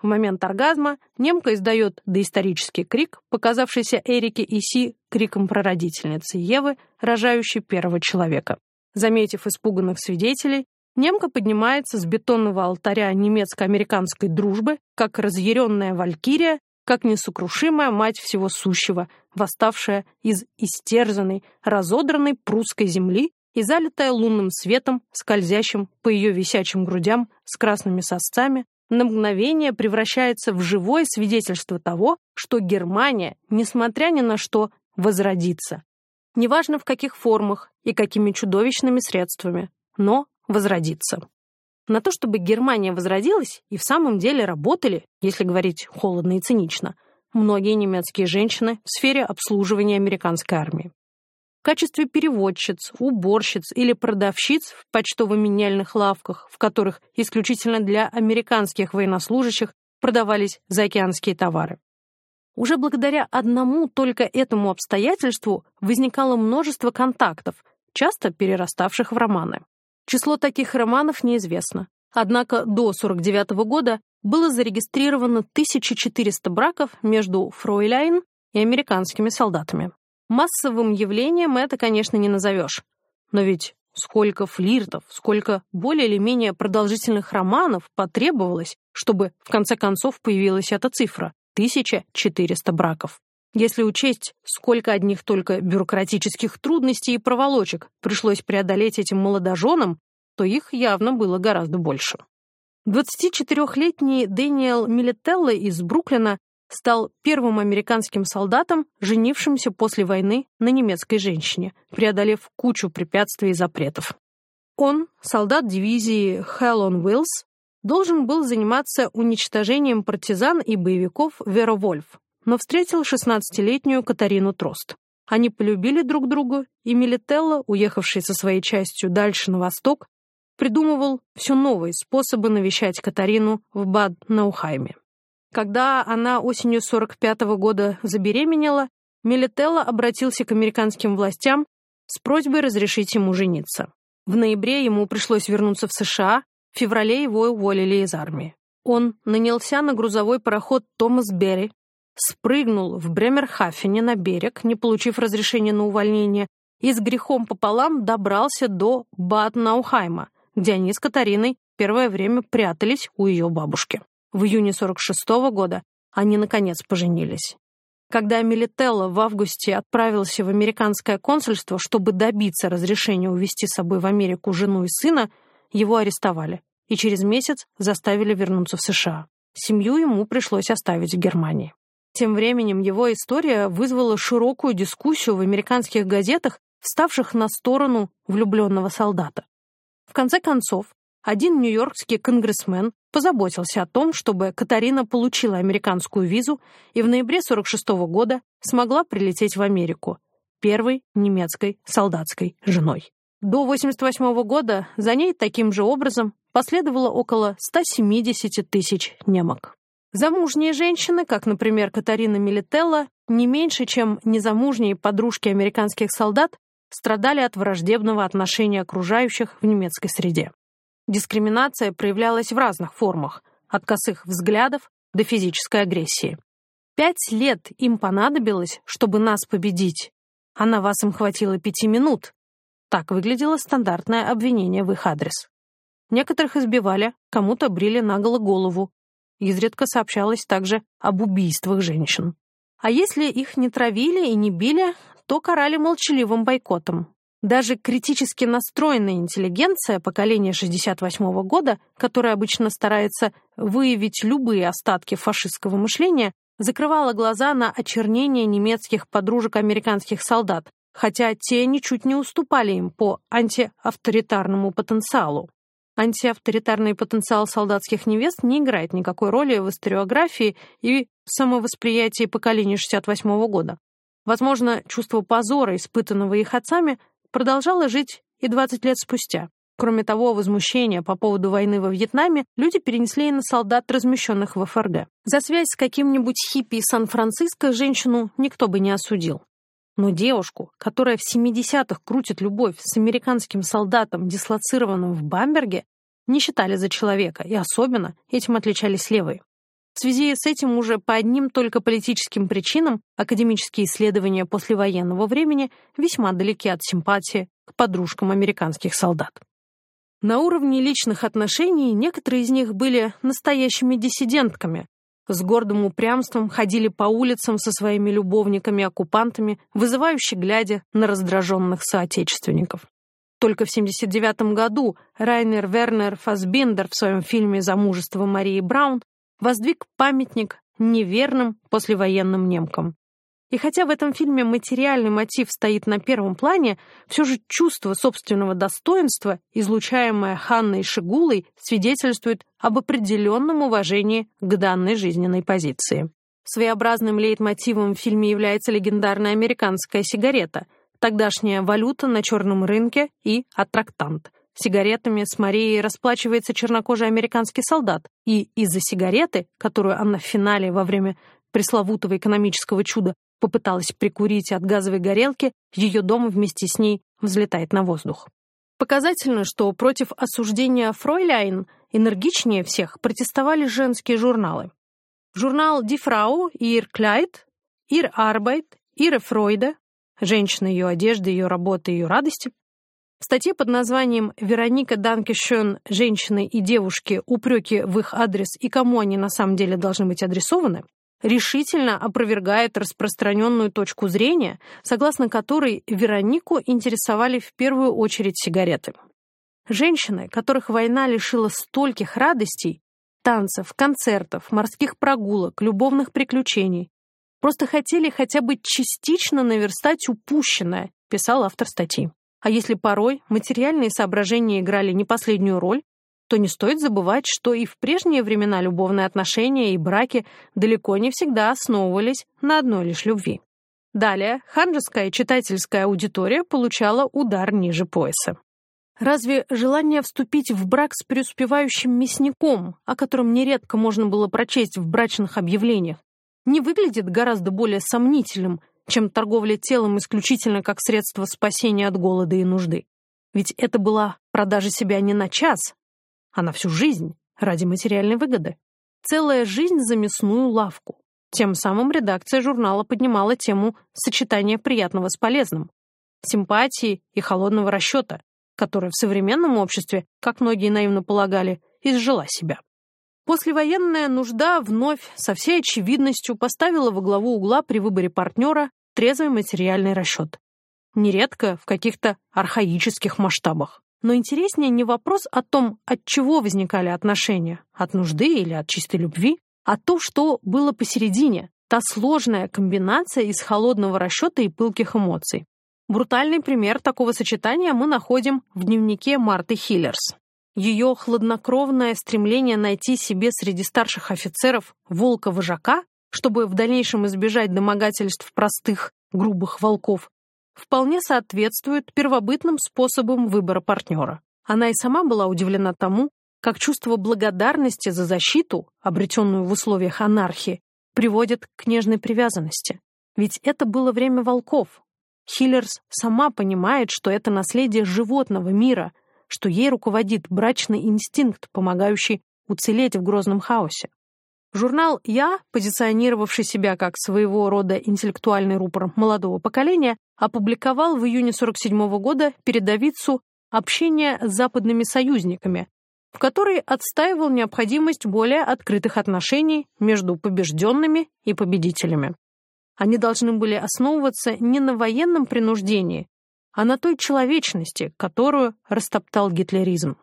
В момент оргазма немка издает доисторический крик, показавшийся Эрике и Си криком прародительницы Евы, рожающей первого человека. Заметив испуганных свидетелей, немка поднимается с бетонного алтаря немецко-американской дружбы, как разъяренная валькирия, как несокрушимая мать всего сущего, восставшая из истерзанной, разодранной прусской земли и залитая лунным светом, скользящим по ее висячим грудям с красными сосцами, на мгновение превращается в живое свидетельство того, что Германия, несмотря ни на что, возродится. Неважно в каких формах и какими чудовищными средствами, но возродится. На то, чтобы Германия возродилась и в самом деле работали, если говорить холодно и цинично, многие немецкие женщины в сфере обслуживания американской армии. В качестве переводчиц, уборщиц или продавщиц в почтово-меняльных лавках, в которых исключительно для американских военнослужащих продавались заокеанские товары. Уже благодаря одному только этому обстоятельству возникало множество контактов, часто перераставших в романы. Число таких романов неизвестно. Однако до 49 года было зарегистрировано 1400 браков между фройляйн и американскими солдатами. Массовым явлением это, конечно, не назовешь. Но ведь сколько флиртов, сколько более или менее продолжительных романов потребовалось, чтобы в конце концов появилась эта цифра — 1400 браков. Если учесть, сколько одних только бюрократических трудностей и проволочек пришлось преодолеть этим молодоженам, то их явно было гораздо больше. 24-летний Дэниел Милителло из Бруклина стал первым американским солдатом, женившимся после войны на немецкой женщине, преодолев кучу препятствий и запретов. Он, солдат дивизии on Wheels, должен был заниматься уничтожением партизан и боевиков Веровольф, но встретил 16-летнюю Катарину Трост. Они полюбили друг друга, и Милителло, уехавший со своей частью дальше на восток, придумывал все новые способы навещать Катарину в Бад-Наухайме. Когда она осенью 45 -го года забеременела, Милителло обратился к американским властям с просьбой разрешить ему жениться. В ноябре ему пришлось вернуться в США, в феврале его уволили из армии. Он нанялся на грузовой пароход «Томас Берри», спрыгнул в Бремерхафене на берег, не получив разрешения на увольнение, и с грехом пополам добрался до Бад-Наухайма, где они с Катариной первое время прятались у ее бабушки. В июне 46 -го года они, наконец, поженились. Когда Милителло в августе отправился в американское консульство, чтобы добиться разрешения увезти с собой в Америку жену и сына, его арестовали и через месяц заставили вернуться в США. Семью ему пришлось оставить в Германии. Тем временем его история вызвала широкую дискуссию в американских газетах, вставших на сторону влюбленного солдата. В конце концов, один нью-йоркский конгрессмен позаботился о том, чтобы Катарина получила американскую визу и в ноябре 46 -го года смогла прилететь в Америку, первой немецкой солдатской женой. До 88 -го года за ней таким же образом последовало около 170 тысяч немок. Замужние женщины, как, например, Катарина Милителла, не меньше, чем незамужние подружки американских солдат, страдали от враждебного отношения окружающих в немецкой среде. Дискриминация проявлялась в разных формах, от косых взглядов до физической агрессии. Пять лет им понадобилось, чтобы нас победить, а на вас им хватило пяти минут. Так выглядело стандартное обвинение в их адрес. Некоторых избивали, кому-то брили наголо голову. Изредка сообщалось также об убийствах женщин. А если их не травили и не били, то карали молчаливым бойкотом. Даже критически настроенная интеллигенция поколения 68 -го года, которая обычно старается выявить любые остатки фашистского мышления, закрывала глаза на очернение немецких подружек американских солдат, хотя те ничуть не уступали им по антиавторитарному потенциалу. Антиавторитарный потенциал солдатских невест не играет никакой роли в историографии и самовосприятии поколения 68 -го года. Возможно, чувство позора, испытанного их отцами, продолжало жить и 20 лет спустя. Кроме того, возмущение по поводу войны во Вьетнаме люди перенесли и на солдат, размещенных в ФРГ. За связь с каким-нибудь хиппи из Сан-Франциско женщину никто бы не осудил. Но девушку, которая в 70-х крутит любовь с американским солдатом, дислоцированным в Бамберге, не считали за человека, и особенно этим отличались левые. В связи с этим уже по одним только политическим причинам академические исследования послевоенного времени весьма далеки от симпатии к подружкам американских солдат. На уровне личных отношений некоторые из них были настоящими диссидентками, с гордым упрямством ходили по улицам со своими любовниками-оккупантами, вызывающе глядя на раздраженных соотечественников. Только в 1979 году Райнер Вернер Фасбиндер в своем фильме «Замужество Марии Браун» воздвиг памятник неверным послевоенным немкам. И хотя в этом фильме материальный мотив стоит на первом плане, все же чувство собственного достоинства, излучаемое Ханной Шигулой, свидетельствует об определенном уважении к данной жизненной позиции. Своеобразным лейтмотивом в фильме является легендарная американская сигарета, тогдашняя валюта на черном рынке и аттрактант. Сигаретами с Марией расплачивается чернокожий американский солдат, и из-за сигареты, которую она в финале во время пресловутого экономического чуда попыталась прикурить от газовой горелки, ее дом вместе с ней взлетает на воздух. Показательно, что против осуждения Фройляйн энергичнее всех протестовали женские журналы. Журнал Frau, Ihr Kleid, Ihr Arbeit, Ihre Freude, женщина, ее одежда, ее работа, ее радости. В статье под названием «Вероника Данкишön. Женщины и девушки. Упреки в их адрес и кому они на самом деле должны быть адресованы» решительно опровергает распространенную точку зрения, согласно которой Веронику интересовали в первую очередь сигареты. Женщины, которых война лишила стольких радостей, танцев, концертов, морских прогулок, любовных приключений, просто хотели хотя бы частично наверстать упущенное, писал автор статьи. А если порой материальные соображения играли не последнюю роль, то не стоит забывать, что и в прежние времена любовные отношения и браки далеко не всегда основывались на одной лишь любви. Далее ханжеская читательская аудитория получала удар ниже пояса. Разве желание вступить в брак с преуспевающим мясником, о котором нередко можно было прочесть в брачных объявлениях, не выглядит гораздо более сомнительным, чем торговля телом исключительно как средство спасения от голода и нужды? Ведь это была продажа себя не на час, а на всю жизнь ради материальной выгоды. Целая жизнь за мясную лавку. Тем самым редакция журнала поднимала тему сочетания приятного с полезным, симпатии и холодного расчета, которая в современном обществе, как многие наивно полагали, изжила себя. Послевоенная нужда вновь со всей очевидностью поставила во главу угла при выборе партнера трезвый материальный расчет. Нередко в каких-то архаических масштабах. Но интереснее не вопрос о том, от чего возникали отношения, от нужды или от чистой любви, а то, что было посередине, та сложная комбинация из холодного расчета и пылких эмоций. Брутальный пример такого сочетания мы находим в дневнике Марты Хиллерс. Ее хладнокровное стремление найти себе среди старших офицеров волка-вожака, чтобы в дальнейшем избежать домогательств простых, грубых волков, вполне соответствует первобытным способам выбора партнера. Она и сама была удивлена тому, как чувство благодарности за защиту, обретенную в условиях анархии, приводит к нежной привязанности. Ведь это было время волков. Хиллерс сама понимает, что это наследие животного мира, что ей руководит брачный инстинкт, помогающий уцелеть в грозном хаосе. Журнал «Я», позиционировавший себя как своего рода интеллектуальный рупор молодого поколения, опубликовал в июне 1947 года передовицу «Общение с западными союзниками», в которой отстаивал необходимость более открытых отношений между побежденными и победителями. Они должны были основываться не на военном принуждении, а на той человечности, которую растоптал гитлеризм.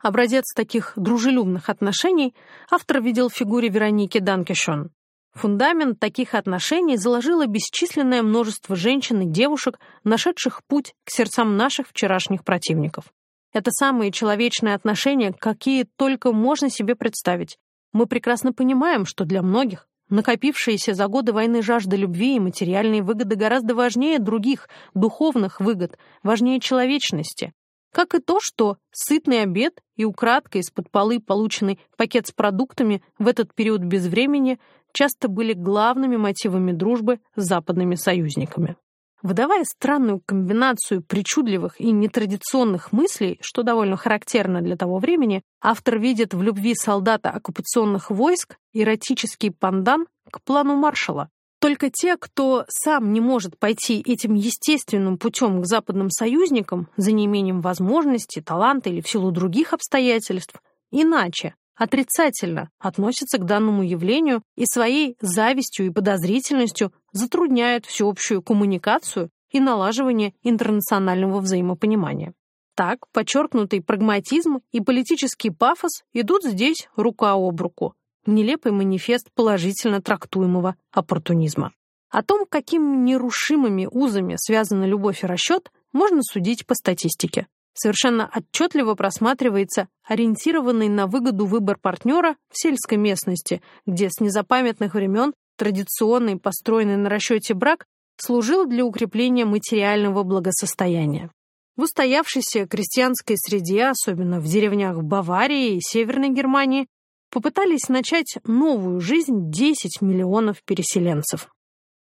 Образец таких дружелюбных отношений автор видел в фигуре Вероники Данкешон. Фундамент таких отношений заложило бесчисленное множество женщин и девушек, нашедших путь к сердцам наших вчерашних противников. Это самые человечные отношения, какие только можно себе представить. Мы прекрасно понимаем, что для многих накопившиеся за годы войны жажда любви и материальные выгоды гораздо важнее других, духовных выгод, важнее человечности. Как и то, что сытный обед и украдкой из-под полы полученный пакет с продуктами в этот период безвремени часто были главными мотивами дружбы с западными союзниками. Выдавая странную комбинацию причудливых и нетрадиционных мыслей, что довольно характерно для того времени, автор видит в любви солдата оккупационных войск эротический пандан к плану маршала. Только те, кто сам не может пойти этим естественным путем к западным союзникам за неимением возможности, таланта или в силу других обстоятельств, иначе, отрицательно относятся к данному явлению и своей завистью и подозрительностью затрудняют всеобщую коммуникацию и налаживание интернационального взаимопонимания. Так, подчеркнутый прагматизм и политический пафос идут здесь рука об руку. Нелепый манифест положительно трактуемого оппортунизма. О том, какими нерушимыми узами связаны любовь и расчет, можно судить по статистике совершенно отчетливо просматривается ориентированный на выгоду выбор партнера в сельской местности, где с незапамятных времен традиционный, построенный на расчете брак, служил для укрепления материального благосостояния. В устоявшейся крестьянской среде, особенно в деревнях Баварии и Северной Германии, попытались начать новую жизнь 10 миллионов переселенцев.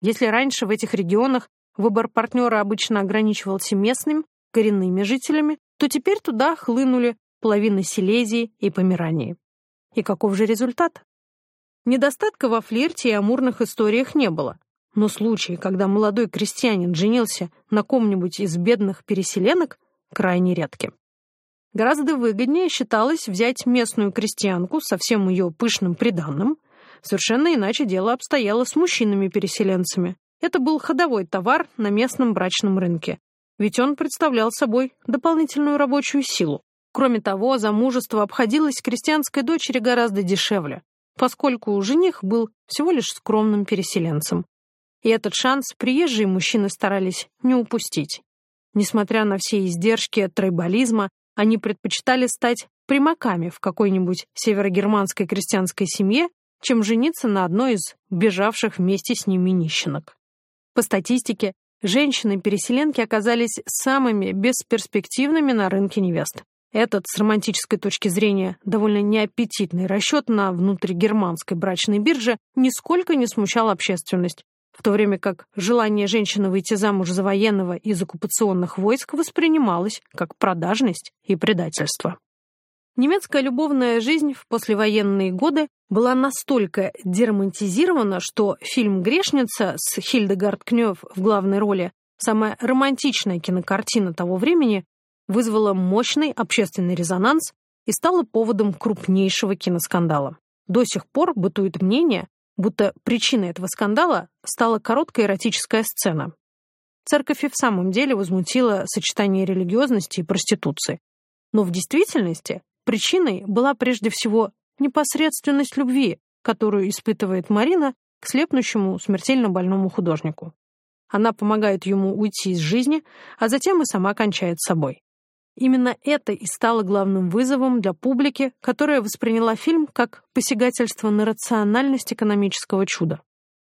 Если раньше в этих регионах выбор партнера обычно ограничивался местным, коренными жителями, то теперь туда хлынули половина Силезии и Померании. И каков же результат? Недостатка во флирте и амурных историях не было. Но случаи, когда молодой крестьянин женился на ком-нибудь из бедных переселенок, крайне редки. Гораздо выгоднее считалось взять местную крестьянку со всем ее пышным приданным. Совершенно иначе дело обстояло с мужчинами-переселенцами. Это был ходовой товар на местном брачном рынке ведь он представлял собой дополнительную рабочую силу. Кроме того, замужество обходилось крестьянской дочери гораздо дешевле, поскольку жених был всего лишь скромным переселенцем. И этот шанс приезжие мужчины старались не упустить. Несмотря на все издержки тройболизма, они предпочитали стать примаками в какой-нибудь северогерманской крестьянской семье, чем жениться на одной из бежавших вместе с ними нищенок. По статистике, женщины-переселенки оказались самыми бесперспективными на рынке невест. Этот, с романтической точки зрения, довольно неаппетитный расчет на внутригерманской брачной бирже нисколько не смущал общественность, в то время как желание женщины выйти замуж за военного из оккупационных войск воспринималось как продажность и предательство. Немецкая любовная жизнь в послевоенные годы была настолько деромантизирована, что фильм «Грешница» с Хильдегард Кнёв в главной роли, самая романтичная кинокартина того времени, вызвала мощный общественный резонанс и стала поводом крупнейшего киноскандала. До сих пор бытует мнение, будто причиной этого скандала стала короткая эротическая сцена. Церковь и в самом деле возмутила сочетание религиозности и проституции. Но в действительности Причиной была прежде всего непосредственность любви, которую испытывает Марина к слепнущему смертельно больному художнику. Она помогает ему уйти из жизни, а затем и сама кончает собой. Именно это и стало главным вызовом для публики, которая восприняла фильм как посягательство на рациональность экономического чуда.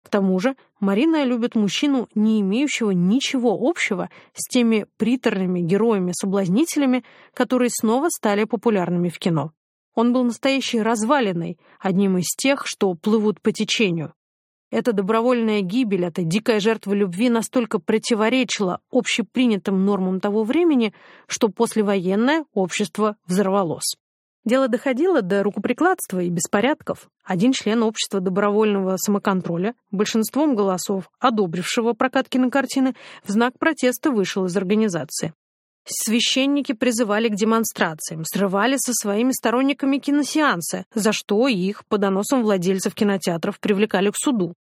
К тому же Марина любит мужчину, не имеющего ничего общего с теми приторными героями-соблазнителями, которые снова стали популярными в кино. Он был настоящей развалиной, одним из тех, что плывут по течению. Эта добровольная гибель, эта дикая жертва любви настолько противоречила общепринятым нормам того времени, что послевоенное общество взорвалось. Дело доходило до рукоприкладства и беспорядков. Один член общества добровольного самоконтроля, большинством голосов, одобрившего прокат кинокартины, в знак протеста вышел из организации. Священники призывали к демонстрациям, срывали со своими сторонниками киносеансы, за что их, по доносам владельцев кинотеатров, привлекали к суду.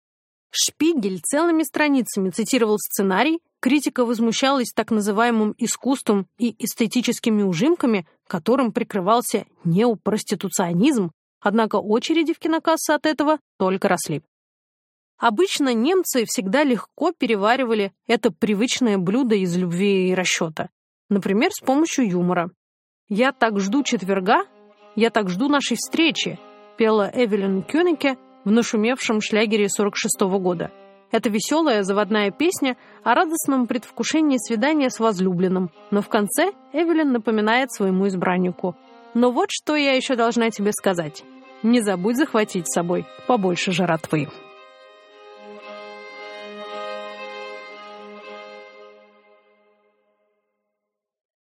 Шпигель целыми страницами цитировал сценарий, критика возмущалась так называемым искусством и эстетическими ужимками, которым прикрывался неопроституционизм, однако очереди в кинокассы от этого только росли. Обычно немцы всегда легко переваривали это привычное блюдо из любви и расчета. Например, с помощью юмора. «Я так жду четверга, я так жду нашей встречи», пела Эвелин Кёнике в нашумевшем шлягере 46 -го года. Это веселая заводная песня о радостном предвкушении свидания с возлюбленным, но в конце Эвелин напоминает своему избраннику. «Но вот что я еще должна тебе сказать. Не забудь захватить с собой побольше жратвы».